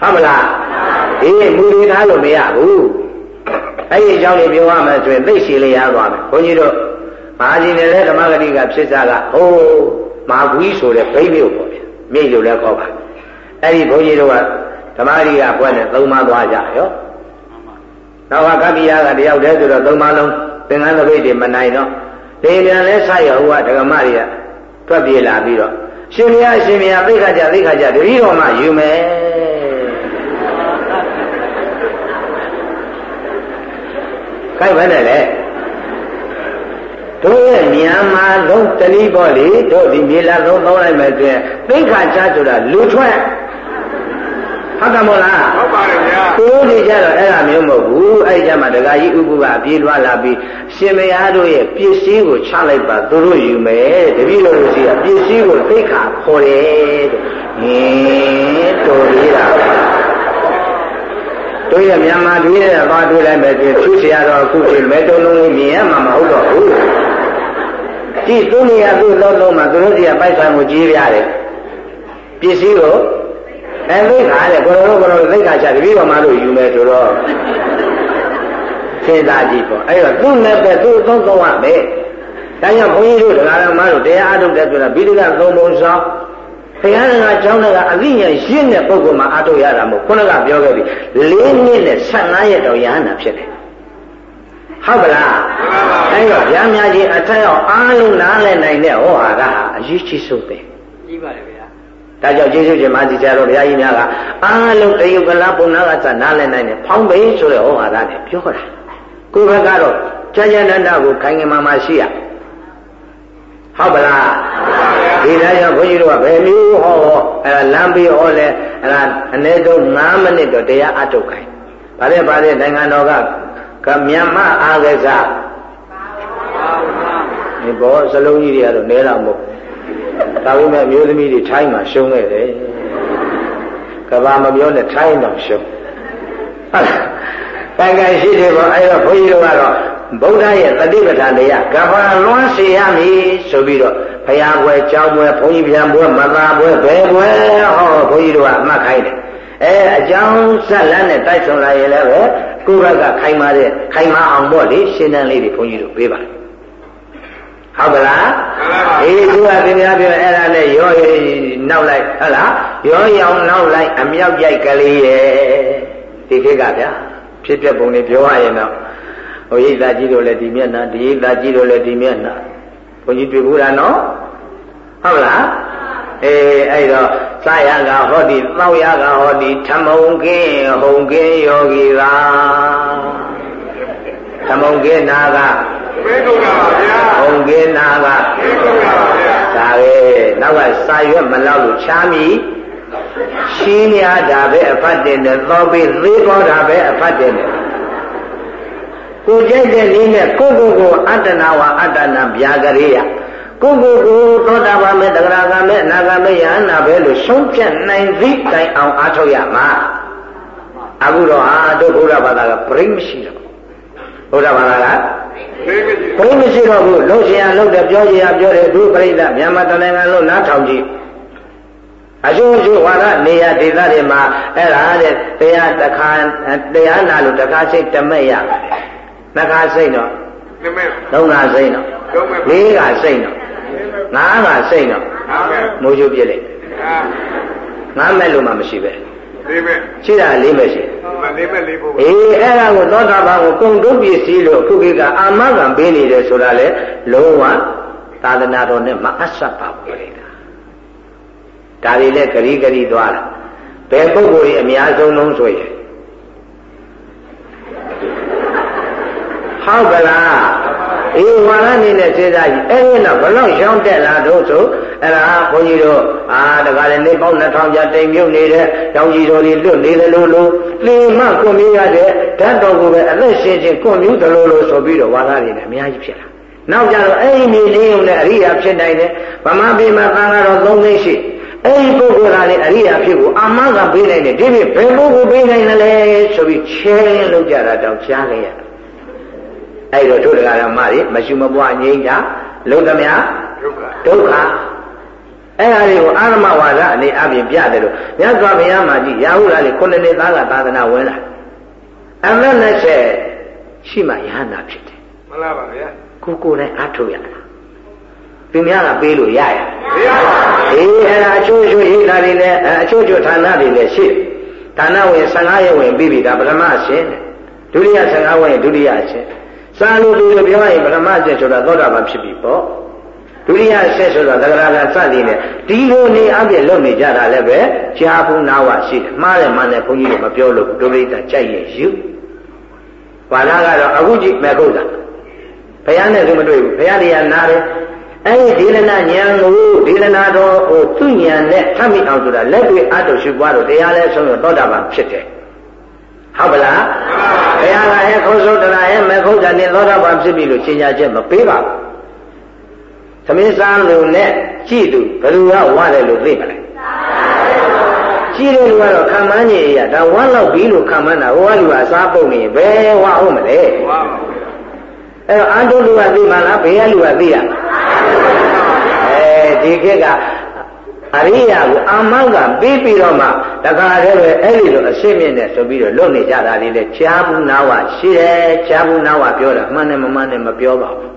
A: ဟုတ်မလား အေးမူရထားလို့မရဘူးအဲ့ဒီအကြောင်းလေးပြောရမယ်ဆိုရင်သိရှိလေးရသွားမယ်ဘုန်းကြီးတို့မဟာကြီးနဲ့လည်းဓမ္မဂတိကဖြစ်စားကဟိုးမာဂွီဆိုတဲ့ဘိမြို့ပေါ့ဗျမြိတ်လို့လည်းခေါ်ပါအဲ့ဒီဘုန်းကြီးတို့ကဓမ္မရီကဘွဲ့နဲ့သုံးပါးသွားကြရောနောက်ကကပ္ပိယကတယောက်တည်းဆိုတော့သုံးပါးလုံးသင်္ကန်းသပိတ်တွေမနိုင်တော့ဒီပြန်လဲဆက်ရဟိုကဒကမတွေကတွက်ပြေးလာပြီးတော့ရှင်မရရှင်မရသိခါကြသိခါကြတပည့်တော်မှယူမယ် ခိုက်ဘယ်နဲ့လဲတို့ရဲ့မြန်မာလုံးတတိပေါ့လေတို့ဒီမြေလာလုံးသုံးလိုက်မယ်ဆိုရင်သိခါချဆိုတာလူထွက်ဟုတ်တယ်မို့လား
B: ဟုတ်ပါတယ်ဗျာ
A: ကိုယ်ဒီကြတော့အဲ့ဒါမျိုးမဟုတ်ဘူးအဲ့ဒီကြမှာဒကာကြီးဥပုပပြေးလွှားလာပြီးရှင်မယားတို့ရဲ့ပစ္စည်းကိုချလိုက်ပါသူတို့ယူမယ်တပည့်တော်တို့စီကပစ္စည်းကိုသိခါခေါ်တယ်တဲ့ဟင်းတော်လေးတာ တို့ရဲ့မြန်မာပြည်ရဲ့ဘာတွေ့လိုက်မယ်ဆိုသူ့ဆရာတော်အခုဒီမဲတုံးလုံးကြီးမြင်ရမှာမဟုတ်တော့ဘူးဒီသူ့နေရာသူ့လုံးလုံးမှာသူတို့ဆရာပိုက်ဆံကိုကြီးရတယ်ပစ္စည်းကိုအဲသိခါတဲ့ကိုလိုလိုကိုလိုသိခါချတပည့်တော်မှလို့ယူမယ်ဆိုတော့စဉ်းစားကြည့်ပေါ့အဲ့တော့သူ့နဲ့ပဲသူ့အသုံးသုံးရမယ်ဒါကြောင့်ဘုန်းကြီးတို့တရားတော်မှတို့တရားအားထုတ်တဲ့ဆိုတာဗိဓကသုံးပုံဆောင် ဘုရားကကျောင်းကအသိဉာဏ်ရှင်းတဲ့ပုဂ္ဂိုလ်မှာအားထုတ်ရတာမဟုတ်ခုနကပြောခဲ့ပြီ၄နှစ်နဲ့15ရက်တော့ရဟန္တာဖြစ်တယ်ဟုတ်ပါလားအဲ့တော့ဗျာများကြီးအထက်ရောက်အားလုံးနားလည်နိုင်တဲ့ဟောဟာကအရေးကြီးဆုံးပဲ
B: ကြီးပါတယ်ဗျာ
A: ဒါကြောင့်ကျေးဇူးရှင်မကြီးဆရာတော်ဘုရားကြီးများကအားလုံးတယုတ်ကလာပုံနာကစနားလည်နိုင်တယ်ဖောင်းပိဆိုတဲ့ဟောဟာကနဲ့ပြောတာကိုယ်ဘက်ကတော့ကြာကြာနန္ဒကိုခိုင်ငင်မာမာရှိရဟုတ်ပါလား ဒီတိုင်းရောဘုန်းကြီးတို့ကဘယ်မျိုးဟောအဲလမ်းပြီးဟောလဲအဲဒါအနည်းဆုံး9မိနစ်တော့တရားအထုတ်ခိုင်းဗါတဲ့ဗါတဲ့နိုင်ငံတော်ကကမြန်မာအာဂဇဒီဘောစလုံးကြီးတွေကတော့နဲတာမဟုတ်ဒါပေမဲ့မျိုးသမီးတွေထိုင်းမှာရှုံးခဲ့တယ်ကဘာမပြောနဲ့ထိုင်းတော့ရှုံးဟုတ်ကဲ့ကဲရှိတယ်ပေါ့အဲ့တော့ဘုန်းကြီးတို့ကတော့ ဗုဒ္ဓရဲ့တတိပဋ္ဌာန်တရားကဘာလွန်စေရမည်ဆိုပြီးတော့ဘုရားပွဲကျောင်းပွဲဘုန်းကြီးပြန်ပွဲမသာပွဲဘယ်ပွဲဟောဘုန်းကြီးတို့ကအမှတ်ခိုင်းတယ်အဲအကြောင်းဆက်လန်းနဲ့တိုက်ဆုံလာရင်လည်းပဲကိုယ့်ဘက်ကခိုင်မာတဲ့ခိုင်မာအောင်ပေါ့လေရှင်းတန်းလေးတွေဘုန်းကြီးတို့ပေးပါဟုတ်ကလားအေးသူကသင်များပြောအဲ့ဒါနဲ့ရောနောက်လိုက်ဟုတ်လားရောရောင်နောက်လိုက်အမြောက်ကြိုက်ကလေးရဲ့ဒီခေတ်ကဗျာဖြစ်ပြပုံလေးပြောရရင်တော့ ဟိုရိတ်သားကြီးတို့လည်းဒီမျက်နှာဒီရိတ်သားကြီးတို့လည်းဒီမျက်နှာဘုန်းကြီးတွေ့ဘူးလားနော်ဟုတ်လားအေးအဲ့တော့သာယကဟောတိသောယကဟောတိဓမ္မုံကင်းဟုံကင်းယောဂီသာဓမ္မုံကင်းနာက
B: မေကုန်တာပါဗျာ
A: ဟုံကင်းနာက
B: မေကုန်တာပါဗျာ
A: ဒါပဲနောက်ကစာရွက်မလောက်လို့ချားမိရှင်းရတာပဲအဖတ်တင်တယ်သောပြီးသေးပေါ်တာပဲအဖတ်တင်တယ် ကိုကြိုက်တဲ့နည်းနဲ့ကိုကိုကိုအတ္တနာဝအတ္တနာဗျာကရိယကိုကိုကိုသောတာပန်မေတ္တရာဂမေအနာဂမေယဟနာပဲလို့ဆုံးဖြတ်နိုင်သည့်တိုင်အောင်အားထုတ်ရမှာအခုတော့ဟာတို့ဘုရားဘာသာကပြိမရှိတော့ဘုရားဘာသာကပြိမရှိတော့ဘူးလို့ရှင်ရလို့တယ်ပြောကြရပြောတယ်ဒုပရိသတ်မြန်မာတနိုင်ငံလုံးနားထောင်ကြည့်အကျိုးအကျိုးဝါဒနေရာဒေသတွေမှာအဲ့ဒါတဲ့တရားတစ်ခါတရားနာလို့တစ်ခါစိတ်တမက်ရပါတယ် နှစ်ခါစိတ်တော့သုံးခါစိတ်တော့လေးခါစိတ်တော့ငါးခါစိတ်တော့မိုးချိုးပြစ်လိုက်ငါးမဲ့လို့မှမရှိပဲ
B: လေးမဲ့
A: ရှိတာလေးမဲ့ရှိ
B: လေးမဲ့လေးဖို့
A: အေးအဲ့ဒါကိုသောတာပန်ကိုကုံတုံးပစ္စည်းလို့ခုခေတ်ကအာမခံပေးနေတယ်ဆိုတာလေလုံးဝသာသနာတော်နဲ့မအပ်ပါဘူးလေဒါတွေလည်းဂရီဂရီသွားတာဘယ်ပုဂ္ဂိုလ်ကြီးအများဆုံးလုံးဆိုရင် ဟုတ်ကလားအေးဝါရနေနဲ့စဉ်းစားကြည့်အဲ့ဒီတော့ဘလောက်ရှောင်းတက်လာတော့ဆိုအဲ့ဒါဘုန်းကြီးတို့အာတခါလေနေပေါင်း2000ကျတိမ်မြုပ်နေတဲ့ရောင်ကြီးတော်တွေလွတ်နေတယ်လို့လို့လင်းမကွန်မြူရတဲ့ဓာတ်တော်ကိုပဲအသက်ရှင်ခြင်းကွန်မြူတယ်လို့လို့ဆိုပြီးတော့ဝါရနေတယ်အများကြီးဖြစ်လာနောက်ကြတော့အဲ့ဒီနေလေးုံနဲ့အရိယာဖြစ်နိုင်တယ်ဗမာပြည်မှာသံဃာတော်၃သိန်းရှိအဲ့ဒီပုဂ္ဂိုလ်ကလည်းအရိယာဖြစ်ကိုအာမကပေးနိုင်တယ်ဒီပြဘယ်ပုဂ္ဂိုလ်ပေးနိုင်တယ်လဲဆိုပြီးချဲလောက်ကြတာတောင်ကြားခဲ့ရတယ် အဲ့တော့တို့တရားဓမ္မတွေမရှုမပွားငြိမ်းတာလုံးသမျှဒုက္ခဒုက္ခအဲ့ဒါတွေကိုအာရမဝါဒအနေအပြင်ပြတယ်လို့မြတ်စွာဘုရားမှာကြည့်ရာဟုလာလေခုနှစ်နှစ်သားကသာသနာဝင်လာအမတ်နဲ့ဆက်ရှိမှယဟန္တာဖြစ်တယ်
B: မှန်လားပါဗျာ
A: ကိုကိုနဲ့အထုတ်ရတာသူများကပေးလို့ရရ
B: မရပါဘူး
A: အေးအဲ့ဒါအချို့အချို့ရိတ်တာတွေလည်းအချို့အချို့ဌာနတွေလည်းရှိတယ်ဌာနဝင်15ရက်ဝင်ပြီးပြီဒါပထမအရှင်တဲ့ဒုတိယ15ဝင်ဒုတိယအရှင် စာလို့သူတို့ပြောရင်ပထမအရှင်ဆိုတာသောတာပန်ဖြစ်ပြီပေါ့ဒုတိယအရှင်ဆိုတာသဂရကစသည်နဲ့ဒီလိုနေအပြည့်လုပ်နေကြတာလည်းပဲကြာဘူးနာဝရှိတယ်မှားတယ်မှန်တယ်ဘုန်းကြီးတို့မပြောလို့ဒုရိတကြိုက်ရင်ယူဘာသာကတော့အခုကြည့်မဲ့ခုတ်တာဘုရားနဲ့သူမတွေ့ဘူးဘုရားတရားနားတယ်အဲ့ဒီဒေလနာဉာဏ်ကိုဒေလနာတော်ဟိုသူဉာဏ်နဲ့ထပ်မိအောင်ဆိုတာလက်တွေ့အတုရှိပွားတော့တရားလဲဆုံးရသောတာပန်ဖြစ်တယ် ဟုတ်ပလားဘုရားကဟဲ့ခေါ်ဆိုတရာဟဲ့မခုတ်တာနဲ့သောတာပန်ဖြစ်ပြီလို့ရှင်းပြချက်မပေးပါဘူးသမင်းစားလူနဲ့ကြည့်သူဘယ်သူကဝတယ်လို့သိမလဲကြည့်တဲ့လူကတော့ခံမှန်းကြီးရဒါဝမ်းလောက်ပြီးလို့ခံမှန်းတာဟိုကလူကအစားပုတ်နေဘယ်ဝအောင်မလဲ
B: ဝါ
A: အဲ့တော့အန်တုလူကသိမှလားဘေးကလူကသိရအဲဒီခေတ်က အရိယာကိုအာမောက်ကပြီးပြီးတော့မှတခါတည်းပဲအဲ့ဒီလိုအရှင်းမြင့်နဲ့ဆိုပြီးတော့လွတ်နေကြတာလေးလေချာဘူးနာဝရှိတယ်ချာဘူးနာဝပြောတာမှန်တယ်မမှန်တယ်မပြောပါဘူး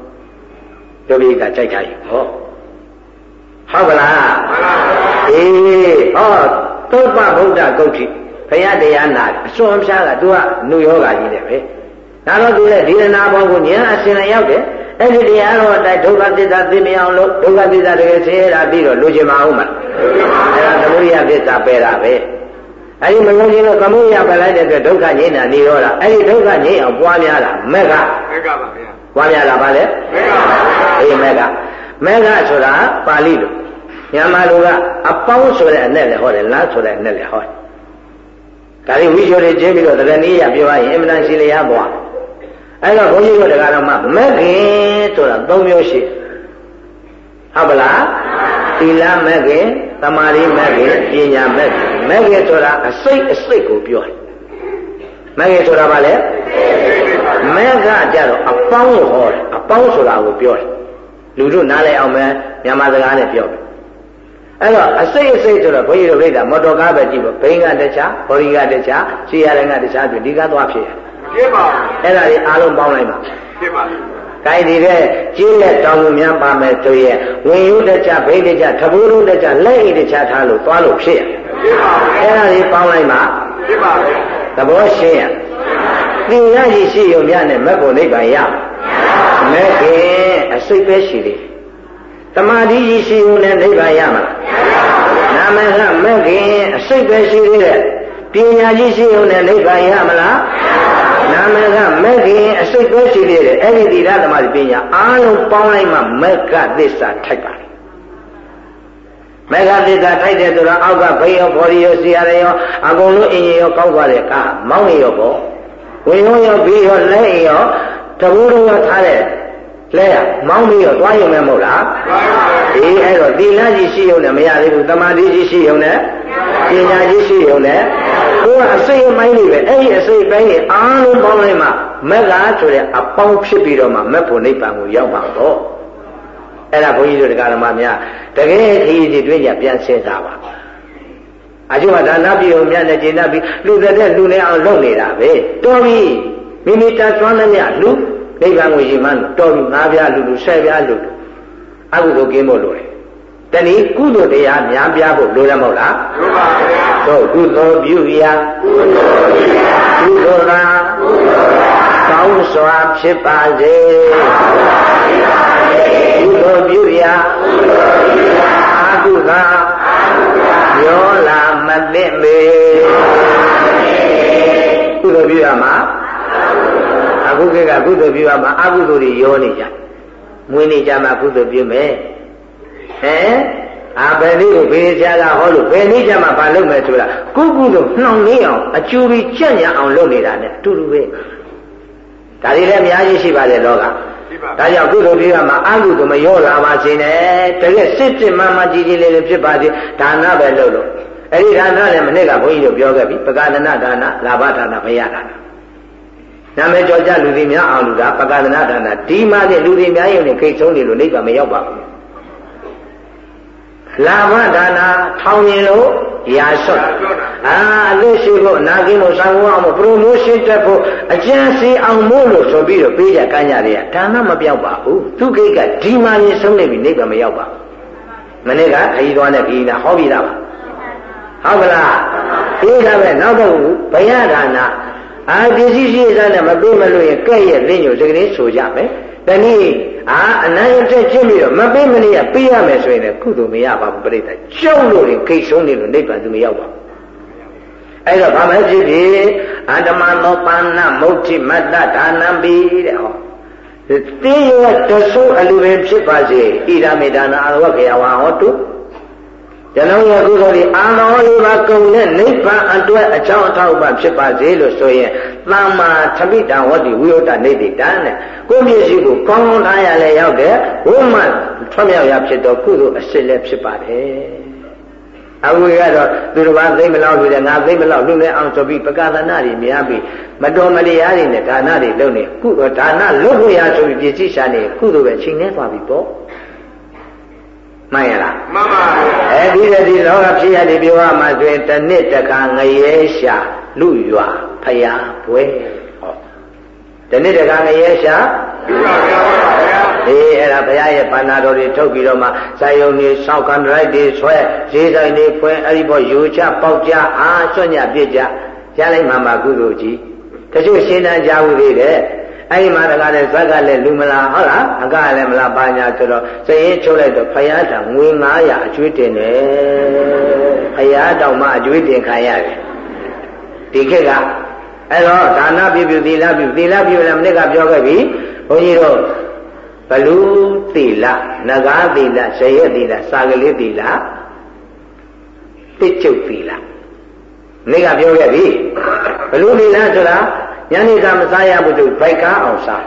A: ဒုပိကကြိုက်ကြရင်ဟောဟုတ်ကလား
B: မှန်ပါဘူး
A: အေးဟောသုပ္ပဗုဒ္ဓဂုတ်တိဘုရားတရားနာအစွန်ဖျားကသူကနုယောဂါကြီးတယ်ပဲဒါတော့သူလည်းဒီရနာဘောကိုဉာဏ်အရှင်နဲ့ရောက်တယ် အဲ့ဒီတရားတော်အတိုင်းဒုက္ခသစ္စာသိမြင်အောင်လို့ဒုက္ခသစ္စာတကယ်ဆင်းရဲတာပြီးတော့လူချင်မအောင်မလားအဲ့ဒါသမုဒိယသစ္စာပယ်တာပဲအဲ့ဒီမလုံးချင်းလို့သမုဒိယပယ်လိုက်တဲ့အတွက်ဒုက္ခငြိမ်းတာနေရောတာအဲ့ဒီဒုက္ခငြိမ်းအောင်ပွားများတာမက်က
B: မက်ကပါဗျာ
A: ပွားများတာပါလေ
B: မက်ကပါဗျာ
A: အေးမက်ကမက်ကဆိုတာပါဠိလိုမြန်မာလူကအပေါင်းဆိုတဲ့အနဲ့လည်းဟောတယ်လားဆိုတဲ့အနဲ့လည်းဟောတယ်ဒါလေးဝိဇ္ဇောတွေကျင်းပြီးတော့တရဏီရပြောရရင်အင်မတန်ရှိလျားပွား အဲ့တော့ဘုန်းကြီးတို့တရားတော်မှာမက်ခင်ဆိုတာ၃မျိုးရှိဟုတ်ပလားသီလမက်ခင်သမာဓိမက်ခင်ပညာမက်ခင်မက်ခင်ဆိုတာအစိတ်အစိတ်ကိုပြောတယ်မက်ခင်ဆိုတာဘာလဲမက်ကကြတော့အပေါင်းကိုဟောတယ်အပေါင်းဆိုတာကိုပြောတယ်လူတို့နားလည်အောင်ပဲမြန်မာစကားနဲ့ပြောတယ်အဲ့တော့အစိတ်အစိတ်ဆိုတော့ဘုန်းကြီးတို့ပြိတ္တာမော်တော်ကားပဲကြည့်ပေါ့ဘိန်းကတခြားဘော်ဒီကတခြားခြေရတဲ့ကတခြားဆိုဒီကသွားဖြစ်ရ
B: ဖြစ်ပါဘူး
A: အဲ့ဒါတွေအားလုံးပေါင်းလိုက်ပါ
B: ဖြစ်ပါဘူး
A: ကိုင်းဒီတဲ့ကြီးလက်တောင်းမှုများပါမယ်ဆိုရင်ဝင်ရုတကြဘိတကြတဘူရုတကြလက်ဣတကြထားလို့သွားလို့ဖြစ်ရ
B: ဖြစ်ပါဘူး
A: အဲ့ဒါတွေပေါင်းလိုက်မှ
B: ဖြစ်ပါဘူး
A: သဘောရှင်းရသင်ရရှိရှိရုံများနဲ့မက်ဖို့နိဗ္ဗာန်ရမဲ့ခင်အစိတ်ပဲရှိသေးတမာတိရှိရှိရုံနဲ့နိဗ္ဗာန်ရမှာနာမကမဲ့ခင်အစိတ်ပဲရှိသေးတယ်ပညာရှိရှိရုံနဲ့နိဗ္ဗာန်ရမလားနာ မကမဲ့ခင်အစိတ်ပဲရှိသေးတယ်အဲ့ဒီသီလသမာဓိပညာအားလုံးပေါင်းလိုက်မှမက်ကသစ္စာထိုက်ပါတယ်မေဃသစ္စာထိုက်တယ်ဆိုတော့အောက်ကဘေးရောဘော်ရီရောစီရရောအကုန်လုံးအင်ရောကောက်သွားတဲ့ကာမောင်းရောပေါ့ဝင်ရောရောဘေးရောလက်ရောတဘူရောထားတဲ့လဲရမောင်းပြီးတော့သွားရုံနဲ့မဟုတ်လားအေးအဲ့တော့သီလကြီးရှိရုံနဲ့မရသေးဘူးတမာတိကြီးရှိရုံနဲ့ပညာကြီးရှိရုံနဲ့ ကိုကအစိတ်အမိုင်းလေးပဲအဲ့ဒီအစိတ်ပိုင်းကြီးအားလုံးပေါင်းလိုက်မှမက်ကဆိုတဲ့အပေါင်းဖြစ်ပြီးတော့မှမက်ဖို့နိဗ္ဗာန်ကိုရောက်မှာတော့အဲ့ဒါဘုန်းကြီးတို့တရားဓမ္မများတကယ်ခရီးစီတွင်းကြပြန်ဆင်းစားပါအကျိုးကဒါနပြုံမြတ်နဲ့ကျင့်တတ်ပြီးလူတဲ့လူနဲ့အောင်လုပ်နေတာပဲတော်ပြီမိမိတသွမ်းတဲ့မြလူနိဗ္ဗာန်ကိုရည်မှန်းတော်ပြီငါးပြားလူလူဆယ်ပြားလူလူအကုသိုလ်ကင်းဖို့လိုတယ်တနည်းကုသိုလ်တရားများပြားဖို့လိုရမဟုတ်လား
B: ဟုတ်ပါဗျာ
A: တို့ကုသိုလ်ပြုရာကုသိုလ်ပြုရာကုသိုလ်သာကုသိုလ်သာကောင်းစွာဖြစ်ပါစေကုသိုလ်ပြုရာကုသိုလ်ပြုရာအာဟုသာအာဟုသာရောလာမသိမေကုသိုလ်ပြုရမှာအခုခေတ်ကကုသိုလ်ပြုရမှာအကုသိုလ်တွေရောနေကြမွေးနေကြမှာကုသိုလ်ပြုမယ်ဟမ် အာဘယ်နည်းကိုဘေးချာကဟောလို့ဘယ်နည်းကျမှမလုပ်မယ်ဆိုတာကုကုလို့နှောင်နေအောင်အကျူပြီးကြံ့ရအောင်လုပ်နေတာ ਨੇ အတူတူပဲဒါတွေလည်းအများကြီးရှိပါတယ်လောက
B: ဖြစ်ပါ
A: ဒါကြောင့်ကုသိုလ်ပြီးကမှအကုသိုလ်မရောလာပါစေနဲ့တကယ်စစ်စစ်မှန်မှန်ကြည်ကြည်လေးလေးဖြစ်ပါစေဒါနပဲလုပ်လို့အဲ့ဒီဒါနလည်းမနေ့ကဘုန်းကြီးတို့ပြောခဲ့ပြီပကဒနာဒါနလာဘဒါနဘယဒါနနာမည်ကျော်ကြလူတွေများအောင်လူတာပကဒနာဒါနဒီမှလည်းလူတွေများရုံနဲ့ခိတ်ဆုံးနေလို့နိဗ္ဗာန်မရောက်ပါဘူး လာဘဒါနာထောင်ရင်လို့ရာဆွတ်အာအလို့ရှိဖို့နာကင်းဖို့ဆောင်အောင်ဖို့ promotion တက်ဖို့အကျဉ်းစီအောင်မို့လို့ဆိုပြီးတော့ပေးကြကမ်းကြတယ်ဒါမှမပြောက်ပါဘူးသူကိကဒီမှရင်ဆုံးနေပြီနိဗ္ဗာန်မရောက်ပါမနေ့ကခရီးသွားတဲ့ခရီးနာဟောပြီးသားပါဟုတ်ကလားဒီကပဲနောက်တော့ဘယဒါနာအာပစ္စည်းရှိစားနဲ့မပေးမလို့ရင်ကဲ့ရဲ့လင်းညိုစကလေးဆိုကြမယ် တနည်းအာအနန္တကျင့်ပြီးတော့မပေးမနေရပေးရမယ်ဆိုရင်လည်းကုသိုလ်မရပါဘူးပြိတ္တာကြောက်လို့ရင်ခိတ်ဆုံးနေလို့နိဗ္ဗာန်သူမရောက်ပါဘူးအဲ့တော့ဘာမှဖြစ်ဖြစ်အတ္တမသောပါဏမုဋ္ဌိမတ္တဒါနံပိတဲ့ဟောတေရတဆိုးအလူပင်ဖြစ်ပါစေဣဒာမေဒါနာအရဝခေယဝါဟောတု ဇလုံးရဲ့ကုသိုလ်ဒီအာလောလေးပါကုန်တဲ့နိဗ္ဗာန်အတွက်အကြောင်းအထောက်အပံ့ဖြစ်ပါစေလို့ဆိုရင်သမ္မာသမိတံဝတ္တိဝိယုတနေတိတံတဲ့ကိုမျက်စိကိုကောင်းကောင်းထားရလဲရောက်တဲ့ဝိမတ်ထွမြောက်ရဖြစ်တော့ကုသိုလ်အစစ်လည်းဖြစ်ပါတယ်အခုကတော့သူတစ်ပါးသိမလောက်ပြီလေငါသိမလောက်လူနဲ့အောင်ဆိုပြီးပကသနာတွေများပြီးမတော်မလျားတွေနဲ့ဒါနတွေလုပ်နေကုသိုလ်ဒါနလုပ်ဖို့ရဆိုပြီးပြည့်စည်ရှာနေကုသိုလ်ပဲချိန်နေသွားပြီပေါ့ မှန်ရလား
B: မှန်ပါ
A: အဲဒီတည်းဒီလောကဖြစ်ရတဲ့ပြောရမှာဆိုရင်တစ်နှစ်တစ်ခါငရဲရှာလူရွာဖယားပွဲဟောတစ်နှစ်တစ်ခါငရဲရှာ
B: လူရွာဖယားပွဲပါဗျာ
A: အေးအဲ့ဒါဘုရားရဲ့ဘာနာတော်တွေထုတ်ပြီးတော့မှဇာယုံတွေစောက်ကန်လိုက်တွေဆွဲဈေးဆိုင်တွေဖွင့်အဲ့ဒီပေါ်ယူချပေါက်ကြအားဆွညပြစ်ကြရလိုက်မှမှာကုသိုလ်ကြီးတချို့ရှင်းတန်းကြဘူးသေးတယ် အဲ့ဒီမှာတကားလည်းဇက်ကလည်းလူမလားဟုတ်လားအကလည်းမလားပါညာဆိုတော့စရင်ချုပ်လိုက်တော့ဖယားတံငွေ900အကျွေးတင်တယ်ဖယားတောင်မှအကျွေးတင်ခံရတယ်ဒီခေတ်ကအဲ့တော့ဒါနပြုပြုသီလပြုသီလပြုလည်းမနစ်ကပြောခဲ့ပြီဘုန်းကြီးတို့ဘလူသီလနဂါသီလဇယက်သီလစာကလေးသီလတိကျုပ်သီလနေ့ကပြောခဲ့ပြီဘလူသီလဆိုတာ ညနေကမစားရဘူးသူဗိုက်ကားအောင်စား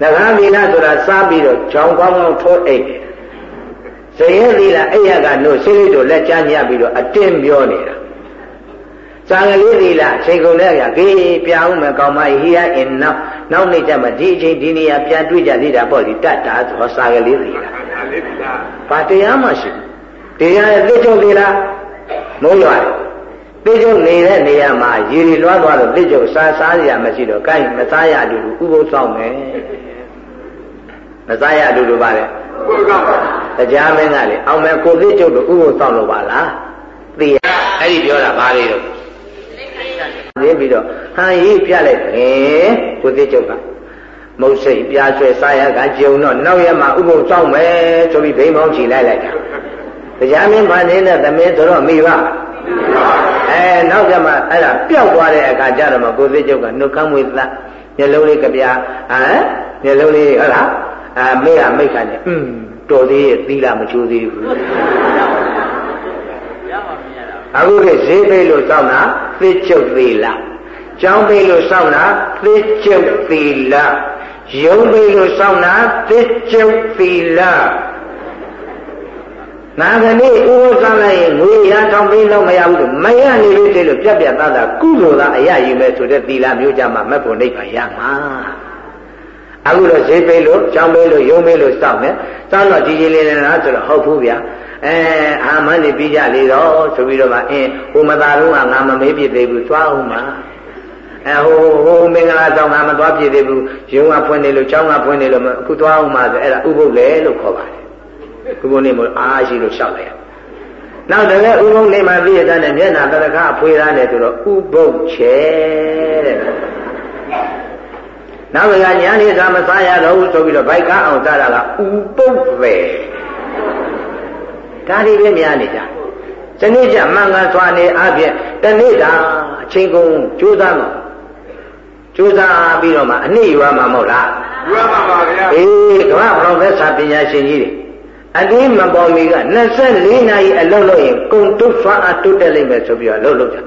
A: နဂါသီလဆိုတာစားပြီးတော့ကြောင်ကောင်းကောင်းထိုးအိတ်တယ်ဇယက်သီလအဲ့ရကနို့စိလိတို့လက်ချညပ်ပြီးတော့အတင်းပြောနေတာဇာကလေးသီလချိန်ကုန်တဲ့အခါခေပြအောင်မကောင်းမဟိယအင်နောက်နောက်နေ့ကျမှဒီအချိန်ဒီနေရာပြန်တွေ့ကြသေးတာပေါ့ဒီတတ်တာဆိုဇာကလေးသီလဘာတရားမှရှိတရားရဲ့သိချုပ်သီလမိုးရွာတယ် သိကျုပ်နေတဲ့နေရာမှာရေရီလွှားသွားတော့သိကျုပ်စားစားရမရှိတော့ကိုင်းမစားရတူတူဥပုသ်ဆောင်မယ်မစားရတူတူပါလေဥပုသ်ဆောင်တရားမင်းကလေအောင်မယ်ကိုသိကျုပ်တို့ဥပုသ်ဆောင်လို့ပါလားသိရအဲ့ဒီပြောတာဘာလေးတော့နေပြီးတော့ဟန်ရေးပြလိုက်တယ်ကိုသိကျုပ်ကမုတ်စိတ်ပြားဆွဲစားရကကြုံတော့နောက်ရမှာဥပုသ်ဆောင်မယ်ဆိုပြီးဘိန်းပေါင်းချီလိုက်လိုက်တာတရားမင်းဗာနေတဲ့သမင်းဆိုတော့မိပါ အဲနောက်ကျမှအဲ့ဒါပျောက်သွားတဲ့အခါကျတော့မှကိုသိကျုပ်ကနှုတ်ခမ်းမွေသမျက်လုံးလေးကြပြဟမ်မျက်လုံးလေးဟုတ်လားအာမိကမိတ်ခါနဲ့อืมတော်သေးရဲ့သီလာမချိုးသေးဘူးအခုကဈေးပိတ်လို့စောင့်တာသိကျုပ်သီလာကျောင်းပိတ်လို့စောင့်တာသိကျုပ်သီလာရုံးပိတ်လို့စောင့်တာသိကျုပ်သီလာ ငါကလေးဥပ္ပစလိုက်ရင်ငွေရထောင်ပေးလို့မရဘူးလို့မရနေလို့တဲ့လို့ပြက်ပြက်သားသားကုသိုလ်သာအရယူမယ်ဆိုတဲ့သီလမျိုးကြမှာမက်ဖို့နိဗ္ဗာန်ရမှာအခုတော့ဈေးပေးလို့ကြောင်းပေးလို့ယုံပေးလို့စောင့်မယ်စောင့်တော့ဒီကြီးလေးနဲ့လားဆိုတော့ဟုတ်ဘူးဗျာအဲအာမန်းနေပြီးကြလေတော့ဆိုပြီးတော့မှအင်းဟိုမသာတော့ငါမမေးပြသေးဘူးသွားအောင်ပါအဲဟိုဟိုမင်္ဂလာဆောင်ငါမသွားပြသေးဘူးယုံကဖွင့်နေလို့ကျောင်းကဖွင့်နေလို့အခုသွားအောင်ပါဆိုအဲ့ဒါဥပုပ်လေလို့ခေါ်ပါတယ် ဥပုံနေမို့အားရှိလို့ရှောက်လိုက်ရနောက်တကယ်ဥပုံနေမှာသိရတဲ့မျက်နာတရခအဖွေသားနဲ့ဆိုတော့ဥပုတ်ချေတဲ့နောက်ကညာနေသာမစားရတော့ဘူးဆိုပြီးတော့ဘိုက်ကားအောင်စားတာကဥပုတ်ပဲဒါတွေပဲများနေကြတနေ့ကျမှန်ကန်စွာနေအပြင်တနေ့တာအချိန်ကုန်ကြိုးစားမှာကြိုးစားပြီးတော့မှအနည်းရွာမှာမဟုတ်လား
B: ရွာမှာပါဗျာ
A: အေးကမ္ဘာပရောဖက်ဆာပညာရှင်ကြီးတွေ အတင်းမပေါ်မီက24နာရီအလုပ်လုပ်ရင်ကုံတုတ်ဆွမ်းအတုတ်တက်လိမ့်မယ်ဆိုပြီးတော့လုပ်လုပ်ကြ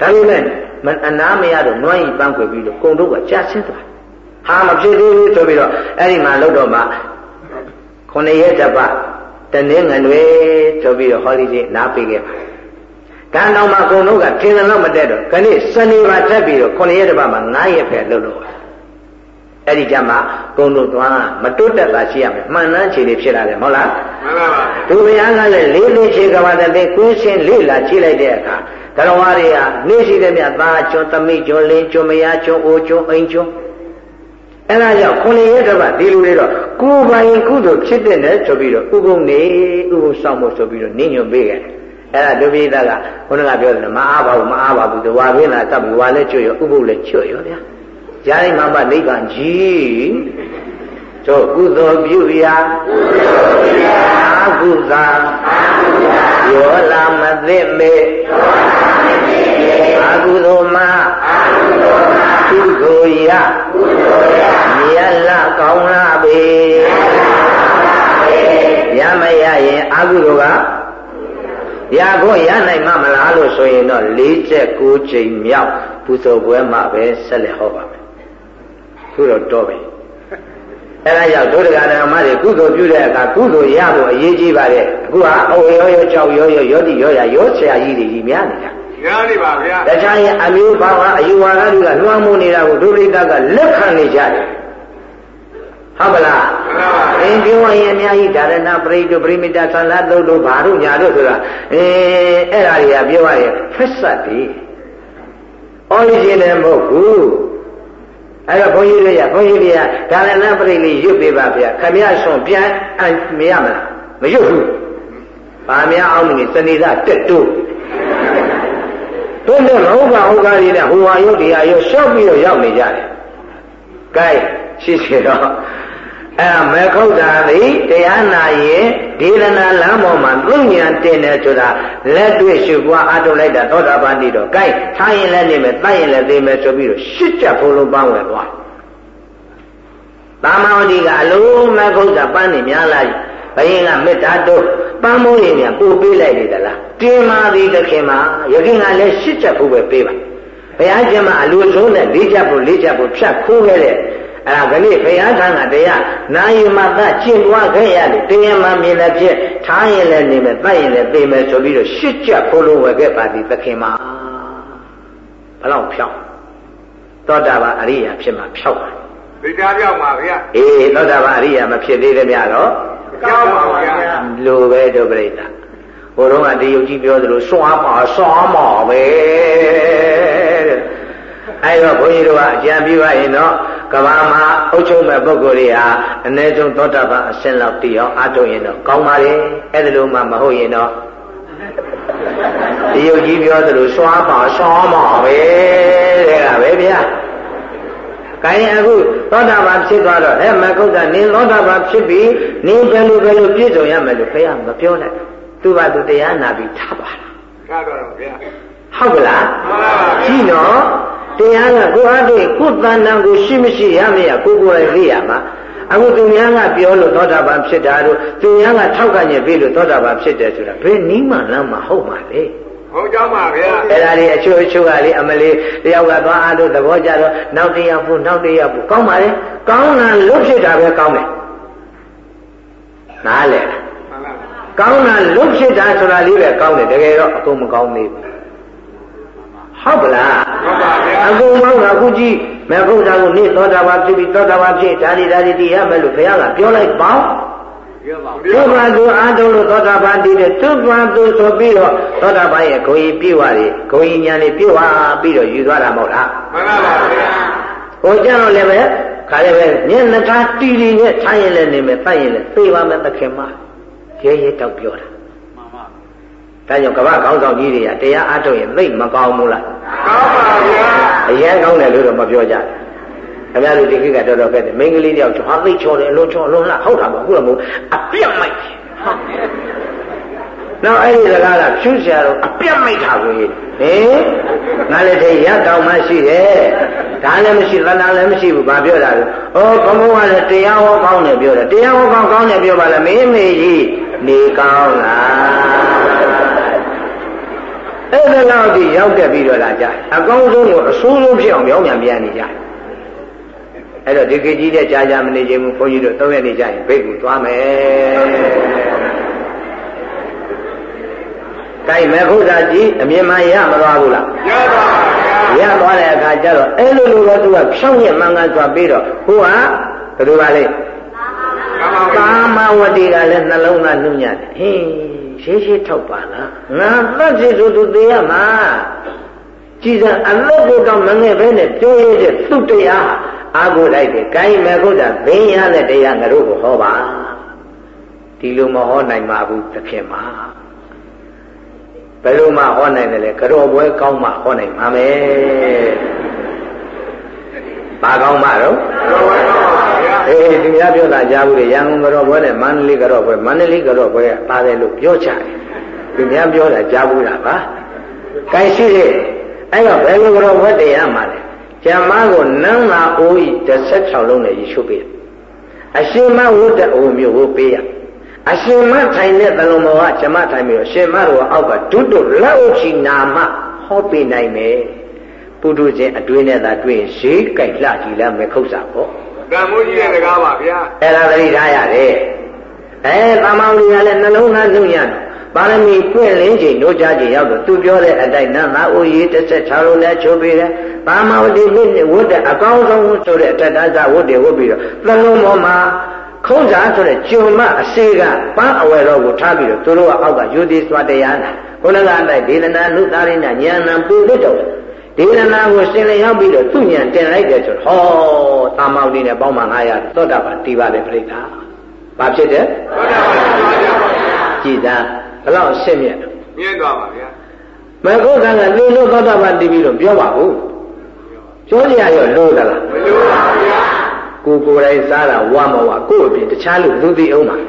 A: ဒါပေမဲ့မအနာမရတော့နွားရင်ပန်းခွေပြီးတော့ကုံတုတ်ကကြာဆင်းသွားဟာမဖြစ်သေးဘူးဆိုပြီးတော့အဲ့ဒီမှာလုပ်တော့မှခொနရက်တပတ်တနင်္ဂနွေဆိုပြီးတော့ဟောလီဒေးနားပေးခဲ့ပါကံတော်မှာကုံတို့ကထင်တယ်လို့မတက်တော့ခဏစနေပါတက်ပြီးတော့ခொနရက်တပတ်မှာ9ရက်ပဲလုပ်လို့ အဲ့ဒီကြမှာကုံတို့သွားမတွတ်တက်တာရှိရမယ်မှန်နှမ်းခြေလေးဖြစ်လာတယ်မဟုတ်လား
B: မှန်ပါပါ
A: သူဘုရားကလည်းလေးလေးချေကဘာတဲ့ကွင်းစင်းလေးလာကြည့်လိုက်တဲ့အခါကရဝါတွေဟာနေရှိတဲ့မြတ်သားကျွန်းသမိကျွန်းလင်းကျွန်းမယားကျွန်းအိုကျွန်းအိမ်ကျွန်းအဲဒါကြောင့်ခုနှစ်ရက်တပတ်ဒီလူတွေတော့ကိုယ်ပိုင်ကုသိုလ်ဖြစ်တဲ့နဲ့ဆိုပြီးတော့ဥပုံနေဥပုံဆောင်ဖို့ဆိုပြီးတော့နင်းညွန်ပေးခဲ့အဲ့ဒါဒုပိသကခုနကပြောတယ်မအားပါဘူးမအားပါဘူးတဝါပင်လာသပ်ဝါလည်းကျွတ်ရောဥပုပ်လည်းကျွတ်ရောဗျာ ဈာတိမမနိဗ္ဗာန်ကြီးတို့ကုသိုလ်ပြုရာအာကုသာယောလာမသိမေအာကုသိုလ်မကုသိုလ်ရမြတ်လာကောင်းလာပေရမရရင်အာကုသိုလ်ကရဖို့ရနိုင်မှမလားလို့ဆိုရင်တော့46ချိန်မြောက်ပူဇော်ပွဲမှာပဲဆက်လက်ဟောပါ မယ်ခုတော့တော့ပဲအဲဒါကြောင့်ဒုဒကဓမ္မတွေကုသိုလ်ပြုတဲ့အခါကုသိုလ်ရဖို့အရေးကြီးပါတယ်အခုဟာအိုရောရောကြောက်ရောရောရောတိရောရရောဆရာကြီးတွေကြီးများနေတာ
B: ရနေပါဗျာ
A: တခြားရင်အမျိုးဘာဝအယူဝါဒတွေကလွှမ်းမိုးနေတာကိုဒုရိတကလက်ခံနေကြတယ်ဟုတ်ပလား
B: မှန်ပါပါ
A: အင်းပြောရင်အများကြီးဒါရဏပရိတုပရိမိတသလတ်တို့တို့ဘာတို့ညာတို့ဆိုတာအဲအဲ့ဒါတွေကပြောရရင်ဖက်ဆက်တယ် original မဟုတ်ဘူး အဲ့တော့ဘုန်းကြီးတွေကဘုန်းကြီးတွေကဒါရဏပရိလေးရွတ်ပေးပါဗျာခမရဆွန်ပြန်အမရမလားမရွတ်ဘူးဗာများအောင်မနေစနေသားတက်တိုးတို့နဲ့ဟုတ်ပါဟုတ်ကားကြီးနဲ့ဟိုဟာရုပ်တရားရုပ်ရှောက်ပြီးတော့ရောက်နေကြတယ်ကဲရှိရှိတော့ အဲ့ဒါမေခုတ်တာသည်တရားနာရင်ဒေသနာလမ်းပေါ်မှာသူညာတင်တယ်ဆိုတာလက်တွေ့ရှုပွားအထုတ်လိုက်တာသောတာပန်တိတော့ gain ထားရင်လည်းနေမယ်တတ်ရင်လည်းသိမယ်ဆိုပြီးတော့ရှစ်ချက်ဘုံလုံးပန်းဝင်သွားတာမဝတိကအလုံးမေခုတ်တာပန်းနေများလာဘယင်းကမေတ္တာတို့ပန်းမိုးရင်များပို့ပေးလိုက်နေသလားတင်မာသည်တခင်မှာယခင်ကလည်းရှစ်ချက်ဖို့ပဲပေးပါဘုရားရှင်မအလိုဆုံးနဲ့လေးချက်ဖို့လေးချက်ဖို့ဖြတ်ခိုးခဲ့တဲ့ အဲ့ဒါကနေ့ဘုရားထံကတရားနာယီမသကျင့်ပွားခဲ့ရတယ်တရားမှမြင်လည်းဖြစ်ထားရင်လည်းနေမယ်တတ်ရင်လည်းသိမယ်ဆိုပြီးတော့ရှစ်ချက်ဖို့လို့ဝယ်ခဲ့ပါသည်သခင်မှာဘလောက်ဖြောင်းသောတာပန်အရိယာဖြစ်မှာဖြောက်ပါ
B: ဒိဋ္ဌာပြောက်ပါဗျာ
A: အေးသောတာပန်အရိယာမဖြစ်သေးတဲ့များတော့
B: ကြောက်ပါဗျာ
A: လိုပဲဒုပရိသဟိုတော့ကတရုတ်ကြီးပြောသလိုစွန့်အားပါစွန့်အားမှာပဲတဲ့ အဲတော့ဘုန်းကြီးတို့ကအကြံပြုရရင်တော့ကဘာမှာအုပ်ချုပ်မဲ့ပုဂ္ဂိုလ်တွေဟာအ ਨੇ ဆုံးသောတာပန်အဆင့်လောက်တည်အောင်အားထုတ်ရင်တော့ကောင်းပါလေအဲ့ဒါလိုမှမဟုတ်ရင်တော့တရုတ်ကြီးပြောသလိုစွန့်အားပါစွန့်အားမှာပဲတဲ့ကပဲဗျာကိုင်းအခုသောတာပန်ဖြစ်သွားတော့ဟဲ့မကုတ်တာနင်းသောတာပန်ဖြစ်ပြီနင်းဘယ်လိုဘယ်လိုပြည့်စုံရမယ်လို့ဘုရားမပြောနဲ့သူ့ဘာသူတရားနာပြီးထားပါလား
B: ကားတော့ဗျာ
A: ဟုတ်ကလား
B: မှန်ပါပါ
A: ကြည့်နော် တရားကကိုအားဖြင့်ကိုယ်တဏ္ဍာကိုရှိမရှိရမရကိုကိုယ်ရဲ့သိရမှာအခုသူများကပြောလို့သောတာပန်ဖြစ်တာတို့သူများကထောက်ကညင်ပြီလို့သောတာပန်ဖြစ်တယ်ဆိုတာဘယ်နည်းမှလမ်းမှဟုတ်မှာလဲ
B: ဟုတ်ကြောင်းပါဗျာ
A: အဲ့ဒါလေးအချို့အချို့ကလေအမလေးတယောက်ကသွားအားလို့သဘောကြတော့နောက်တစ်ယောက်ဖို့နောက်တစ်ယောက်ဖို့ကောင်းပါလေကောင်းတာလွတ်ဖြစ်တာပဲကောင်းတယ်နားလေ
B: မှန်ပါ
A: ကောင်းတာလွတ်ဖြစ်တာဆိုတာလေးပဲကောင်းတယ်တကယ်တော့အကုန်မကောင်းသေးဘူး ဟုတ်ပလား
B: ဟုတ်ပါဗျာ
A: အကုန်ကောင်းတာအခုကြည့်မေဖို့တာကိုနေသောတာပန်ဖြစ်ပြီးသောတာပန်ဖြစ်ဒါဒီဒါဒီတရားမယ်လို့ဘုရားကပြောလိုက်ပေါင်း
B: ပြောပါ
A: သူ့ဘာသူအားထုတ်လို့သောတာပန်တည်တယ်သူ့ဘာသူဆိုပြီးတော့သောတာပန်ရဲ့ဂုံကြီးပြည့်ဝတယ်ဂုံကြီးညာနေပြည့်ဝပြီးတော့ယူသွားတာမဟုတ်လား
B: မှန်ပါပါဗျာ
A: ဟိုကြတော့လည်းပဲခါလည်းပဲမျက်နှာထားတီတီနဲ့ထားရင်လည်းနေမယ်တတ်ရင်လည်းသိပါမယ်သခင်မရဲရဲတောက်ပြောတာ
B: မှန်ပါ
A: ဒါကြောင့်ကမ္ဘာခေါင်းဆောင်ကြီးတွေကတရားအားထုတ်ရင်သိမကောင်းဘူးလား
B: ကောင်းပါဗျာ
A: အရင်ကောင်းတယ်လို့တော့မပြောကြဘူးခင်ဗျားတို့ဒီခေတ်ကတော်တော်ပဲမိန်းကလေးတယောက်ဟာသိချော်တယ်အလုံးချော်အလုံးလားဟုတ်တာပါအခုတော့မဟုတ်အပြတ်မိုက်တယ်နောက်အဲ့ဒီစကားကဖြူးရှာတော့အပြတ်မိုက်တာကိုဟင်ငါလည်းတည်းရတောင်မှရှိတယ်ဒါလည်းမရှိသနာလည်းမရှိဘူးဘာပြောတာလဲဩဘုံဘုံကလည်းတရားဟောကောင်းတယ်ပြောတယ်တရားဟောကောင်းကောင်းတယ်ပြောပါလားမင်းမေကြီးနေကောင်းလား အဲ့ဒါတော့ဒီရောက်တက်ပြီးတော့လာကြအကောင်းဆုံးကိုအဆိုးဆုံးဖြစ်အောင်ပြောင်းပြန်ပြန်နေကြအဲ့တော့ဒီခေတ်ကြီးတဲ့ကြာကြာမနေခြင်းဘူးဘုန်းကြီးတို့သုံးရနေကြရင်ဘိတ်ကူသွားမယ်ကိုင်မဲ့ဘုရားကြီးအမြင်မှရမသွားဘူးလား
B: ရပါဗျာ
A: ရသွားတဲ့အခါကျတော့အဲ့လိုလိုတော့သူကဖြောင်းရမှန်ကန်စွာပြီးတော့ဟိုဟာဘယ်လိုပါလဲ
B: ကမ္ဘာ
A: ကာမမာဝတိကလည်းနှလုံးသားနှုညတယ်ဟင်း ရှေးရှေးထောက်ပါလားငါသတ်ဖြစ်သူသူသေးရမှာကြည်စံအလုတ်ကိုတော့မငဲ့ပဲနဲ့ပြောရတဲ့သူ့တရားအာကိုလိုက်တယ်ကိုင်းမေခုတ်တာဘင်းရတဲ့တရားငါတို့ကိုဟောပါဒီလိုမဟောနိုင်ပါဘူးသခင်မှာဘယ်လိုမှဟောနိုင်တယ်လဲကြောပွဲကောင်းမှဟောနိုင်မှာမယ်ဘာကောင်းမှတော့ အေးသူများပြောတာကြားဘူးလေရန်ကုန်ကြောပွဲနဲ့မန္တလေးကြောပွဲမန္တလေးကြောပွဲကပါတယ်လို့ပြောချတယ်သူများပြောတာကြားဘူးလားပါကိုင်းရှိတဲ့အဲ့တော့ဘယ်လိုကြောပွဲတရားမှလဲကျမ်းမကိုနန်းသာအိုးဤ16လုံးနဲ့ရေရှုပ်ပေးအရှင်မဝတ်တဲ့အိုးမျိုးကိုပေးရအရှင်မထိုင်တဲ့သလုံးဘောကဇမထိုင်ပြီးတော့ရှင်မတော်အောက်ကဒုတုလက်ဥချီနာမဟောပေးနိုင်မယ်ပုထုချင်းအတွင်းနဲ့သာတွေ့ရင်ဈေးကြိုက်လှကြည့်လားမခုတ်စာပေါ့
B: ကံမိုးကြီးတဲ့တကားပါဗျာ
A: အဲ့ဒါသတိထားရတယ်အဲတမောင်ကြီးကလည်းနှလုံးသားနှုတ်ရပါရမီပွင့်လင်းချိန်တို့ကြချိန်ရောက်တော့သူပြောတဲ့အတိုင်းနတ်သားအိုကြီးတစ်ဆက်6လုံးနဲ့ချုပ်ပြီးတယ်။ပါမဝတိမြင့်ဝတ်တဲ့အကောင်းဆုံးဆိုတဲ့အတ္တဇဝတ်တွေဝတ်ပြီးတော့သလုံးပေါ်မှာခုံးစားဆိုတဲ့ကျုံမအစေကပန်းအဝယ်တော်ကိုထားပြီးတော့သူတို့ကအောက်ကယူသည်စွာတရားနာခုနကအတိုင်းဒေသနာလူသားရင်းညာဉာဏ်နံပူလွတ်တော် ဒေသနာကိုရှင်လျောက်ပြီးတော့သူ့ဉာဏ်တင်လိုက်တယ်ဆိုတော့ဟောတာမောင်လေးနဲ့ပေါင်းမှ900သောတာပန်တီးပါလေပြိတ္တာဘာဖြစ်တယ်သောတာပန်ပါဗျာကြည်သာဘယ်လောက်ရှင်းမြတ်
B: မြင်သွားပါဗျာ
A: မကုသကလေလို့သောတာပန်တီးပြီးတော့ပြောပါဘူးပြောကြရရောလို့သလားမလို့ပါဗျာ ကိုကိုယ်တိုင်စားတာဝါမဝကိုယ့်အပြင်တခြားလူလူသိအောင်ပါခင်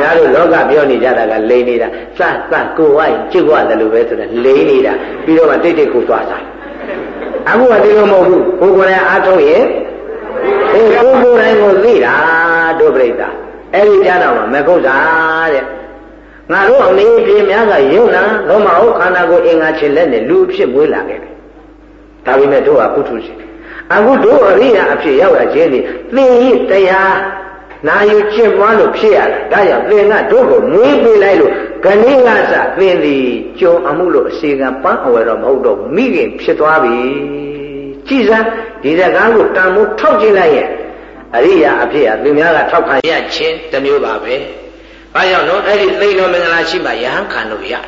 A: ဗျားတို့လောကပြောနေကြတာကလိန်နေတာစစကိုဝိုင်းကျွတ်ရတယ်လို့ပဲဆိုတာလိန်နေတာပြီးတော့မှတိတ်တိတ်ကိုသွားစားအခုကဒီလိုမဟုတ်ဘူးကိုကိုယ်တိုင်အားထုတ်ရင်အေးကိုကိုယ်တိုင်ကိုသိတာတို့ပြိတ္တာအဲ့ဒီကြားတော့မကုတ်တာတဲ့ငါတို့အမေပြေများကယုံနာလုံးမဟုတ်ခန္ဓာကိုယ်အင်္ဂါချင်းလက်နဲ့လူဖြစ်မွေးလာခဲ့တယ်ဒါပေမဲ့တို့ကပုထုရှင် အခုတို့အရိယာအဖြစ်ရောက်ရခြင်းဒီသင်ဤတရားနာယူကျင့်ပွားလို့ဖြစ်ရတာဒါကြောင့်သင်ကတို့ကိုမွေးပေးလိုက်လို့ခဏိကစသင်သည်ကြုံအမှုလို့အစီကံပန်းအဝယ်တော့မဟုတ်တော့မိခင်ဖြစ်သွားပြီကြည်စမ်းဒီစကားကိုတန်မိုးထောက်ကြည့်လိုက်ရဲ့အရိယာအဖြစ်ဟာသူများကထောက်ခံရခြင်းတစ်မျိုးပါပဲ။ဘာကြောင့်လို့အဲ့ဒီသိတော်မင်္ဂလာရှိမှယဟန်ခံလို့ရတယ်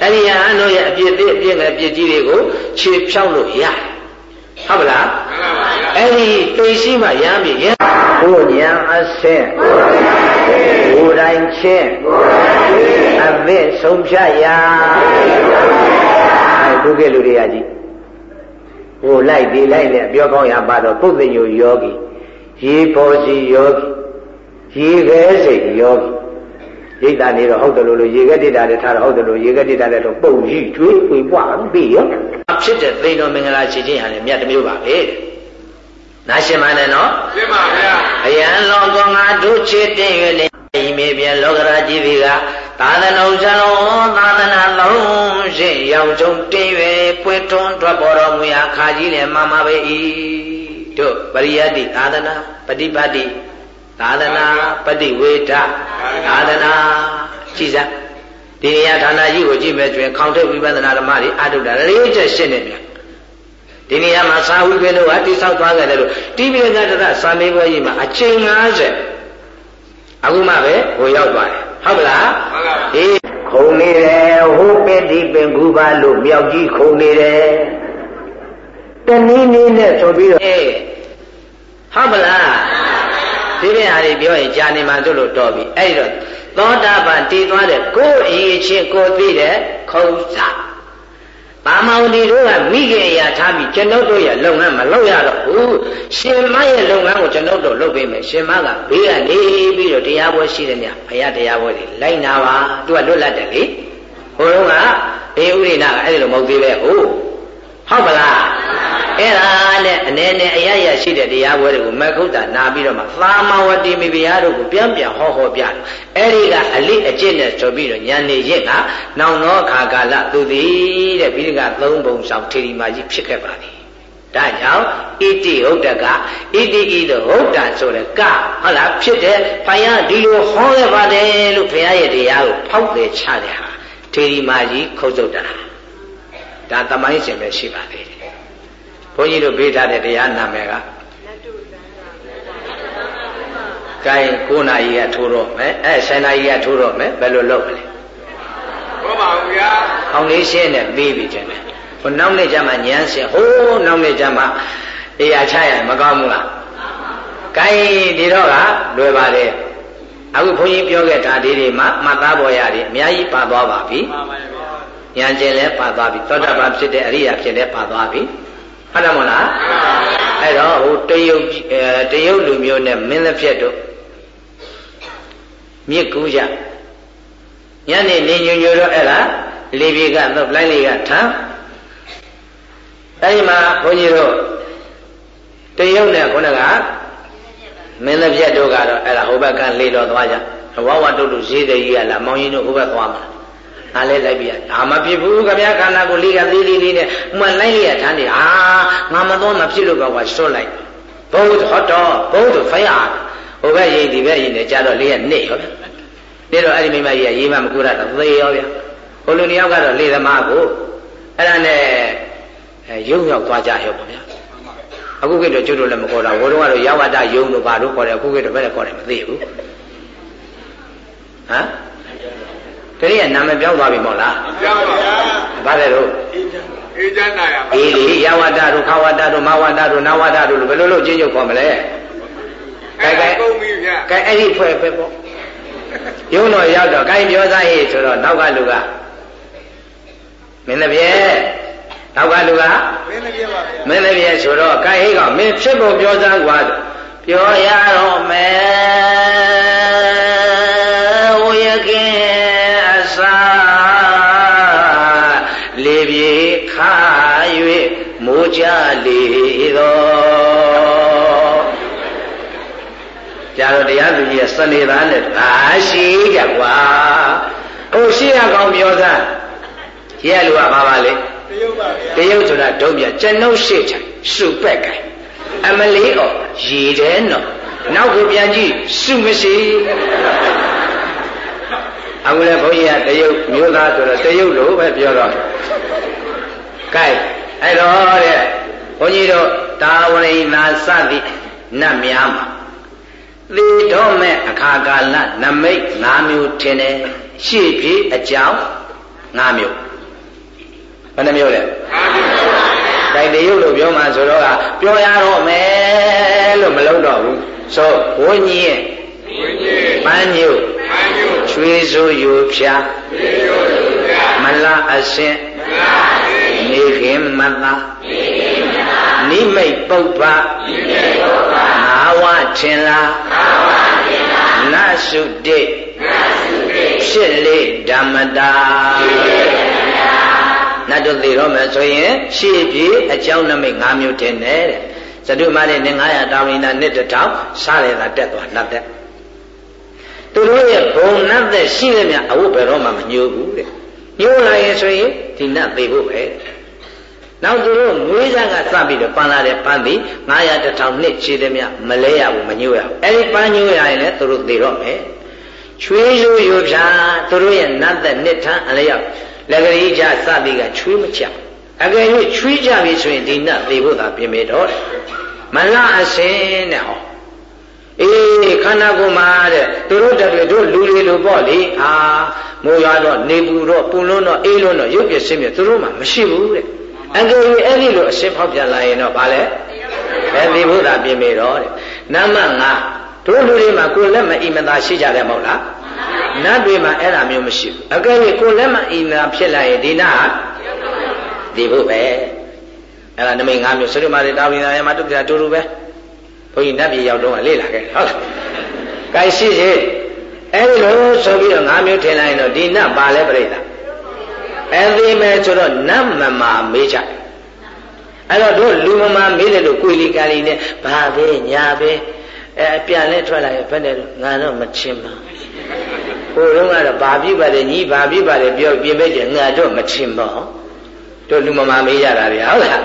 A: အဲ့ဒီယဟန်တို့ရဲ့အပြစ်သေးအပြစ်ငယ်အပြစ်ကြီးတွေကိုခြေဖြောက်လို့ရတယ် ဟုတ်ပါလားအဲ့ဒီသိရှိမှရမ်းပြီရကိုညာအဆင့်ကိုယ်တိုင်ချင်းအသည့်ဆုံးဖြတ်ရာအဲဒုက္ခလူတွေကကြီးဟိုလိုက်ဒီလိုက်နဲ့ပြောကောင်းရပါတော့ပုပ္ပညုယောဂီရေပေါ်စီယောဂီရေခဲစိတ်ယောဂီ ရိတ်တာနေတော့ဟုတ်တယ်လို့လို့ရေကတိတာလည်းထားတော့ဟုတ်တယ်လို့ရေကတိတာလည်းတော့ပုံကြီးကျွေးပွေပွားပြီးရောဖြစ်တဲ့သိတော်မင်္ဂလာရှိခြင်းဟာလည်းမြတ်တမျိုးပါပဲနာရှင်မနဲ့နော်
B: ရှင်းပါဗျာ
A: အယံလောကငါတို့ချစ်တဲ့ရွယ်လေဤမေပြန်လောကရာကြီးတွေကသာသနာဥဇလုံးသာသနာလုံးရှင်းရောင်ကျုံတင်းရွယ်ပွင့်ထွန်းထွက်ပေါ်တော်မူရာခါကြီးလည်းမမပဲဤတို့ပရိယတ်တိသာသနာပฏิပတ်တိ သာသနာပฏิဝေဒသာသနာကြည်စားဒီနေရာဌာနကြီးကိုကြည့်မဲ့ကျွင်ခေါင်းထုတ်ဝိပဿနာဓမ္မတွေအထုတ်တာလေးချက်ရှင်းနေပြန်ဒီနေရာမှာသာဝိပင်တို့ကတိဆောက်သွားကြတယ်လို့တိပိဋကတရသာမေးပွဲကြီးမှာအချိန်90အခုမှပဲဟိုရောက်သွားတယ်ဟုတ်ကလားဟုတ်ပါဘူးအေးခုံနေတယ်ဟိုပင်ဒီပင်ကူပါလို့မြောက်ကြီးခုံနေတယ်တနည်းနည်းနဲ့ဆိုပြီးတော့အေးဟုတ်ပါလား ဒီပြင်ဟာတွေပြောရင်ကြာနေမှတို့လို့တော်ပြီအဲ့တော့သောတာပန်တည်သွားတဲ့ကိုယ်အရေးချင်းကိုသိတဲ့ခုံးစာပါမောင်ဒီတို့ကမိခင်အရာထားပြီးကျွန်ုပ်တို့ရဲ့လုပ်ငန်းမလုပ်ရတော့ဘူးရှင်မရဲ့လုပ်ငန်းကိုကျွန်ုပ်တို့လုပ်ပေးမယ်ရှင်မကဘေးကနေပြီးတော့တရားပွဲရှိတယ်မြဘုရားတရားပွဲတွေလိုက်နာပါသူကလွတ်လပ်တယ်လေဟိုတုန်းကဘေးဥရိနာကအဲ့လိုမဟုတ်သေးပဲဟုတ် ဟုတ်ပါလားအဲ့ဒါနဲ့အနေနဲ့အရရရှိတဲ့တရားပွဲတွေကိုမကုတ်တာနာပြီးတော့မှသာမဝတိမိဖုရားတို့ကိုပြန်ပြန်ဟောဟောပြတယ်အဲ့ဒီကအလိအကျင့်နဲ့ဆိုပြီးတော့ညံနေရစ်ကနောင်သောခါကာလသူသည်တဲ့ပြီးကသုံးပုံဆောင်ထေရီမာကြီးဖြစ်ခဲ့ပါသည်ဒါကြောင့်ဣတိဟုတ်တကဣတိဣတဟုတ်တာဆိုတဲ့ကဟုတ်လားဖြစ်တယ်ဘုရားဒီလိုဟောရပါတယ်လို့ဘုရားရဲ့တရားကိုဖောက်တယ်ချတယ်ဟာထေရီမာကြီးခုတ်စုတ်တာ ဒါတမိုင်းရှင်ပဲရှိပါသေးတယ်ဘုန်းကြီးတို့ပေးထားတဲ့တရားနာမည်ကကဲ9နာရီကထိုးတော့မယ်အဲ10နာရီကထိုးတော့မယ်ဘယ်လိုလုပ်မလဲ
B: ဟုတ်ပါဘူးဗျာ
A: ဖောင်ဒေးရှင်းနဲ့ပြီးပြီတဲ့ဟိုနောက်နေ့ကျမှညမ်းစင်ဟိုးနောက်နေ့ကျမှအေးရချရမကောင်းဘူးလားကဲဒီတော့ကလွယ်ပါတယ်အခုဘုန်းကြီးပြောခဲ့တာဒီတွေမှာမှတ်သားပေါ်ရတယ်အများကြီးပါသွားပါပြီမှန်ပါပါ ဉာဏ်ကျင်လည်းပါသွားပြီသောတာပန်ဖြစ်တဲ့အရိယာဖြစ်လည်းပါသွားပြီဟုတ်တယ်မလားအဲ့တော့ဟိုတရုတ်အဲတရုတ်လူမျိုးနဲ့မင်းလက်ဖြတ်တို့မြစ်ကူးကြညနေနေညွညွတော့အဲ့ဒါလေပြေကတော့လိုင်းလေးကထမ်းအဲဒီမှာဘုန်းကြီးတို့တရုတ်နဲ့ခုနကမင်းလက်ဖြတ်တို့ကတော့အဲ့ဒါဟိုဘက်ကလေတော်သွားကြဝဝတုတ်တို့ဈေးတဲ့ကြီးကလာမောင်ကြီးတို့ဟိုဘက်သွားမှာ ငါလည်းလိုက်ပြဒါမဖြစ်ဘူးခမရခန္ဓာကိုလေးကသေးသေးလေးနဲ့ဥမလိုက်လိုက်ရထမ်းနေအာငါမတော်မဖြစ်လို့ကောကဆွတ်လိုက်ဘုံဟောတော့ဘုံတို့ဖိုင်အားဟိုဘက်ရိပ်ဒီဘက်ရိပ်နဲ့ကြာတော့လေးရနေရောဗျနေတော့အဲ့ဒီမိမကြီးကရေးမမကူရတော့သေရောဗျဟိုလူနှစ်ယောက်ကတော့လေသမားကိုအဲ့ဒါနဲ့ရုံရောက်သွားကြရောဗျအခုကတော့ကျွတ်တို့လည်းမခေါ်တာဘိုးတော်ကတော့ရဝတ္တယုံတို့ဘာလို့ခေါ်တယ်အခုကတော့ဘယ်နဲ့ခေါ်တယ်မသိဘူးဟမ် တတိယနာမည်ပြောင်းသွားပြီမို့လား
B: ပြောင်းပါဗျာ
A: ဘာလဲတော့
B: အေးချမ်းနာရ
A: အေးလေယဝတ္တတို့ခဝတ္တတို့မဝတ္တတို့နဝတ္တတို့ဘယ်လိုလုပ်ချင်းချုပ်ခေါ်မလဲ
B: ကဲကဲကုန်ပြီဗျာ
A: ကဲအဲ့ဒီဖွဲ့ပဲပေါ့ယုံတော်ရောက်တော့ကိုင်းပြောသားဟေ့ဆိုတော့နောက်ကလူကမင်းတပည့်နောက်ကလူက
B: မင်းတပည့်ပါဗျာ
A: မင်းတပည့်ဆိုတော့ကိုင်းဟေ့ကမင်းဖြစ်ဖို့ပြောသားกว่าပြောရတော့မယ် ကြလေတော်ကြာတော့တရားသူကြီးကစနေသားနဲ့အားရှိကြကွာဟိုရှိရကောင်းပြောသားရဲလူကဘာပါလဲ
B: တရုတ်ပါဗျာ
A: တရုတ်ဆိုတာဒုံးပြကျွန်ုပ်ရှိချင်စုပက်ကင်အမလေးဩရေတဲ့နော်နောက်ကိုပြန်ကြည့်စုမရှိအခုလည်းဘုန်းကြီးကတရုတ်မျိုးသားဆိုတော့တရုတ်လိုပဲပြောတော့ကဲ အဲ့တော့တဲ့ဘုန်းကြီးတို့တာဝရိနာစသည်နတ်များမှာသေတော့မဲ့အခါကာလနမိတ်၅မျိုးထင်တယ်ရှေ့ပြေအကြောင်း၅မျိုးဘယ်နှမျိုးလဲ၅မျိုးတိုက်တရုပ်လို့ပြောမှဆိုတော့ကပြောရတော့မယ်လို့မလုံးတော့ဘူးဆိုဝိညာဉ်
B: ဝိညာဉ်
A: ပန်းညု
B: ပန်းညု
A: ချွေးစိုးယူဖြာ
B: ချွေးစိုးယူဖြာ
A: မလအစင်
B: မလအစင်
A: နေ ခင်မသာနေခင်မသာနိမိတ်ပုပ္ပနိမိတ်ပုပ္ပငါဝထင်လားငါဝထင်လားနသုတိနသုတိဖြစ်လေဓမ္မတာဖြစ်လေဓမ္မတာနတ်တို့သိတော့မယ်ဆိုရင်ရှေ့ပြေအကြောင်းနမိတ်၅မျိုးတင်တယ်တဲ့ဇတုမနဲ့900တာဝိနာနှစ်တထောင်စားရတာတက်သွားလက်တက်သူတို့ရဲ့ဘုံနတ်သက်ရှိတဲ့မြအဝတ်ဘယ်တော့မှမညှိုးဘူးတဲ့ညှိုးလာရင်ဆိုရင်ဒီနတ်သိဖို့ပဲ နောက်သူတို့ငွေးစားကစပြီးတော့ပန်းလာတဲ့ပန်းပြီး900တထောင်နှစ်ခြေတဲ့မြမလဲရဘူးမညှိုးရဘူးအဲ့ဒီပန်းညှိုးရရင်လည်းသူတို့သိတော့မယ်ချွေးရိုးရိုးဖြာသူတို့ရဲ့နတ်သက်နှစ်ထန်းအလျောက်လက်ကလေးကြစပြီးကချွေးမချအကယ်၍ချွေးကြပြီဆိုရင်ဒီနတ်သိဖို့သာပြင်ပေတော့မလအစင်းတဲ့ဟောအေးခန္ဓာကိုယ်မှာတဲ့သူတို့တည်းတို့လူတွေလိုပေါ့လေဟာမိုးရွာတော့နေပူတော့ပူလွန်းတော့အေးလွန်းတော့ရုပ်ပြဆင်းပြသူတို့မှမရှိဘူးတဲ့ အကယ်၍အဲ့ဒီလိုအရှင်းဖောက်ပြန်လာရင်တော့ဗာလဲဘယ်ဒီဘုရားပြင်မေတော့တဲ့နမငါတို့လူတွေမှာကိုယ်လက်မအီမသာရှိကြတယ်မဟုတ်လားနတ်တွေမှာအဲ့ဒါမျိုးမရှိဘူးအကယ်၍ကိုယ်လက်မအီမသာဖြစ်လာရင်ဒီနာဒီဘုပဲအဲ့ဒါနမိတ်၅မျိုးစရိမာတွေတာဝိနာယမတုတ္တရာတူတူပဲဘုန်းကြီးနတ်ပြည်ရောက်တော့လေ့လာခဲ့ဟုတ်လား။ကိုင်ရှိရှိအဲ့ဒီလိုဆိုပြီးတော့၅မျိုးထင်လိုက်ရင်တော့ဒီနတ်ပါလဲပြိဿ အဲ့ဒီမဲ့ဆိုတော့နတ်မမာမေးချအဲ့တော့တို့လူမမာမေးတယ်လို့ကိုယ်လီကာလီနဲ့ဘာပဲညာပဲအဲပြန်လဲထွက်လာရင်ဘယ်နဲ့ငါတော့မချင်ပါဟိုတုန်းကတော့ဘာပြပါလဲညီဘာပြပါလဲပြောပြင်ပဲကျငါတော့မချင်ပါတို့လူမမာမေးကြတာလေဟုတ်လား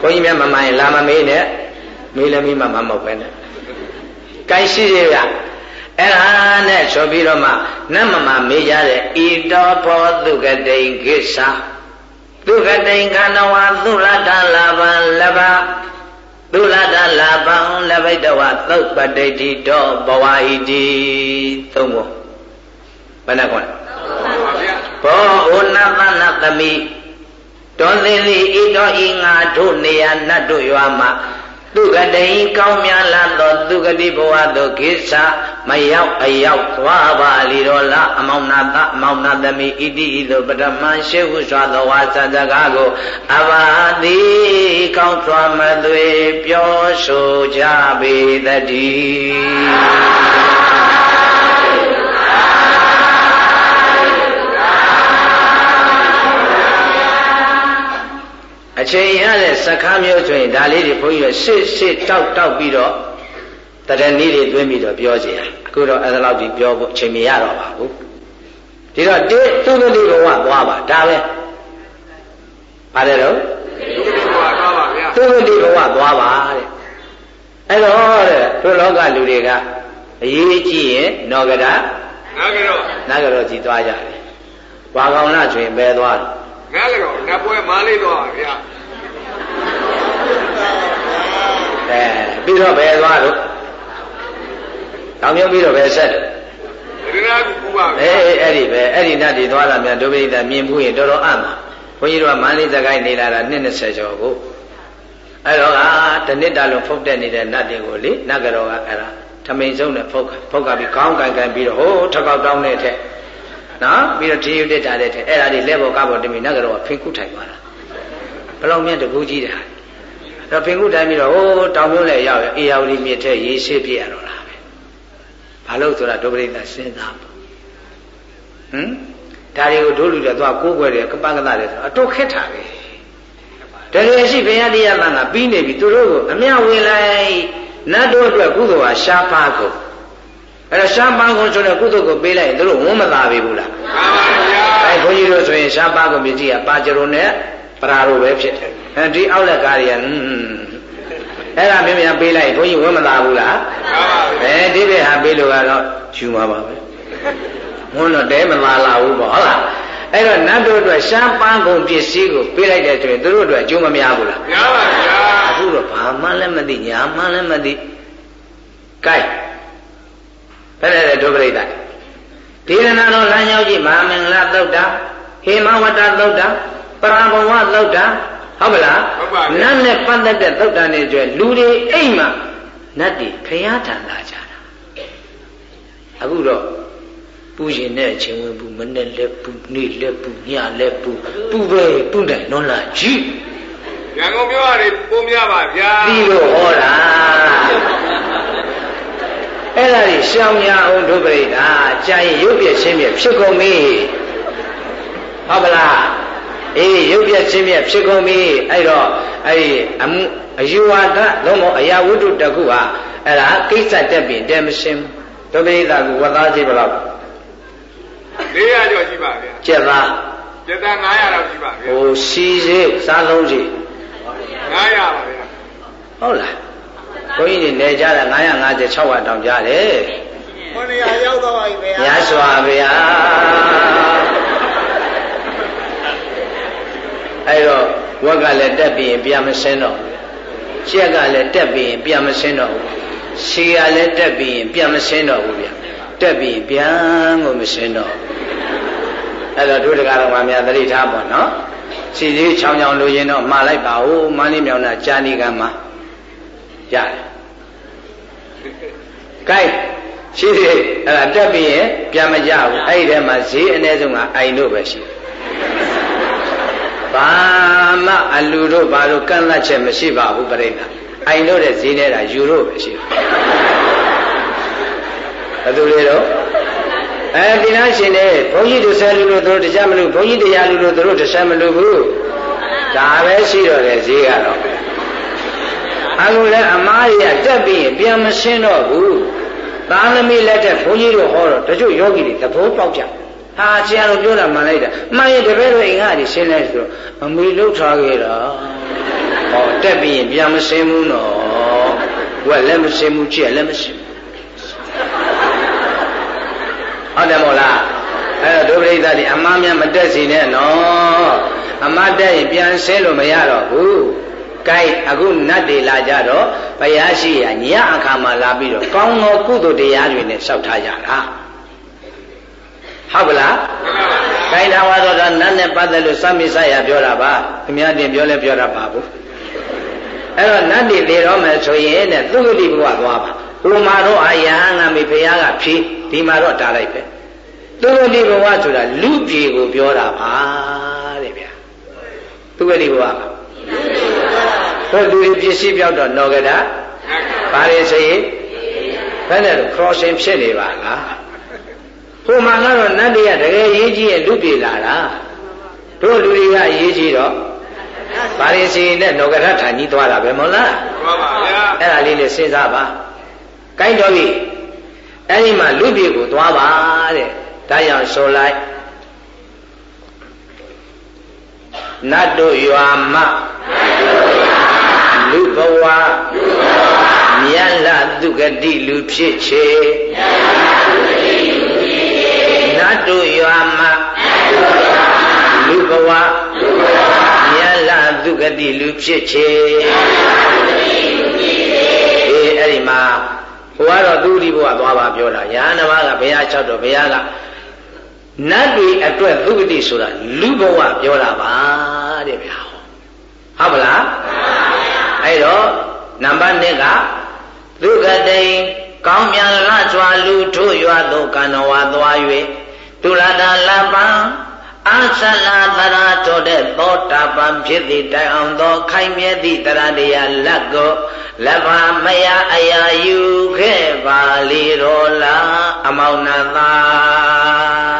A: ဘုန်းကြီးများမမရင်လာမမေးနဲ့မေးလည်းမေးမှမမဟုတ်ပဲနဲ့ကိုင်းရှိရရ အဲ့ဒါနဲ့ဆိုပြီးတော့မှနတ်မမမေးကြတဲ့ဤတော်ဘောသူကတိန်ကိစ္စသူကတိန်ခန္ဓဝါသုလတ္တလာဘံလဘသုလတလာပံလဘိတဝသုတ်ပတိတိတောဘဝဟိတိသုံးဖို့ဘယ်နှခွန်းဘောဩနသနသမိတောသင်သည်ဤတော်ဤငါတို့နေရနတ်တို့ရွာမှာ သူကတိန်ကောင်းမြတ်လာသောသူကတိဘဝသို့ကိစ္စမရောက်အရောက်သွားပါလီတော်လားအမောင်နာသအမောင်နာသမီးဣတိဤသို့ပထမရှိဟုစွာသောဝါစစကားကိုအဘာတိကောင်းစွာမသွေပြောဆိုကြပေတည်း အချိန်ရတဲ့စခန်းမျိုးဆိုရင်ဒါလေးတွေဘုန်းကြီးတို့စစ်စစ်တောက်တောက်ပြီးတော့တရဏီတွေတွင်းပြီးတော့ပြောကြရအခုတော့အဲ့ဒါလောက်ကြီးပြောဖို့အချိန်မရတော့ပါဘူးဒီတော့တိသူကလေးဘဝသွားပါဒါပဲပါတယ်တော့သူကလေးဘဝသွားပါတဲ့အဲ့တော့တဲ့တို့လောကလူတွေကအရေးကြီးရင်နောကရ
B: နာကရော
A: နာကရောကြီးသွားကြတယ်ဝါကောင်လားဆိုရင်ဘယ် သွားလဲ
B: နာကရောနတ်ပွဲမားလေးသွားပါဗျာ
A: အဲပြီးတော့ဘယ်သွားလို့တောင်မြုပ်ပြီးတော့ပဲဆက်တယ်
B: ရဏကူကူပါ
A: အေးအဲ့ဒီပဲအဲ့ဒီနတ်တွေသွားလာမြန်ဒုပိဋကမြင်ဘူးရင်တော်တော်အံ့ပါဘုန်းကြီးတို့ကမန္တလေးစကိုင်းနေလာတာနှစ်20ကျော်ကိုအဲ့တော့ကတနစ်တာလုံးဖုတ်တက်နေတဲ့နတ်တွေကိုလေနတ်ကတော့ကအဲ့ဒါထမိန်ဆုံးနဲ့ဖုတ်ကဖုတ်ကပြီးကောင်းကန်ကန်ပြီးတော့ဟိုးထကောက်တောင်းတဲ့ထက် နော်ပြီးတော့ဒီယူတက်တာတဲ့ထက်အဲ့ဒါတွေလက်ပေါ်ကားပေါ်တင်ပြီးနတ်ကတော့ဖင်ခုထိုင်သွားတာဘလောက်မြတ်တကူကြီးတယ်တော့ဖင်ခုထိုင်ပြီးတော့ဟိုးတောင်မြုံးလည်းရောက်ရအေယာဝတီမြစ်ထဲရေရှိပြရတော့လားဘာလို့ဆိုတာဒုပရိသစဉ်းစားပေါ့ဟမ်ဒါတွေကိုတို့လူတွေသွားကိုးကွယ်တယ်ကပ္ပကသတယ်ဆိုအတုခက်တာပဲတကယ်ရှိဘုရားတရားသံကပြီးနေပြီသူတို့ကိုအမြဝင်လိုက်နတ်တို့အတွက်ကုသိုလ်ဟာရှားပါကုန် အဲ့တော့ရှားပါကုန်ဆိုတော့ကုသိုလ်ကိုပေးလိုက်ရင်တို့ဝန်းမသာပြီဘူးလားမှန်ပါဗျာအဲဘုန်းကြီးတို့ဆိုရင်ရှားပါကုန်မြည်ကြီးကပါကြရုံနဲ့ပရာလိုပဲဖြစ်တယ်အဲဒီအောက်လက်ကားတွေကအဲ့ဒါမြင်မြန်ပေးလိုက်ဘုန်းကြီးဝမ်းမသာဘူးလားအဲဒီဘက်ဟာပေးလို့ကတော့ယူမှာပါပဲဝန်းတော့တဲမလာလာဘူးပေါ့ဟုတ်လားအဲ့တော့နတ်တို့အတွက်ရှားပန်းကုန်ပစ္စည်းကိုပေးလိုက်တဲ့ဆိုရင်သူတို့အတွက်အကျိုးမများဘူးလား
B: များပါဗျာ
A: အခုတော့ဘာမှလည်းမသိညာမှလည်းမသိကဲ ဘယ်နဲ့ဒုပရိသဒေရဏတော်လမ်းရောက်ကြည့်မဟာမင်္ဂလာသုတ်တာဟေမဝတ္တသုတ်တာပရဘဝသုတ်တာဟုတ်ပလား
B: ဟုတ်ပါ
A: နတ်နဲ့ပတ်သက်တဲ့သုတ်တန်တွေကျွဲလူတွေအိမ်မှာနတ်တွေခရယားထန်လာကြတာအခုတော့ပူရင်တဲ့အချိန်ဝင်ပူမနဲ့လက်ပူနေ့လက်ပူညလက်ပူပူပဲပူတယ်နော်လားကြည့်
B: ရန်ကုန်မြို့ရတယ်ပုံများပါဗျာ
A: ဒီလိုဟောတာ အဲ့ဒါကြီးရှောင်းရအောင်ဒုပရိဒါကြာရင်ရုပ်ပြချင်းပြဖြစ်ကုန်ပြီဟုတ်ပလားအေးရုပ်ပြချင်းပြဖြစ်ကုန်ပြီအဲ့တော့အဲ့ဒီအမှုအယူဝါဒလုံးမအရာဝတ္ထုတခုဟာအဲ့ဒါကိစ္စတက်ပြင်တဲမရှင်းဒုပိသကဝတ်သားကြည့်ဘလောက်
B: 400ကျော်ရှိပါဗျာ
A: ကျက်သား
B: ကျက်သား900လောက်ရှိပါဗျာ
A: ဟိုစီစေးစားလုံးစီ
B: 900ပါဗျာ
A: ဟုတ်လား ဘုန်းကြီးတွေနေကြတာ956ဝတောင်ကြားတယ်
B: 900ရောက်တော့ပြီဗျာ
A: ရစွာဗျာအဲ့တော့ဝက်ကလည်းတက်ပြီးရင်ပြန်မစင်းတော့ရှက်ကလည်းတက်ပြီးရင်ပြန်မစင်းတော့ဘူးရှည်ကလည်းတက်ပြီးရင်ပြန်မစင်းတော့ဘူးဗျတက်ပြီးပြန်ကိုမစင်းတော့အဲ့တော့ဒုဒကာတော်များသတိထားပါနော်စီသေးချောင်းချောင်းလိုရင်တော့မှားလိုက်ပါဦးမန်းလေးမြောင်နာကြာနေကမှာ ရတယ်ကဲရှိသေးအဲ့ဒါတက်ပြီးရင်ပြန်မကြဘူးအဲ့ဒီထဲမှာဈေးအ ਨੇ ဆုံးကအိုင်တို့ပဲရှိတယ်ဘာမှအလူတို့ဘာလို့ကန့်လန့်ချက်မရှိပါဘူးပြိဿအိုင်တို့တဲ့ဈေးနေတာယူတို့ပဲရှိဘယ်သူတွေတော့အဲဒီလားရှင်နေဘုန်းကြီးတို့ဆယ်လူလို့တို့တရားမလို့ဘုန်းကြီးတရားလူလို့တို့တရားမလို့ဘူးဒါပဲရှိတော့တယ်ဈေးကတော့ အခုလည်းအမားရတက်ပြီးပြန်မရှင်းတော့ဘူးသာသမီလက်ထက်ဘုန်းကြီးတို့ဟောတော့တချို့ယောဂီတွေသဘောပေါက်ကြဟာဆရာတော်ပြောတာမှန်လိုက်တာမှန်ရင်တပည့်တို့အိမ်ကကြီးရှင်းလဲဆိုတော့အမေလှုပ်ထားခဲ့တာဟောတက်ပြီးရင်ပြန်မရှင်းဘူးနော်ဝက်လည်းမရှင်းဘူးကြည့်လည်းမရှင်းဟုတ်တယ်မို့လားအဲ့တော့ဒုပရိသတ်ဒီအမှားများမတက်စီနဲ့နော်အမှားတက်ရင်ပြန်ဆင်းလို့မရတော့ဘူး ကဲအခုနတ်တွေလာကြတော့ဘုရားရှိရညအခါမှာလာပြီးတော့ကောင်းသောကုသိုလ်တရားတွေနဲ့စောက်ထားကြတာဟုတ်ကလားခိုင်တာဝါတော့နတ်နဲ့ပတ်သက်လို့စမ်းမိစရပြောတာပါခင်ဗျားတင်ပြောလဲပြောတာပါဘူးအဲ့တော့နတ်တွေလေတော့မယ်ဆိုရင်တဲ့သုဂတိဘုရားသွားပါဟိုမှာတော့အာယဟန်ကမိဘုရားကဖြေးဒီမှာတော့တားလိုက်ပဲသုဂတိဘဝဆိုတာလူပြေကိုပြောတာပါတဲ့ဗျာသုဂတိဘဝ ကဘယ်လူတွေပစ္စည်းပြောက်တော့နော်ကြတာဘာတွေဆိုရင်ဘယ်နဲ့တော့ crossing ဖြစ်နေပါလားဟိုမှာကတော့နတ်တွေကတကယ်ရေးကြီးရဲ့လူပြေလာတာတို့လူတွေကရေးကြီးတော့ဘာတွေစီနဲ့နောကရထာကြီးသွားတာပဲမဟုတ်လား
B: မှန်ပါဗျာ
A: အဲ့ဒါလေးလေးစဉ်းစားပါကိုင်းတော်ပြီအဲ့ဒီမှာလူပြေကိုသွားပါတဲ့ဒါကြောင့်ဆိုလိုက်နတ်တို့ရွာမ လူဘဝမြတ်လသူဂတိလူဖြစ်ချေနတ်တို့ရွာမလူဘဝမြတ်လသူဂတိလူဖြစ်ချေအေးအဲ့ဒီမှာဟိုကတော့သူဒီဘဝသွားပါပြောတာညာနမကဘုရား၆တော့ဘုရားကနတ်တွေအတွက်သုဂတိဆိုတာလူဘဝပြောတာပါတဲ့ဗျာဟုတ်ပါလား အဲ့တော့နံပါတ်1ကသုဂတိကောင်းမြတ်လစွာလူထို့ရွာသို့ကံတော်ဝါသွား၍ဒုလတာလပံအာသလာသရာတော်တဲ့သောတာပန်ဖြစ်သည့်တိုင်အောင်သော ခိုင်မြဲသည့်တရားတရားလက်ကိုလက်ပါမယအယာယူခဲ့ပါလေတော်လားအမောင်နာသာ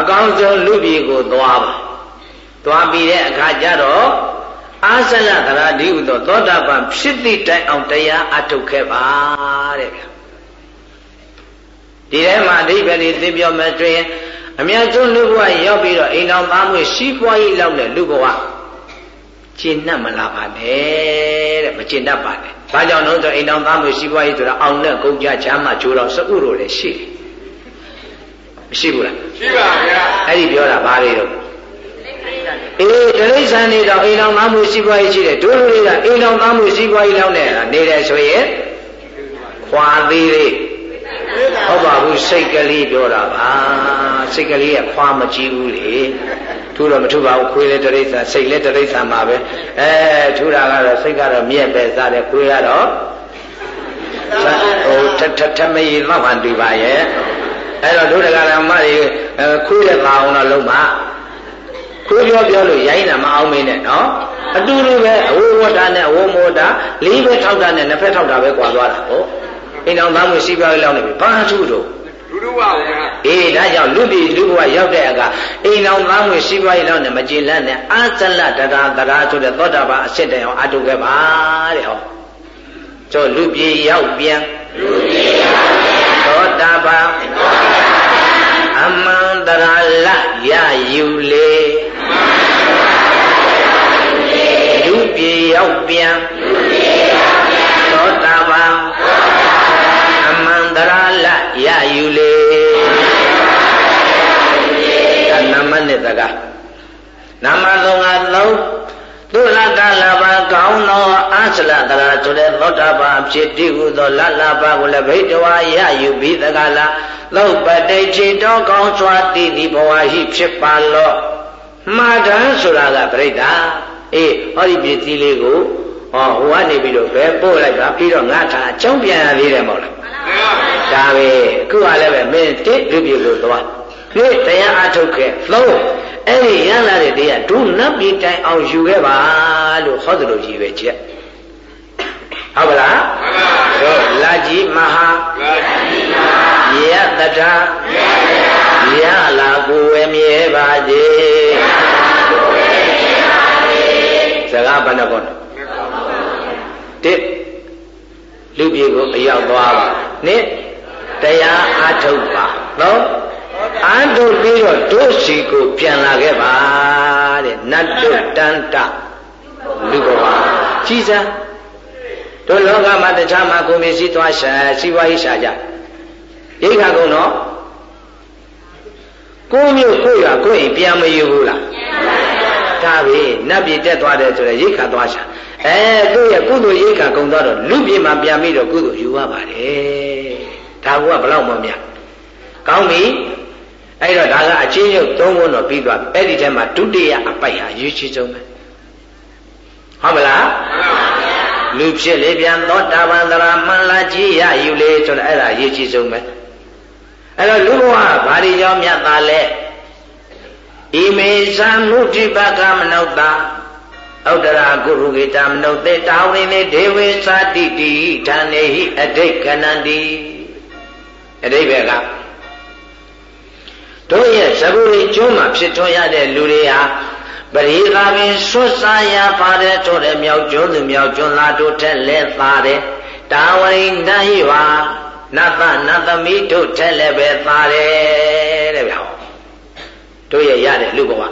A: အကောင်းဆုံးလူပြည်ကိုသွားပါသွားပြီးတဲ့အခါကျတော့အာဇလသရတိဟုသောသောတာပန်ဖြစ်သည့်တိုင်အောင်တရားအထုတ်ခဲ့ပါတဲ့ဗျာဒီထဲမှာအဓိပ္ပာယ်သိပြောမယ်ဆိုရင်အမြတ်ဆုံးလူဘဝရောက်ပြီးတော့အိမ်တော်သားမွေရှိပွားရေးလောက်တဲ့လူဘဝကျင့်နှံ့မလာပါနဲ့တဲ့မကျင့်တတ်ပါနဲ့။ဘာကြောင့်လဲဆိုအိမ်တော်သားမွေရှိပွားရေးဆိုတာအောင်နဲ့ကုန်ကြချမ်းမှချိုးတော့စဥတို့လည်းရှိတယ်။ မရှိဘူးလား။
B: ရှိပါဗျာ။
A: အဲ့ဒီပြောတာဘာတွေတော့အေးတိရစ္ဆာန်တွေတော့အိမ်တော်သားမွေရှိပွားရေးရှိတယ်တို့လူတွေကအိမ်တော်သားမွေရှိပွားရေးလောက်နဲ့နေတယ်ဆိုရင်ခွာသေးသေးဟုတ်ပါဘူးစိတ်ကလေးပြောတာပါစိတ်ကလေးကခွာမကြည့်ဘူးလေထူတော့မထူပါဘူးခွေးလည်းတရိစ္ဆာန်စိတ်လည်းတရိစ္ဆာန်ပါပဲအဲထူတာကတော့စိတ်ကတော့မြက်ပဲစားတယ်ခွေးကတော့ဟိုထထထမကြီးလောက်မှတူပါရဲ့ အဲ့တော့ဒုဒကရမတွေခွေးတဲ့သာအောင်တော့လုံးပါခွေးပြောပြောလို့ရိုင်းတာမအောင်မင်းနဲ့နော်အတူတူပဲအဝဝတာနဲ့အဝမောတာလေးပဲထောက်တာနဲ့နှစ်ဖက်ထောက်တာပဲကွာသွားတာဟုတ်အိမ်တော်သားမှုစီးပွားရေးလောက်နေပြီဘာထုတော့
B: လူလူပါဗျာ
A: အေးဒါကြောင့်လူပြည်လူဘဝရောက်တဲ့အခါအိမ်တော်သားမှုစီးပွားရေးလောက်နေမကြည်လန့်နဲ့အာဇလတရာတရာဆိုတဲ့သောတာပန်အစစ်တိုင်အောင်အတုခဲ့ပါတဲ့ဟော ကျော်လူပြည်ရောက်ပြန်လူပြည်ရောက်ပြန်သောတာပန်အမှန်တရာလရယူလေလူပြည်ရောက်ပြန်သောတာပန်န္တရာလရယူလေဒါနမနဲ့တကားနမသုံးကသုံး သုလကလဘကောင်းသောအစလတရာဆိုတဲ့သောတာပန်ဖြစ်တည်ဟုသောလလဘကိုလည်းဗိတဝါရယူပြီးတကားလားသုပတိချေတော်ကောင်းစွာတည်သည့်ဘဝရှိဖြစ်ပါလော့မှားတန်းဆိုတာကပြိတ္တာအေးဟောဒီပစ္စည်းလေးကိုဟောဟိုကနေပြီးတော့ပဲပို့လိုက်ပါပြီးတော့ငါထာအကြောင်းပြန်ရသေးတယ်မဟုတ်လားဒါပဲအခုကလည်းပဲမင်းတစ်လူပြေကိုသွားပြည့်တရားအထုတ်ခဲ့သုံး အဲ့ဒီရလာတဲ့တရားဒုနတ်ပြည်တိုင်အောင်ယူခဲ့ပါလို့ဟောသလိုကြီးပဲချက်ဟုတ်ပါလားမှန်ပါဘူးလာကြီးမဟာလာကြီးမဟာယတတာယလာကိုဝေမြဲပါစေစကားဘယ်နှကောတစ်လူပြေကိုအရောက်သွားပါနှစ်တရားအားထုတ်ပါနော် အားထုတ်ပြီးတော့တို့စီကိုပြန်လာခဲ့ပါတဲ့နတ်တို့တန်တလူဘဝကြီးစံတို့လောကမှာတခြားမှာကိုမျက်စိသွားရှာစီးပွားရေးရှာကြရိခါကုန်တော့ကိုမျိုးကိုရွာကိုအိမ်ပြန်မယူဘူးလားဒါပဲနတ်ပြည်တက်သွားတယ်ဆိုတော့ရိတ်ခါသွားရှာအဲသူ့ရဲ့ကုသိုလ်ရိတ်ခါကုံသွားတော့လူပြည်မှာပြန်ပြီးတော့ကုသိုလ်ယူရပါတယ်ဒါကဘလောက်မှမမြကောင်းပြီ အဲ့တော့ဒါကအချင်းရုပ်သုံးခုတော့ပြီးသွားအဲ့ဒီထဲမှာဒုတိယအပိုက်ဟာရွေးချယ်ဆုံးပဲဟုတ်မလားလူဖြစ်လေပြန်သောတာပန်သရမန္လာကြီးရယူလေဆိုတော့အဲ့ဒါရွေးချယ်ဆုံးပဲအဲ့တော့လူဘဝဘာဒီကြောင့်မြတ်သားလဲဣမေသံမုတိပကမနုဿာဩတရာကုရုကေတမနုသေတာဝိနေဒေဝေသတိတိဌာနေဟိအဋိကနန္တိအဋိဘေက တို့ရဲ့သဗုရိကျွန်းမှာဖြစ်ထွန်းရတဲ့လူတွေဟာပရိသာပင်ဆွတ်စားရပါတယ်ဆိုတဲ့မြောက်ကျွန်းသူမြောက်ကျွန်းသားတို့ထက်လဲသားတယ်တာဝရိဏဟိဝါနတ်သနတ်သမီးတို့ထက်လည်းပဲသားတယ်တဲ့ဗျာတို့ရဲ့ရတဲ့လူဘဝ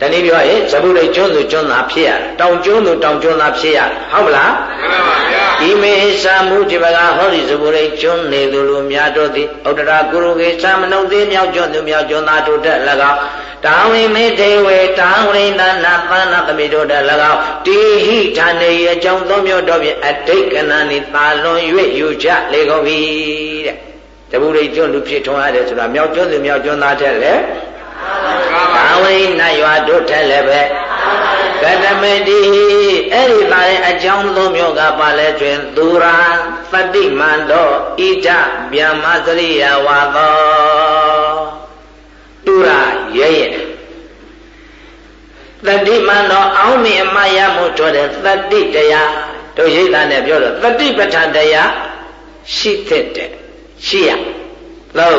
A: တနည်းပြောရင်ဇဗုရိကျွန်းသူကျွန်းသားဖြစ်ရတောင်ကျွန်းသူတောင်ကျွန်းသားဖြစ်ရဟုတ်မလား
B: မှန်ပါဗျာ
A: ဒီမေသာမှုဒီပကဟောဒီဇဗုရိကျွန်းနေသူလူများတို့သည်ဥဒရာကုရုကေသမနုသေးမြောက်ကျွန်းသူမြောက်ကျွန်းသားတို့တက်၎င်းတာဝိမေတေဝေတာဝရိန္ဒနာသနာသမိတို့တက်၎င်းတိဟိဌာနေအကြောင်းသုံးမျိုးတော့ဖြင့်အတိတ်ကနာနိသာလွန်၍ယူကြလေကုန်ပြီတဲ့ဇဗုရိကျွန်းလူဖြစ်ထွန်းရတယ်ဆိုတာမြောက်ကျွန်းသူမြောက်ကျွန်းသားတဲ့လေ ဘာဝိနတ်ရွာတို့ထက်လည်းပဲကတမတိအဲ့ဒီပါရင်အကြောင်းသုံးမျိုးကပါလဲကျွင်သူရာသတိမန္တောဣဒဗျမ္မစရိယဝါသောသူရာရဲရဲသတိမန္တောအောင်းမြင်အမရမှုတို့တဲ့သတိတရားတို့ရိတ်သားနဲ့ပြောတော့သတိပဋ္ဌာန်တရားရှိတဲ့ရှိရ လို့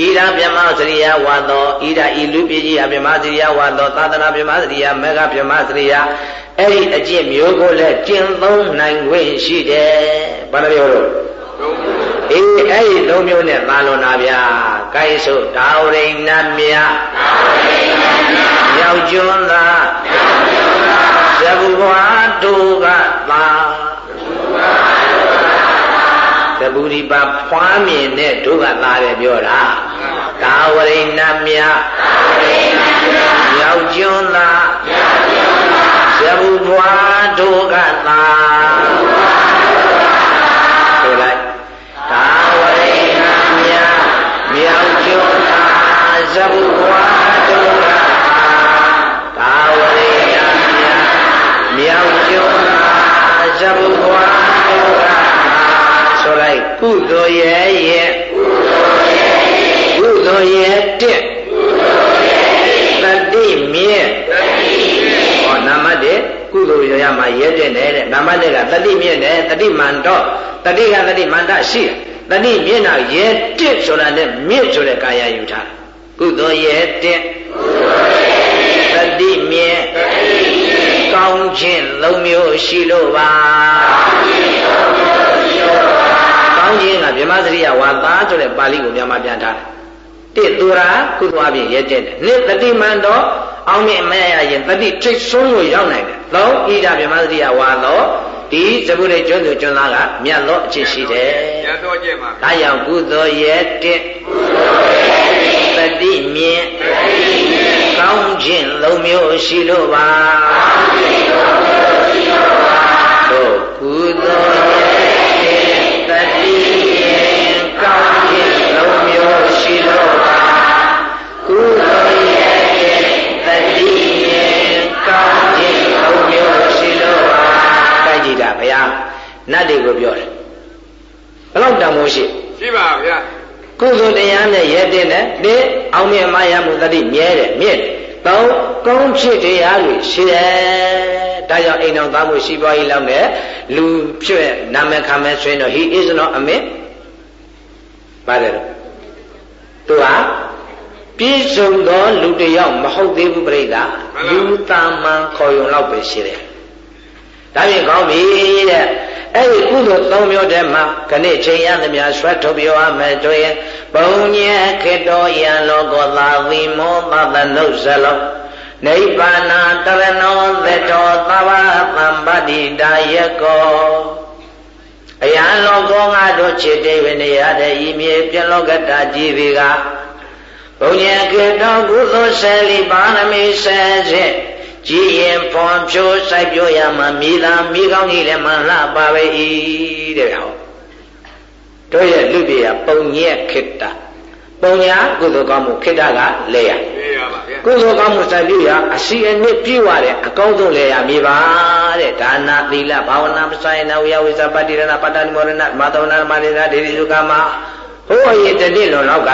A: ဣဒဗြဟ္မစရိယဝါသောဣဒဤလူပြည်ကြီးအဗြဟ္မစရိယဝါသောသာသနာဗြဟ္မစရိယမေဃဗြဟ္မစရိယအဲ့ဒီအကျင့်မျိုးကိုလည်းကျင့်သုံးနိုင်ခွင့်ရှိတယ်ဘာလို့ပြောလို့အေးအဲ့ဒီသုံးမျိုးနဲ့သာလွန်တာဗျာကိုင်းဆိုဒါဝရိဏမြာမြောက်ကျွန်းသာဇဗုဘွားတို့ကသာ သဗ္ဗူရိပါဖွားမြင်တဲ့ဒုက္ခသားပဲပြောတာကာဝရိဏမြမြောက်ကျွန်းသာဇဗုဘွားဒုက္ခသား နဲ့တဲ့နာမတဲ့ကတတိမြင့်တယ်တတိမန္တောတတိကတတိမန္တရှိတတိမြင့်တာရဲတက်ဆိုတာနဲ့မြင့်ဆိုတဲ့ကာယယူထားကုသိုလ်ရဲ့တက်တတိမြင့်ကောင်းခြင်းသုံးမျိုးရှိလို့ပါကောင်းခြင်းကဗြဟ္မစရိယဝါသာဆိုတဲ့ပါဠိကိုမြန်မာပြန်ထားတယ်တိသူရာကုသိုလ်အပြင်ရဲတဲ့တယ်နှစ်တတိမန္တောအောင်မြင်မဲ့ရရင်တတိထိတ်ဆုံးကိုရောက်နိုင်တယ် သုံးဣဒဗြဟ္မစရိယဝါသောဒီသဗုရိကျွန်းသူကျွန်းသားကမြတ်သောအဖြစ်ရှိတယ်
B: မြတ်သောအဖြစ်မှာ
A: ဒါကြောင့်ကုသိုလ်ရဲတဲ့တတိမြင်ကောင်းခြင်းသုံးမျိုးရှိလို့ပါတို့ကုသိုလ် နတ်တွေကိုပြောတယ်ဘယ်တော့တန်မိုးရှိ
B: ရှိပါဗျာ
A: ကုသိုလ်တရားနဲ့ရဲတဲ့နဲ့ဒီအောင်မြင်မရမှုတတိမြဲတယ်မြင့်သုံးကောင်းဖြစ်တရားတွေရှိတယ်ဒါကြောင့်အိမ်တော်သားမှုရှိပွားရေးလောက်နဲ့လူဖြစ်နာမည်ခံမဲ့ဆိုရင်တော့ he is not a myth ပါတယ်လို့သူဟာပြည့်စုံသောလူတစ်ယောက်မဟုတ်သေးဘူးပြိဿလူတာမန်ခေါ်ယုံလောက်ပဲရှိတယ် ဒါဖြင့်ကောင်းပြီတဲ့အဲ့ဒီကုသိုလ်သုံးမျိုးတည်းမှာခဏချိန်ရသမျှဆွတ်ထုတ်ပြောရမယ်တို့ရင်ဘုံညေခေတောယံလောကောသာသီမောသတ္တနုဇလောနိဗ္ဗာနာတရဏောသတောသဗ္ဗသံပတိတာယကောအယံလောကောငါတို့ချစ်တေဝနေရတဲ့ဤမြေပြလောကတာကြည်တွေကဘုံညာကေတောကုသိုလ်ဆယ်လီပါရမီဆယ်ချ က်ကြည်ရင်ဖွန်ဖြိုးစိုက်ပျိုးရမှာမိသားမိကောင်းကြီးလည်းမလှပါပဲဤတဲ့ဟောတို့ရဲ့လူပြေပုံညက်ခိတ္တပုံညာကုသိုလ်ကောင်းမှုခိတ္တကလဲရကုသိုလ်ကောင်းမှုစိုက်ပျိုးရအစီအနှစ်ပြည့်ဝတဲ့အကောင်းဆုံးလဲရမြေပါတဲ့ဒါနာသီလဘာဝနာပစိုင်းနဝယဝိဇ္ဇပတ္တိရဏပတ္တနိမောရဏမာသဝနာမာနိနာဒေဝိစုကမဟိုအရင်တနေ့လုံးလောက်က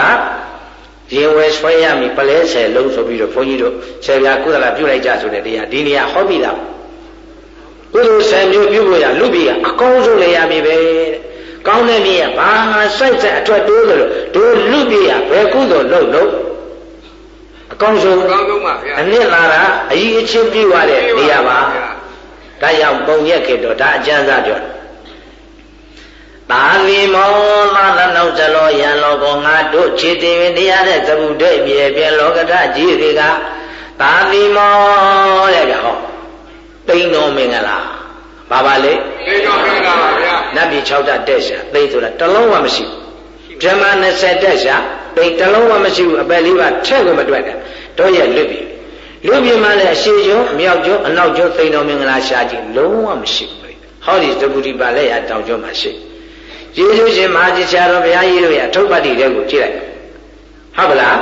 A: ရင်ဝယ်ဆွဲရမည်ပလဲဆယ်လုံးဆိုပြီးတော့ဘုန်းကြီးတို့ဆယ်ပြာကုသလပြုလိုက်ကြဆိုတဲ့တရားဒီနေရာဟောပြီလားကုသိုလ်ဆယ်မျိုးပြုလို့ရလူပြီကအကောင်းဆုံးလေရမည်ပဲကောင်းတဲ့နည်းကဘာငါစိုက်ဆက်အထွက်တိုးလို့တို့လူပြီကဘယ်ကုသိုလ်လုပ်လို့အကောင်းဆုံး
B: အကောင်းဆုံးပါဗျာ
A: အနစ်လာတာအကြီးအချင်းပြုရတဲ့နေရာပါဒါကြောင့်ပုံရက်ခေတော့ဒါအကျမ်းစာပြောတ ယ်ပါဠိမောသာသနုဇလောယံလောကောငါတို့ခြေတည်တရားတဲ့သဗုဒ္ဓပြေပြေလောကထကြီးတွေကပါဠိမောတဲ့ဗျဟောတိန်တော်မင်္ဂလာဘာပါလဲ
B: တိန်တော်မင်္ဂလာပါဗျာ
A: နတ်ပြည်6တက်တက်ရှာသိဆိုတာတလုံးဝမရှိဘူးဓမ္မ20တက်ရှာတိန်တလုံးဝမရှိဘူးအပယ်လေးပါထက်ကိုမတွေ့တာတို့ရဲ့လွတ်ပြီလူပြည်မှာလည်းအရှိကျွန်းမြောက်ကျွန်းအနောက်ကျွန်းသိန်တော်မင်္ဂလာရှာကြည့်လုံးဝမရှိဘူးဟောဒီသဗ္ဗုဒ္ဓပါလက်ရတောင်ကျွန်းမှာရှိတယ် ကျေးဇူးရှင်မဟာကြီးဆရာတော်ဘုရားကြီးတို့ရဲ့အထုပ်ပတ်တိတွေကိုကြည့်လိုက်ဟုတ်ကလား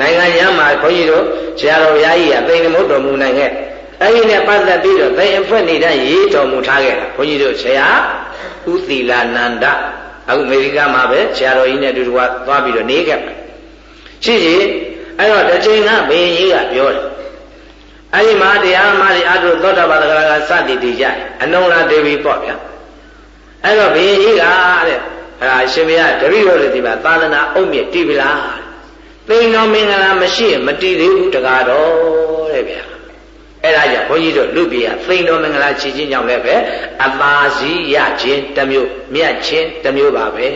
A: နိုင်ငံရမ်းမှာဘုန်းကြီးတို့ဆရာတော်ဘုရားကြီးကသိမ့်မုတ်တော်မူနိုင်ခဲ့အဲ့ဒီနဲ့ပတ်သက်ပြီးတော့သိအဖွက်နေတဲ့ရေးတော်မူထားခဲ့တာဘုန်းကြီးတို့ဆရာဥသီလာနန္ဒအခုအမေရိကမှာပဲဆရာတော်ကြီးနဲ့အတူတူသွားပြီးတော့နေခဲ့ပါရှိရှိအဲ့တော့တစ်ချိန်ကဘုရင်ကြီးကပြောတယ်အဲ့ဒီမှာတရားမှဒီအတုသောတာပတ္တကရာကစသည်တည်ကြအနုံလာဒေဝီပေါ့ဗျာ အဲ့တော့ဘုရင်ကြီးကတဲ့အဲရှင်ဘုရားတပည့်တော်တွေဒီမှာသာသနာအုပ်မြင့်တည်ပြီလားသိန်တော်မင်္ဂလာမရှိရင်မတည်သေးဘူးတကားတော်တဲ့ဗျာအဲ့ဒါကြောင့်ဘုန်းကြီးတို့လူပြည်ကသိန်တော်မင်္ဂလာချီချင်းကြောင့်လည်းပဲအပါစီရခြင်းတစ်မျိုးမြတ်ခြင်းတစ်မျိုးပါပဲ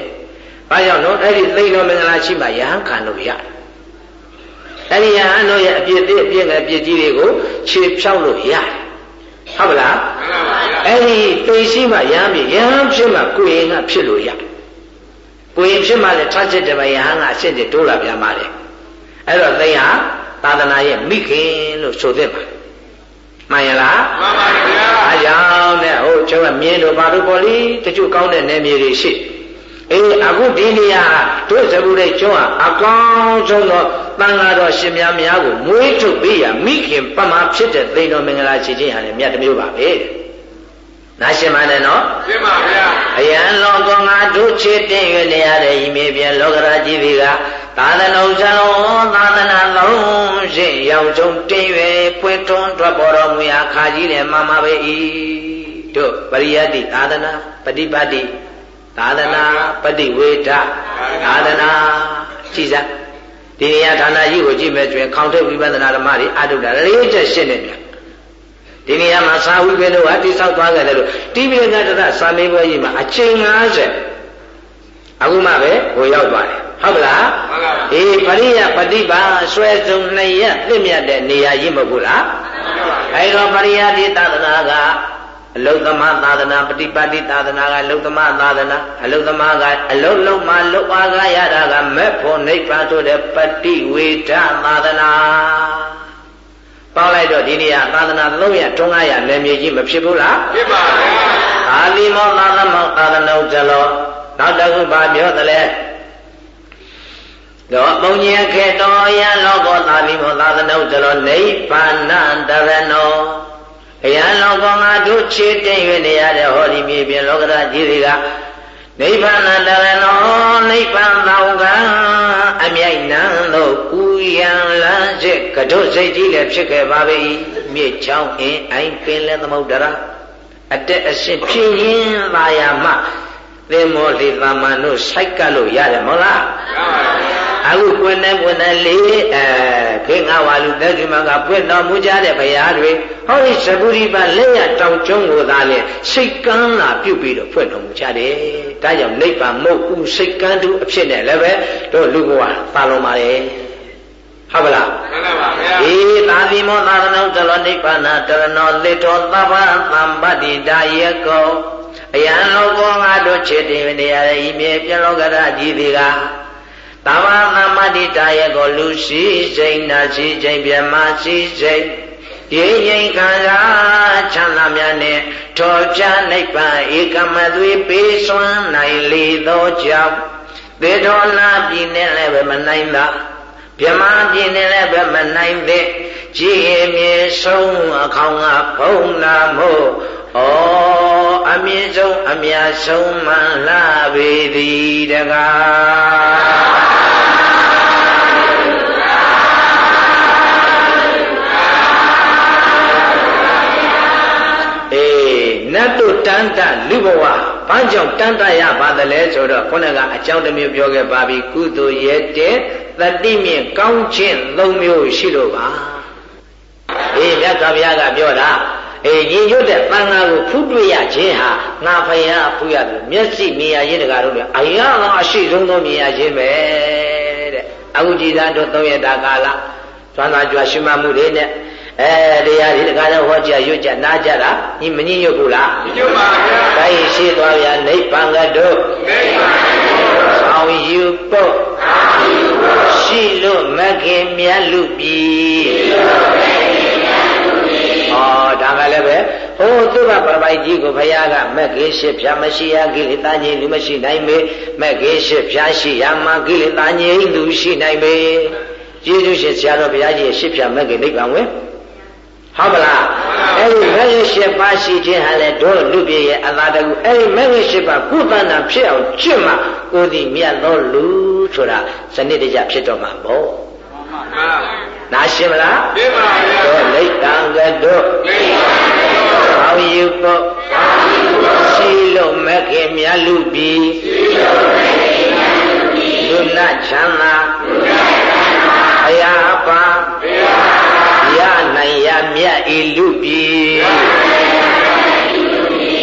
A: ဘာကြောင့်လို့အဲ့ဒီသိန်တော်မင်္ဂလာရှိမှယဟန်ခံလို့ရတယ်အဲ့ဒီယဟန်တို့ရဲ့အပြစ်သေးအပြစ်ငယ်အပြစ်ကြီးတွေကိုခြေဖြောက်လို့ရတယ် ဟုတ်ပါလားအဲ့ဒီသိရှိမှရဟန်းဖြစ်ရဟန်းဖြစ်မှကိုယ်ရင်ကဖြစ်လို့ရကိုယ်ရင်ဖြစ်မှလည်းထချက်တယ်မယဟန်ကအရှင်းတိုးလာပြန်ပါလေအဲ့တော့သိဟာသာသနာရဲ့မိခင်လို့ဆိုသင့်ပါမှန်ရလား
B: မှန်ပါဗျာ
A: အားကြောင့်နဲ့ဟိုကျွန်တော်မြင်းတို့ဘာလို့ပေါ်လီတချို့ကောင်းတဲ့နယ်မြေတွေရှိ အေးအခုဒီနေရာတို့သဘူရိတ်ကျွန်းဟာအကောင်းဆုံးသောတန်ဃာတော်ရှင်များများကိုမွေးထုတ်ပေးရမိခင်ပမာဖြစ်တဲ့သိတော်မင်္ဂလာရှိခြင်းဟာလည်းမြတ်တမျိုးပါပဲနားရှင်းပါနဲ့နော်
B: ရှင်းပါဗျာ
A: အယံလောကငါတို့ချစ်တင်ရနေရတဲ့ဤမေပြန်လောကရာကြီးတွေကသာသနာ့ဇလုံးသာသနာလုံးရှိရောက်ဆုံးတင်ရပွင့်ထွန်းထွက်ပေါ်တော်မူရာခါကြီးလည်းမှမှာပဲဤတို့ပရိယတ်တိသာသနာပฏิပတ်တိ သာသနာပฏิဝေဒသာသနာကြည်စားဒီနေရာဌာနကြီးကိုကြည့်မဲ့ကျွင်ခေါင်ထုတ်ဝိပဿနာဓမ္မတွေအထုတ်တာလေးချက်ရှင်းနေပြန်ဒီနေရာမှာသာဝိပင်တို့ကတိဆောက်သွားကြတယ်လို့တိပိဋကတရသာမေးပွဲကြီးမှာအချိန်90အခုမှပဲဟိုရောက်သွားတယ်ဟုတ်ကလား
B: ဟုတ်ပါ
A: ဘူးအေးပရိယပฏิပါဆွဲစုံနှစ်ရက်ပြည့်မြတ်တဲ့နေရာကြီးမဟုတ်ဘူးလားအဲဒါပရိယတိသဒနာက အလုသမသာသနာပฏิပါတိသာသနာကအလုသမသာသနာအလုသမကအလုလုံးမှလုအားကရတာကမဲ့ဖို့နိဗ္ဗာန်ဆိုတဲ့ပฏิဝေဒသာသနာပေါင်းလိုက်တော့ဒီနေရာသာသနာ300 300နယ်မြေကြီးမဖြစ်ဘူးလား
B: ဖြစ်ပါဗျာ
A: အာလီမောသာသမောသာသနုဇလောနောက်တစ်ခုပါပြောတယ်လေတော့ပုံညင်ခေတောယလောကောသာလီမောသာသနုဇလောနိဗ္ဗာန်တရဏော ဘုရားလောကမှာတို့ချေတဲ့၍နေရတဲ့ဟောဒီမြေပြင်လောကဓာတ်ကြီးတွေကနိဗ္ဗာန်တရဏောနိဗ္ဗာန်သောကအမြိုက်နံသို့ဥယံလန်းစစ်ကဒုစိတ်ကြီးလည်းဖြစ်ခဲ့ပါပြီမြေချောင်းအင်းအိုင်ပင်လည်းသမုဒ္ဒရာအတက်အရှင်ဖြစ်ရင်သာယာမှ သင်္မောလိသမန်တို့စိုက်ကလို့ရတယ်မဟုတ်လား
B: ရပါပါ
A: အခုကွယ်နဲ့ကွယ်နဲ့လေးအဲခေငါဝါလူသက်ဒီမကပွင့်တော်မူကြတဲ့ဘုရားတွေဟောဒီသဗ္ဗုရိပလက်ရတောင်ကျွန်းကိုသာလေစိတ်ကန်းလာပြုတ်ပြီးတော့ဖွင့်တော်မူကြတယ်ဒါကြောင့်နိဗ္ဗာန်မဟုတ်ဘူးစိတ်ကန်းတူအဖြစ်နဲ့လည်းပဲတို့လူဘဝပါလုံးပါလေဟုတ်ပါလား
B: မှန်ပါဗျာေ
A: သာတိမောသာရဏောတလောနိဗ္ဗာန်တရဏောလစ်တော်သဗ္ဗသံပတ္တိဒါယေကော အယံလောကောငါတို့ချစ်တင်နေရတဲ့ဤမြေပြလောကရကြီးတွေကသမ္မာသမ္မတိတာရဲ့ကိုလူရှိစိတ်နာရှိစိတ်မြမရှိစိတ်ရိမ့်ရိမ့်ခံစားချမ်းသာများနဲ့ထောချနိဗ္ဗာန်ဧကမသွေပေးစွမ်းနိုင်လေသောကြောင့်သေတော်လာပြည်နဲ့လည်းပဲမနိုင်တာမြမပြည်နဲ့လည်းပဲမနိုင်တဲ့ကြည်အမြဲဆုံးအခေါင်ကဖုံးနာမို့ ဩအမြင့်ဆုံးအမြတ်ဆုံးမှလာပေသည်တကားအေးနတ်တို့တန်တလူဘဝဘာကြောင့်တန်တရပါသလဲဆိုတော့ခုနကအကြောင်းတစ်မျိုးပြောခဲ့ပါပြီကုသိုလ်ရဲ့တဲ့တတိမြင့်ကောင်းခြင်း၃မျိုးရှိလို့ပါအေးမြတ်စွာဘုရားကပြောတာ အေးညီညွတ်တဲ့တန်ခါကိုဖူးတွေ့ရခြင်းဟာငါဖယားဖူးရတယ်မျက်စိမြင်ရခြင်းတကားတို့အရာအရှိဆုံးသောမြင်ရခြင်းပဲတဲ့အခုကြည်သာတို့သုံးရတာကာလသွမ်းသာကြွရှိမှမှုတွေနဲ့အဲတရားဒီတကားတော့ဟောကြားရွတ်ကြနားကြတာညီမညီညွတ်ဘူးလား
B: ညညွတ်ပါဗျာ
A: ဒါရင်ရှိသွားဗျာနိဗ္ဗာန်ကတို့
B: နိဗ္ဗာန်
A: ဆောင်ယူဖို့ရှိလို့မခင်မြတ်လူပြီရှိလို့ ဟိုသူ့ဘပရပိုက်ကြီးကိုဘုရားကမက်ခေရှိဖြာမရှိရကိလေသာငြိမ်းလူမရှိနိုင်မေမက်ခေရှိဖြာရှိရမှာကိလေသာငြိမ်းလူရှိနိုင်မေကျေးဇူးရှင်ဆရာတော်ဘုရားကြီးရှိဖြာမက်ခေနိဗ္ဗာန်ဝင်ဟုတ်မလားအဲ့ဒီမဂ္ဂင်၈ပါးရှိခြင်းဟာလေတို့လူပြည့်ရဲ့အသာတကူအဲ့ဒီမဂ္ဂင်၈ပါးကုသန္တာဖြစ်အောင်ကျင့်မှကိုယ်ဒီမြတ်သောလူဆိုတာစနစ်တကျဖြစ်တော့မှာပေါ့နာရှင်းမလား
B: ရှင်းပါဗျာ
A: တို့လိတ်တံကတို့လိတ်တံ ကတို့ဘောင်ယူဖို့ဘောင်ယူဖို့ရှိလို့မဂ္ဂင်မြတ်လူပြီရှိလို့မဂ္ဂင်မြတ်လူပြီလူနာချမ်းသာလူနာချမ်းသာအရာပါဘုရားရနိုင်ရမြတ်ဤလူပြီ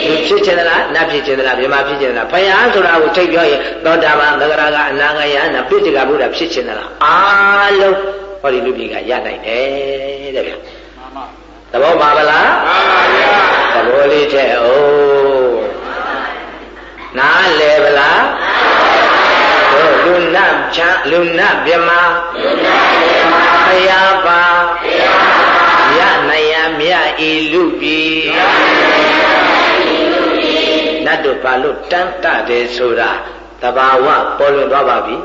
A: လူဖြစ်ချင်သလားနတ်ဖြစ်ချင်သလားမြမဖြစ်ချင်သလားဘုရားဆိုတာကိုထိတ်ပြောရင်သောတာပန်သဂရကအနာဂယနာပိဋကဗုဒ္ဓဖြစ်ချင်သလားအားလုံးဟောဒီလူပြည်ကရနိုင်တယ်တဲ့ဗျာ သဘောပါဗလား
B: မှန်ပါဗျာ
A: သဘောလေးထည့်အောင်နားလေဗလားတို့လူနတ်ချမ်းလူနတ်မြမလူနတ်မြမဘုရားပါဘုရားရနိုင်ရမြဤလူပြီနတ်တို့ဘာလို့တန်းတတယ်ဆိုတာတဘာဝပေါ်လွင်သွားပါပြီ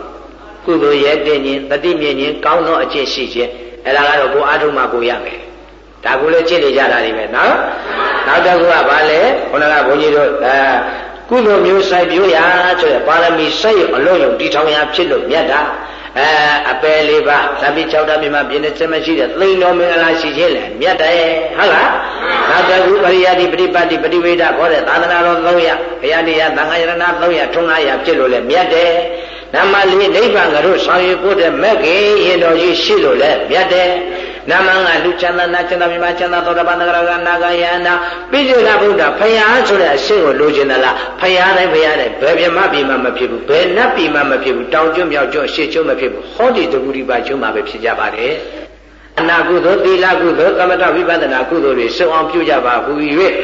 A: ကုသိုလ်ရဲ့တည်ခြင်းတတိမြင့်ခြင်းကောင်းသောအကျင့်ရှိခြင်းအဲ့ဒါကတော့ကိုအားထုတ်မှကိုရမယ် ဒါကိုလည်းကျင့်နေကြတာတွေပဲနော်နောက်တစ်ခုကဘာလဲခုနကဘုန်းကြီးတို့အဲကုသိုလ်မျိုးစိုက်ပြိုးရဆိုတဲ့ပါရမီစိုက်ရအလုံးယုံတည်ထောင်ရဖြစ်လို့မြတ်တာ အဲအပယ်လေးပါသပိ6ဓာတ်မြမပြင်းတဲ့စမရှိတဲ့သိန်တော်မင်္ဂလာရှိခြင်းလေမြတ်တယ်ဟုတ်လားနောက်တစ်ခုပရိယတိပฏิပတ်တိပฏิဝေဒခေါ်တဲ့သာသနာတော်300ဘုရားတရားသံဃာယရဏ300ထုံး900ဖြစ်လို့လေမြတ်တယ်နမလေးနိဗ္ဗာန်ကတို့ဆောင်ရွက်ဖို့တဲ့မက်ခင်ရင်တော်ကြီးရှိလို့လေမြတ်တယ်နမငါလူချမ်းသာနာချမ်းသာမြမချမ်းသာသောတပန်တဂရကနာဂယနာပိစိကဗုဒ္ဓဖယားဆိုတဲ့အရှင်းကိုလိုချင်သလားဖယားတိုင်းဖယားတိုင်းဘယ်ပြမပြီမှမဖြစ်ဘူးဘယ်နတ်ပြီမှမဖြစ်ဘူးတောင်ကျွတ်မြောက်ကျွတ်ရှေ့ကျွတ်မဖြစ်ဘူးဟောဒီတကူဒီပါကျွတ်မှာပဲဖြစ်ကြပါတယ်အနာကုသိုလ်သီလကုသိုလ်သမထဝိပဿနာကုသိုလ်တွေစုံအောင်ပြုကြပါဟူ၍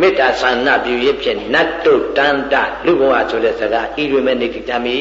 A: မေတ္တာဆန္ဒပြုရဖြင့်နတ်တို့တန်တလူဘဝဆိုတဲ့စကားဤတွင်မဲ့နေတည်တမီ